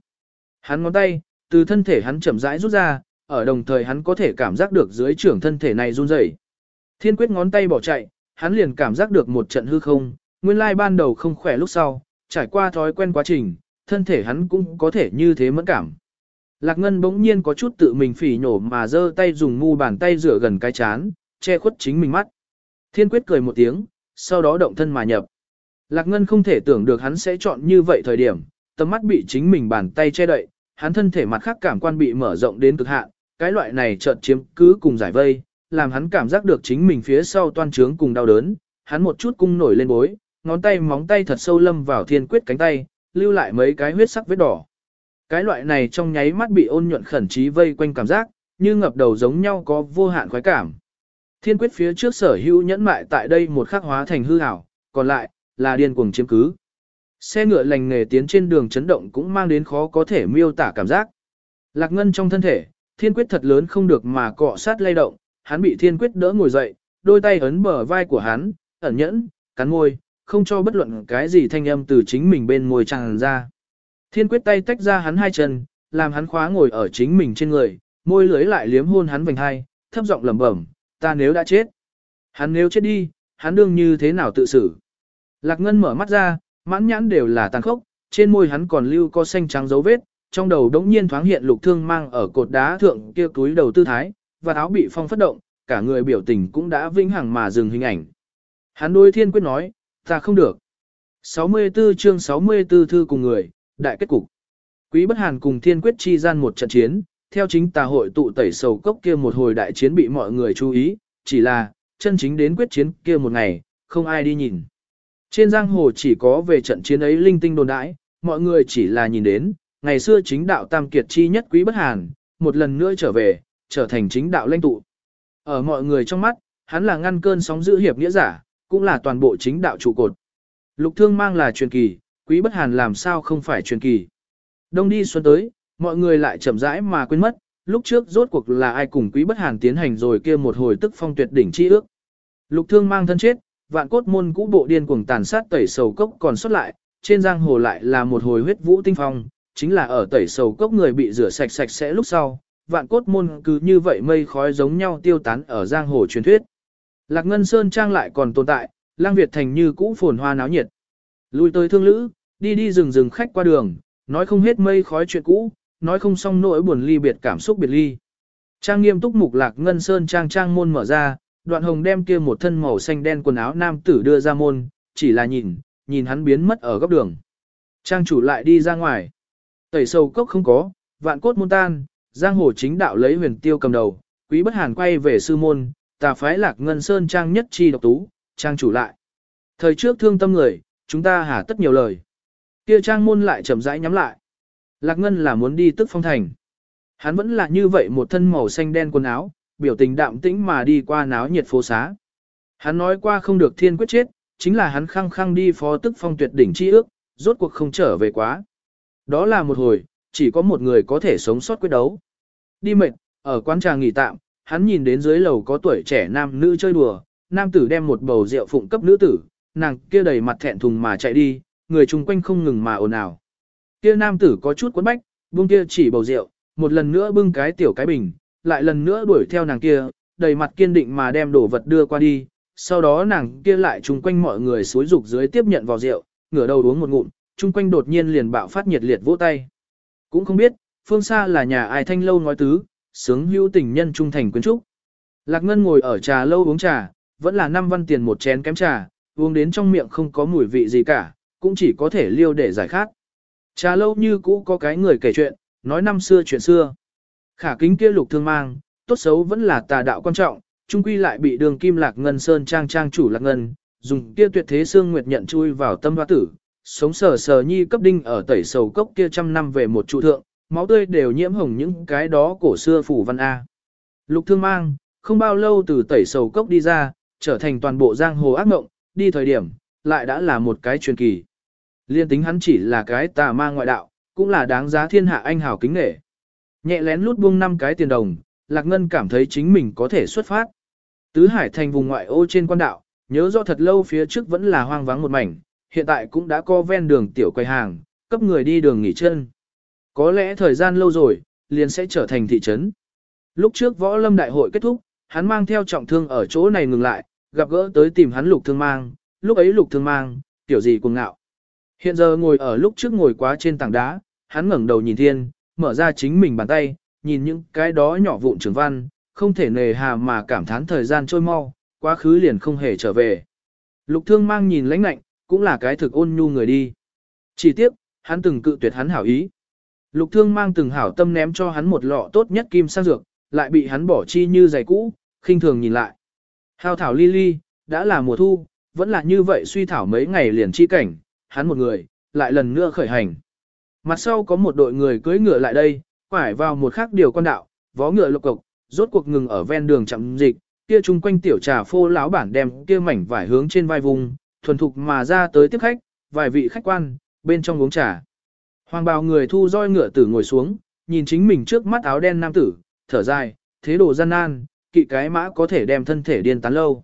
[SPEAKER 1] Hắn ngón tay, từ thân thể hắn chậm rãi rút ra, ở đồng thời hắn có thể cảm giác được dưới trưởng thân thể này run rẩy. Thiên quyết ngón tay bỏ chạy, hắn liền cảm giác được một trận hư không, nguyên lai ban đầu không khỏe lúc sau, trải qua thói quen quá trình, thân thể hắn cũng có thể như thế mẫn cảm. Lạc Ngân bỗng nhiên có chút tự mình phỉ nhổ mà giơ tay dùng mu bàn tay rửa gần cái chán, che khuất chính mình mắt. Thiên quyết cười một tiếng, sau đó động thân mà nhập. Lạc Ngân không thể tưởng được hắn sẽ chọn như vậy thời điểm, tầm mắt bị chính mình bàn tay che đậy, hắn thân thể mặt khác cảm quan bị mở rộng đến cực hạn, cái loại này chợt chiếm cứ cùng giải vây, làm hắn cảm giác được chính mình phía sau toan trướng cùng đau đớn, hắn một chút cung nổi lên bối, ngón tay móng tay thật sâu lâm vào thiên quyết cánh tay, lưu lại mấy cái huyết sắc vết đỏ. Cái loại này trong nháy mắt bị ôn nhuận khẩn trí vây quanh cảm giác, như ngập đầu giống nhau có vô hạn khoái cảm. Thiên quyết phía trước sở hữu nhẫn mại tại đây một khắc hóa thành hư ảo, còn lại, là điên cuồng chiếm cứ. Xe ngựa lành nghề tiến trên đường chấn động cũng mang đến khó có thể miêu tả cảm giác. Lạc ngân trong thân thể, thiên quyết thật lớn không được mà cọ sát lay động, hắn bị thiên quyết đỡ ngồi dậy, đôi tay ấn bờ vai của hắn, ẩn nhẫn, cắn môi, không cho bất luận cái gì thanh âm từ chính mình bên môi tràn ra. Thiên quyết tay tách ra hắn hai chân, làm hắn khóa ngồi ở chính mình trên người, môi lưới lại liếm hôn hắn vành hai, thấp giọng lẩm bẩm, ta nếu đã chết. Hắn nếu chết đi, hắn đương như thế nào tự xử. Lạc Ngân mở mắt ra, mãn nhãn đều là tàn khốc, trên môi hắn còn lưu có xanh trắng dấu vết, trong đầu đống nhiên thoáng hiện lục thương mang ở cột đá thượng kia túi đầu tư thái, và áo bị phong phất động, cả người biểu tình cũng đã vĩnh hằng mà dừng hình ảnh. Hắn đôi thiên quyết nói, ta không được. 64 chương 64 thư cùng người, đại kết cục. Quý bất hàn cùng thiên quyết chi gian một trận chiến, theo chính tà hội tụ tẩy sầu cốc kia một hồi đại chiến bị mọi người chú ý, chỉ là, chân chính đến quyết chiến kia một ngày, không ai đi nhìn. Trên giang hồ chỉ có về trận chiến ấy linh tinh đồn đãi, mọi người chỉ là nhìn đến, ngày xưa chính đạo tam kiệt chi nhất quý bất hàn, một lần nữa trở về, trở thành chính đạo lãnh tụ. Ở mọi người trong mắt, hắn là ngăn cơn sóng giữ hiệp nghĩa giả, cũng là toàn bộ chính đạo trụ cột. Lục thương mang là truyền kỳ, quý bất hàn làm sao không phải truyền kỳ. Đông đi xuân tới, mọi người lại chậm rãi mà quên mất, lúc trước rốt cuộc là ai cùng quý bất hàn tiến hành rồi kia một hồi tức phong tuyệt đỉnh chi ước. Lục thương mang thân chết, vạn cốt môn cũ bộ điên cuồng tàn sát tẩy sầu cốc còn xuất lại, trên giang hồ lại là một hồi huyết vũ tinh phong, chính là ở tẩy sầu cốc người bị rửa sạch sạch sẽ lúc sau, vạn cốt môn cứ như vậy mây khói giống nhau tiêu tán ở giang hồ truyền thuyết. Lạc Ngân Sơn Trang lại còn tồn tại, lang Việt thành như cũ phồn hoa náo nhiệt. Lui tới thương lữ, đi đi rừng rừng khách qua đường, nói không hết mây khói chuyện cũ, nói không xong nỗi buồn ly biệt cảm xúc biệt ly. Trang nghiêm túc mục Lạc Ngân Sơn Trang trang môn mở ra, đoạn hồng đem kia một thân màu xanh đen quần áo nam tử đưa ra môn, chỉ là nhìn, nhìn hắn biến mất ở góc đường. Trang chủ lại đi ra ngoài. Tẩy sầu cốc không có, vạn cốt môn tan, giang hồ chính đạo lấy huyền tiêu cầm đầu, quý bất hàn quay về sư môn, tà phái lạc ngân sơn trang nhất chi độc tú, trang chủ lại. Thời trước thương tâm người, chúng ta hà tất nhiều lời. Kia trang môn lại chậm rãi nhắm lại. Lạc ngân là muốn đi tức phong thành. Hắn vẫn là như vậy một thân màu xanh đen quần áo, biểu tình đạm tĩnh mà đi qua náo nhiệt phố xá. Hắn nói qua không được thiên quyết chết, chính là hắn khăng khăng đi phó tức phong tuyệt đỉnh chi ước, rốt cuộc không trở về quá. Đó là một hồi, chỉ có một người có thể sống sót quyết đấu. Đi mệt, ở quán trà nghỉ tạm, hắn nhìn đến dưới lầu có tuổi trẻ nam nữ chơi đùa, nam tử đem một bầu rượu phụng cấp nữ tử, nàng kia đầy mặt thẹn thùng mà chạy đi, người chung quanh không ngừng mà ồn ào. Kia nam tử có chút quấn bách, buông kia chỉ bầu rượu, một lần nữa bưng cái tiểu cái bình, lại lần nữa đuổi theo nàng kia, đầy mặt kiên định mà đem đồ vật đưa qua đi, sau đó nàng kia lại chung quanh mọi người xối rục dưới tiếp nhận vào rượu, ngửa đầu uống một ngụm, chung quanh đột nhiên liền bạo phát nhiệt liệt vỗ tay. Cũng không biết, phương xa là nhà ai thanh lâu nói tứ, sướng hữu tình nhân trung thành quyến trúc. Lạc Ngân ngồi ở trà lâu uống trà, vẫn là năm văn tiền một chén kém trà, uống đến trong miệng không có mùi vị gì cả, cũng chỉ có thể liêu để giải khát. Trà lâu như cũ có cái người kể chuyện, nói năm xưa chuyện xưa. Khả kính kia lục thương mang, tốt xấu vẫn là tà đạo quan trọng, trung quy lại bị đường kim lạc ngân sơn trang trang chủ lạc ngân, dùng kia tuyệt thế xương nguyệt nhận chui vào tâm hoa tử, sống sờ sờ nhi cấp đinh ở tẩy sầu cốc kia trăm năm về một trụ thượng, máu tươi đều nhiễm hồng những cái đó cổ xưa phủ văn A. Lục thương mang, không bao lâu từ tẩy sầu cốc đi ra, trở thành toàn bộ giang hồ ác mộng, đi thời điểm, lại đã là một cái truyền kỳ. Liên tính hắn chỉ là cái tà ma ngoại đạo, cũng là đáng giá thiên hạ anh hào kính nghệ. Nhẹ lén lút buông năm cái tiền đồng, Lạc Ngân cảm thấy chính mình có thể xuất phát. Tứ Hải thành vùng ngoại ô trên quan đạo, nhớ rõ thật lâu phía trước vẫn là hoang vắng một mảnh, hiện tại cũng đã có ven đường tiểu quầy hàng, cấp người đi đường nghỉ chân. Có lẽ thời gian lâu rồi, liền sẽ trở thành thị trấn. Lúc trước võ lâm đại hội kết thúc, hắn mang theo trọng thương ở chỗ này ngừng lại, gặp gỡ tới tìm hắn lục thương mang, lúc ấy lục thương mang, tiểu gì cuồng ngạo. Hiện giờ ngồi ở lúc trước ngồi quá trên tảng đá, hắn ngẩng đầu nhìn thiên, mở ra chính mình bàn tay, nhìn những cái đó nhỏ vụn trường văn, không thể nề hà mà cảm thán thời gian trôi mau, quá khứ liền không hề trở về. Lục thương mang nhìn lãnh lạnh, cũng là cái thực ôn nhu người đi. Chỉ tiếc, hắn từng cự tuyệt hắn hảo ý. Lục thương mang từng hảo tâm ném cho hắn một lọ tốt nhất kim sang dược, lại bị hắn bỏ chi như giày cũ, khinh thường nhìn lại. Hào thảo ly ly, đã là mùa thu, vẫn là như vậy suy thảo mấy ngày liền chi cảnh, hắn một người, lại lần nữa khởi hành. Mặt sau có một đội người cưỡi ngựa lại đây, quải vào một khác điều con đạo, vó ngựa lục cộc, rốt cuộc ngừng ở ven đường chậm dịch, kia chung quanh tiểu trà phô lão bản đem kia mảnh vải hướng trên vai vùng, thuần thục mà ra tới tiếp khách, vài vị khách quan, bên trong uống trà. Hoàng bào người thu roi ngựa tử ngồi xuống, nhìn chính mình trước mắt áo đen nam tử, thở dài, thế đồ gian nan, kỵ cái mã có thể đem thân thể điên tán lâu.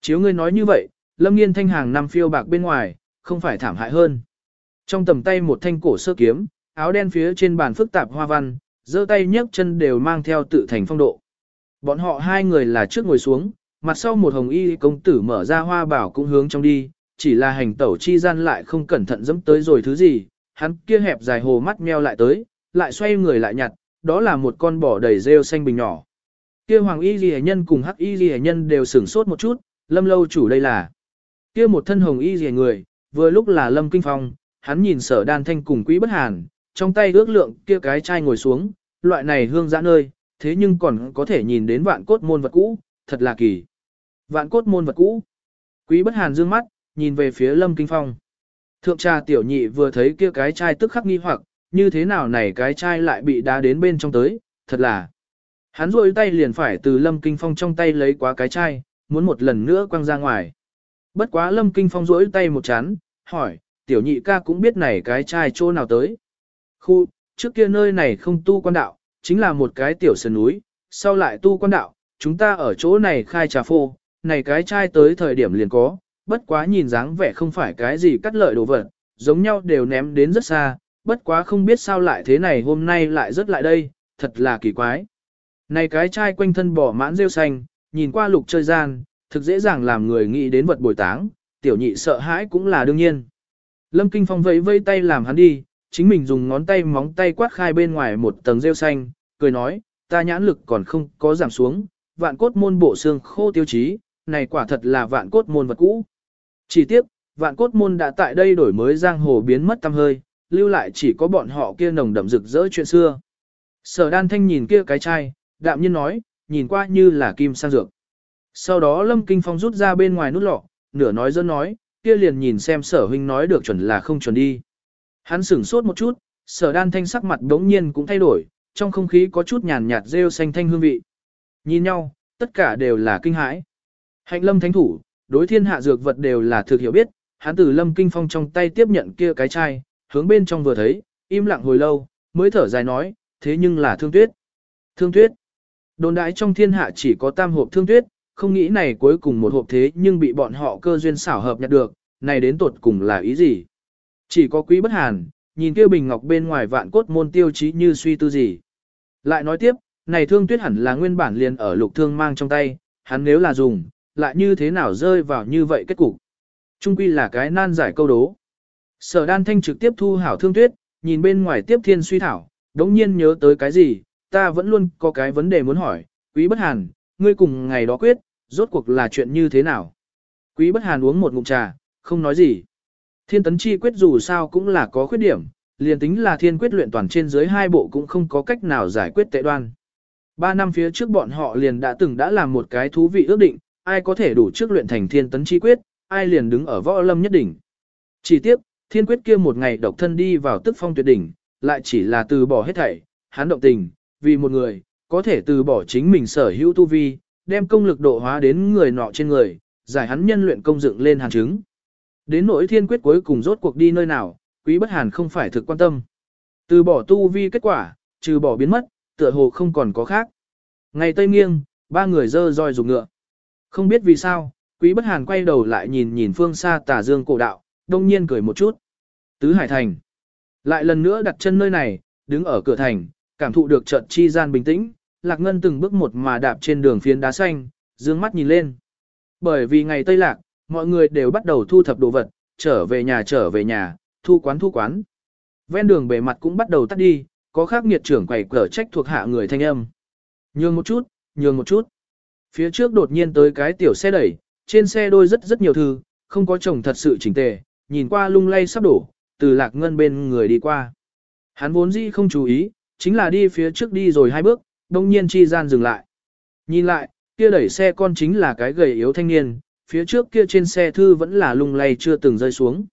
[SPEAKER 1] Chiếu ngươi nói như vậy, lâm nghiên thanh hàng năm phiêu bạc bên ngoài, không phải thảm hại hơn. Trong tầm tay một thanh cổ sơ kiếm, áo đen phía trên bàn phức tạp hoa văn, giơ tay nhấc chân đều mang theo tự thành phong độ. Bọn họ hai người là trước ngồi xuống, mặt sau một hồng y công tử mở ra hoa bảo cũng hướng trong đi, chỉ là hành tẩu chi gian lại không cẩn thận dẫm tới rồi thứ gì, hắn kia hẹp dài hồ mắt meo lại tới, lại xoay người lại nhặt, đó là một con bò đầy rêu xanh bình nhỏ. Kia hoàng y ghi nhân cùng hắc y ghi nhân đều sửng sốt một chút, lâm lâu chủ đây là. Kia một thân hồng y ghi người, vừa lúc là lâm kinh phong, hắn nhìn sở đan thanh cùng quý bất hàn, trong tay ước lượng kia cái chai ngồi xuống, loại này hương dã nơi, thế nhưng còn có thể nhìn đến vạn cốt môn vật cũ, thật là kỳ. Vạn cốt môn vật cũ. Quý bất hàn dương mắt, nhìn về phía lâm kinh phong. Thượng trà tiểu nhị vừa thấy kia cái chai tức khắc nghi hoặc, như thế nào này cái chai lại bị đá đến bên trong tới, thật là. Hắn rôi tay liền phải từ lâm kinh phong trong tay lấy quá cái chai, muốn một lần nữa quăng ra ngoài. Bất quá lâm kinh phong rỗi tay một chán, hỏi, tiểu nhị ca cũng biết này cái chai chỗ nào tới. Khu, trước kia nơi này không tu quan đạo, chính là một cái tiểu sườn núi, sau lại tu quan đạo, chúng ta ở chỗ này khai trà phô, này cái chai tới thời điểm liền có, bất quá nhìn dáng vẻ không phải cái gì cắt lợi đồ vật, giống nhau đều ném đến rất xa, bất quá không biết sao lại thế này hôm nay lại rất lại đây, thật là kỳ quái. Này cái chai quanh thân bỏ mãn rêu xanh, nhìn qua lục chơi gian, thực dễ dàng làm người nghĩ đến vật bồi táng, tiểu nhị sợ hãi cũng là đương nhiên. Lâm Kinh Phong vẫy vây tay làm hắn đi, chính mình dùng ngón tay móng tay quát khai bên ngoài một tầng rêu xanh, cười nói, ta nhãn lực còn không có giảm xuống, vạn cốt môn bộ xương khô tiêu chí, này quả thật là vạn cốt môn vật cũ. Chỉ tiếp, vạn cốt môn đã tại đây đổi mới giang hồ biến mất tâm hơi, lưu lại chỉ có bọn họ kia nồng đậm rực rỡ chuyện xưa. Sở đan thanh nhìn kia cái chai, đạm nhiên nói, nhìn qua như là kim sang dược. Sau đó Lâm Kinh Phong rút ra bên ngoài nút lọ, nửa nói dân nói, kia liền nhìn xem sở huynh nói được chuẩn là không chuẩn đi. Hắn sửng sốt một chút, sở đan thanh sắc mặt đống nhiên cũng thay đổi, trong không khí có chút nhàn nhạt rêu xanh thanh hương vị. Nhìn nhau, tất cả đều là kinh hãi. Hạnh lâm thánh thủ, đối thiên hạ dược vật đều là thực hiểu biết, hắn từ Lâm Kinh Phong trong tay tiếp nhận kia cái chai, hướng bên trong vừa thấy, im lặng hồi lâu, mới thở dài nói, thế nhưng là thương tuyết. Thương tuyết. Đồn đãi trong thiên hạ chỉ có tam hộp thương tuyết, không nghĩ này cuối cùng một hộp thế nhưng bị bọn họ cơ duyên xảo hợp nhặt được, này đến tột cùng là ý gì? Chỉ có quý bất hàn, nhìn kia bình ngọc bên ngoài vạn cốt môn tiêu chí như suy tư gì. Lại nói tiếp, này thương tuyết hẳn là nguyên bản liền ở lục thương mang trong tay, hắn nếu là dùng, lại như thế nào rơi vào như vậy kết cục. Trung quy là cái nan giải câu đố. Sở đan thanh trực tiếp thu hảo thương tuyết, nhìn bên ngoài tiếp thiên suy thảo, đống nhiên nhớ tới cái gì, ta vẫn luôn có cái vấn đề muốn hỏi, quý bất hàn, ngươi cùng ngày đó quyết, rốt cuộc là chuyện như thế nào? Quý bất hàn uống một ngụm trà, không nói gì. Thiên tấn chi quyết dù sao cũng là có khuyết điểm, liền tính là thiên quyết luyện toàn trên dưới hai bộ cũng không có cách nào giải quyết tệ đoan. Ba năm phía trước bọn họ liền đã từng đã làm một cái thú vị ước định, ai có thể đủ trước luyện thành thiên tấn chi quyết, ai liền đứng ở võ lâm nhất đỉnh. Chỉ tiếc, thiên quyết kia một ngày độc thân đi vào tức phong tuyệt đỉnh, lại chỉ là từ bỏ hết thảy, hắn động tình, vì một người, có thể từ bỏ chính mình sở hữu tu vi, đem công lực độ hóa đến người nọ trên người, giải hắn nhân luyện công dựng lên hàn chứng. Đến nỗi thiên quyết cuối cùng rốt cuộc đi nơi nào, quý bất hàn không phải thực quan tâm. Từ bỏ tu vi kết quả, trừ bỏ biến mất, tựa hồ không còn có khác. Ngày tây nghiêng, ba người dơ roi dùng ngựa. Không biết vì sao, quý bất hàn quay đầu lại nhìn nhìn phương xa tà dương cổ đạo, đông nhiên cười một chút. Tứ Hải Thành. Lại lần nữa đặt chân nơi này, đứng ở cửa thành, cảm thụ được trận chi gian bình tĩnh, Lạc Ngân từng bước một mà đạp trên đường phiến đá xanh, dương mắt nhìn lên. Bởi vì ngày Tây Lạc, mọi người đều bắt đầu thu thập đồ vật, trở về nhà trở về nhà, thu quán thu quán. Ven đường bề mặt cũng bắt đầu tắt đi, có khác nghiệt trưởng quầy cờ trách thuộc hạ người thanh âm. Nhường một chút, nhường một chút. Phía trước đột nhiên tới cái tiểu xe đẩy, trên xe đôi rất rất nhiều thư, không có chồng thật sự chỉnh tề, nhìn qua lung lay sắp đổ, từ lạc ngân bên người đi qua. Hắn vốn dĩ không chú ý, chính là đi phía trước đi rồi hai bước, đông nhiên chi gian dừng lại. Nhìn lại, kia đẩy xe con chính là cái gầy yếu thanh niên, phía trước kia trên xe thư vẫn là lung lay chưa từng rơi xuống.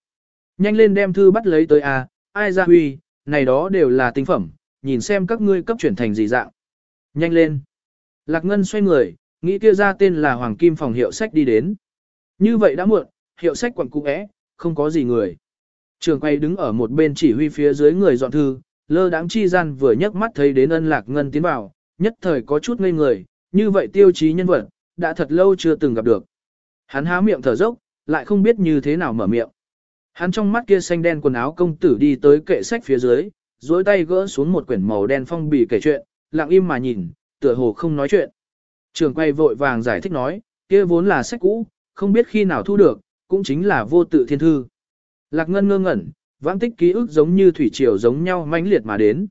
[SPEAKER 1] Nhanh lên đem thư bắt lấy tới a, à, ai ra huy, này đó đều là tinh phẩm, nhìn xem các ngươi cấp chuyển thành gì dạng. Nhanh lên. Lạc Ngân xoay người, nghĩ kia ra tên là Hoàng Kim phòng hiệu sách đi đến. Như vậy đã muộn, hiệu sách quận cũ é, không có gì người. Trường quay đứng ở một bên chỉ huy phía dưới người dọn thư, lơ đãng chi gian vừa nhấc mắt thấy đến ân Lạc Ngân tiến vào, nhất thời có chút ngây người, như vậy tiêu chí nhân vật, đã thật lâu chưa từng gặp được. Hắn há miệng thở dốc, lại không biết như thế nào mở miệng. Hắn trong mắt kia xanh đen quần áo công tử đi tới kệ sách phía dưới, duỗi tay gỡ xuống một quyển màu đen phong bì kể chuyện, lặng im mà nhìn, tựa hồ không nói chuyện. Trường quay vội vàng giải thích nói, kia vốn là sách cũ, không biết khi nào thu được, cũng chính là vô tự thiên thư. Lạc ngân ngơ ngẩn, vãng tích ký ức giống như thủy triều giống nhau mãnh liệt mà đến.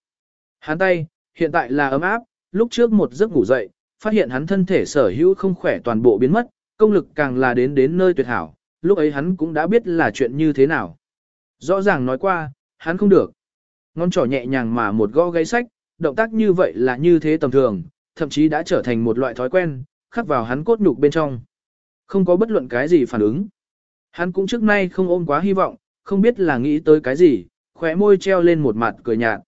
[SPEAKER 1] Hắn tay, hiện tại là ấm áp, lúc trước một giấc ngủ dậy, phát hiện hắn thân thể sở hữu không khỏe toàn bộ biến mất, công lực càng là đến đến nơi tuyệt hảo, lúc ấy hắn cũng đã biết là chuyện như thế nào. Rõ ràng nói qua, hắn không được. Ngón trỏ nhẹ nhàng mà một gõ gáy sách, động tác như vậy là như thế tầm thường, thậm chí đã trở thành một loại thói quen, khắc vào hắn cốt nhục bên trong. Không có bất luận cái gì phản ứng. Hắn cũng trước nay không ôm quá hy vọng, không biết là nghĩ tới cái gì, khóe môi treo lên một mặt cười nhạt.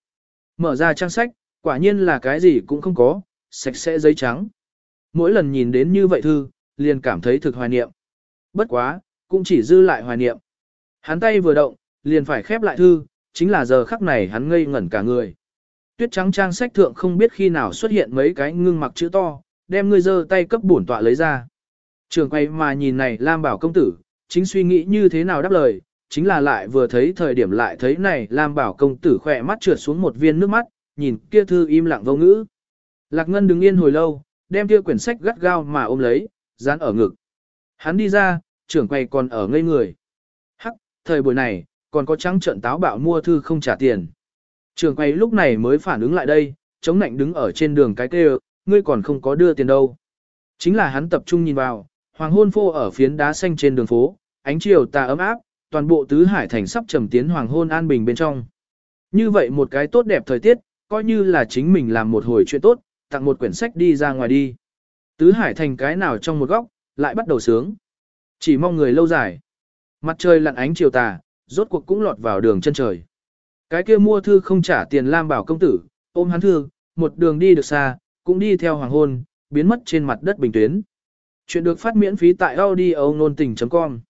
[SPEAKER 1] Mở ra trang sách, quả nhiên là cái gì cũng không có, sạch sẽ giấy trắng. Mỗi lần nhìn đến như vậy thư, liền cảm thấy thực hoài niệm. Bất quá, cũng chỉ dư lại hoài niệm. Hắn tay vừa động, liền phải khép lại thư, chính là giờ khắc này hắn ngây ngẩn cả người. Tuyết trắng trang sách thượng không biết khi nào xuất hiện mấy cái ngưng mặc chữ to, đem ngươi giơ tay cấp bổn tọa lấy ra. Trường quay mà nhìn này Lam bảo công tử, chính suy nghĩ như thế nào đáp lời, chính là lại vừa thấy thời điểm lại thấy này Lam bảo công tử khỏe mắt trượt xuống một viên nước mắt, nhìn kia thư im lặng vô ngữ. Lạc Ngân đứng yên hồi lâu, đem kia quyển sách gắt gao mà ôm lấy, dán ở ngực. Hắn đi ra, trưởng quay còn ở ngây người. Hắc, thời buổi này, còn có trắng trận táo bạo mua thư không trả tiền. Trưởng quay lúc này mới phản ứng lại đây, chống nạnh đứng ở trên đường cái kêu, ngươi còn không có đưa tiền đâu. Chính là hắn tập trung nhìn vào, hoàng hôn phô ở phiến đá xanh trên đường phố, ánh chiều tà ấm áp, toàn bộ tứ hải thành sắp trầm tiến hoàng hôn an bình bên trong. Như vậy một cái tốt đẹp thời tiết, coi như là chính mình làm một hồi chuyện tốt, tặng một quyển sách đi ra ngoài đi. Tứ hải thành cái nào trong một góc, lại bắt đầu sướng. Chỉ mong người lâu dài. Mặt trời lặn ánh chiều tà, rốt cuộc cũng lọt vào đường chân trời. Cái kia mua thư không trả tiền Lam bảo công tử, ôm hắn thư, một đường đi được xa, cũng đi theo hoàng hôn, biến mất trên mặt đất bình tuyến. Chuyện được phát miễn phí tại audio nôn tình.com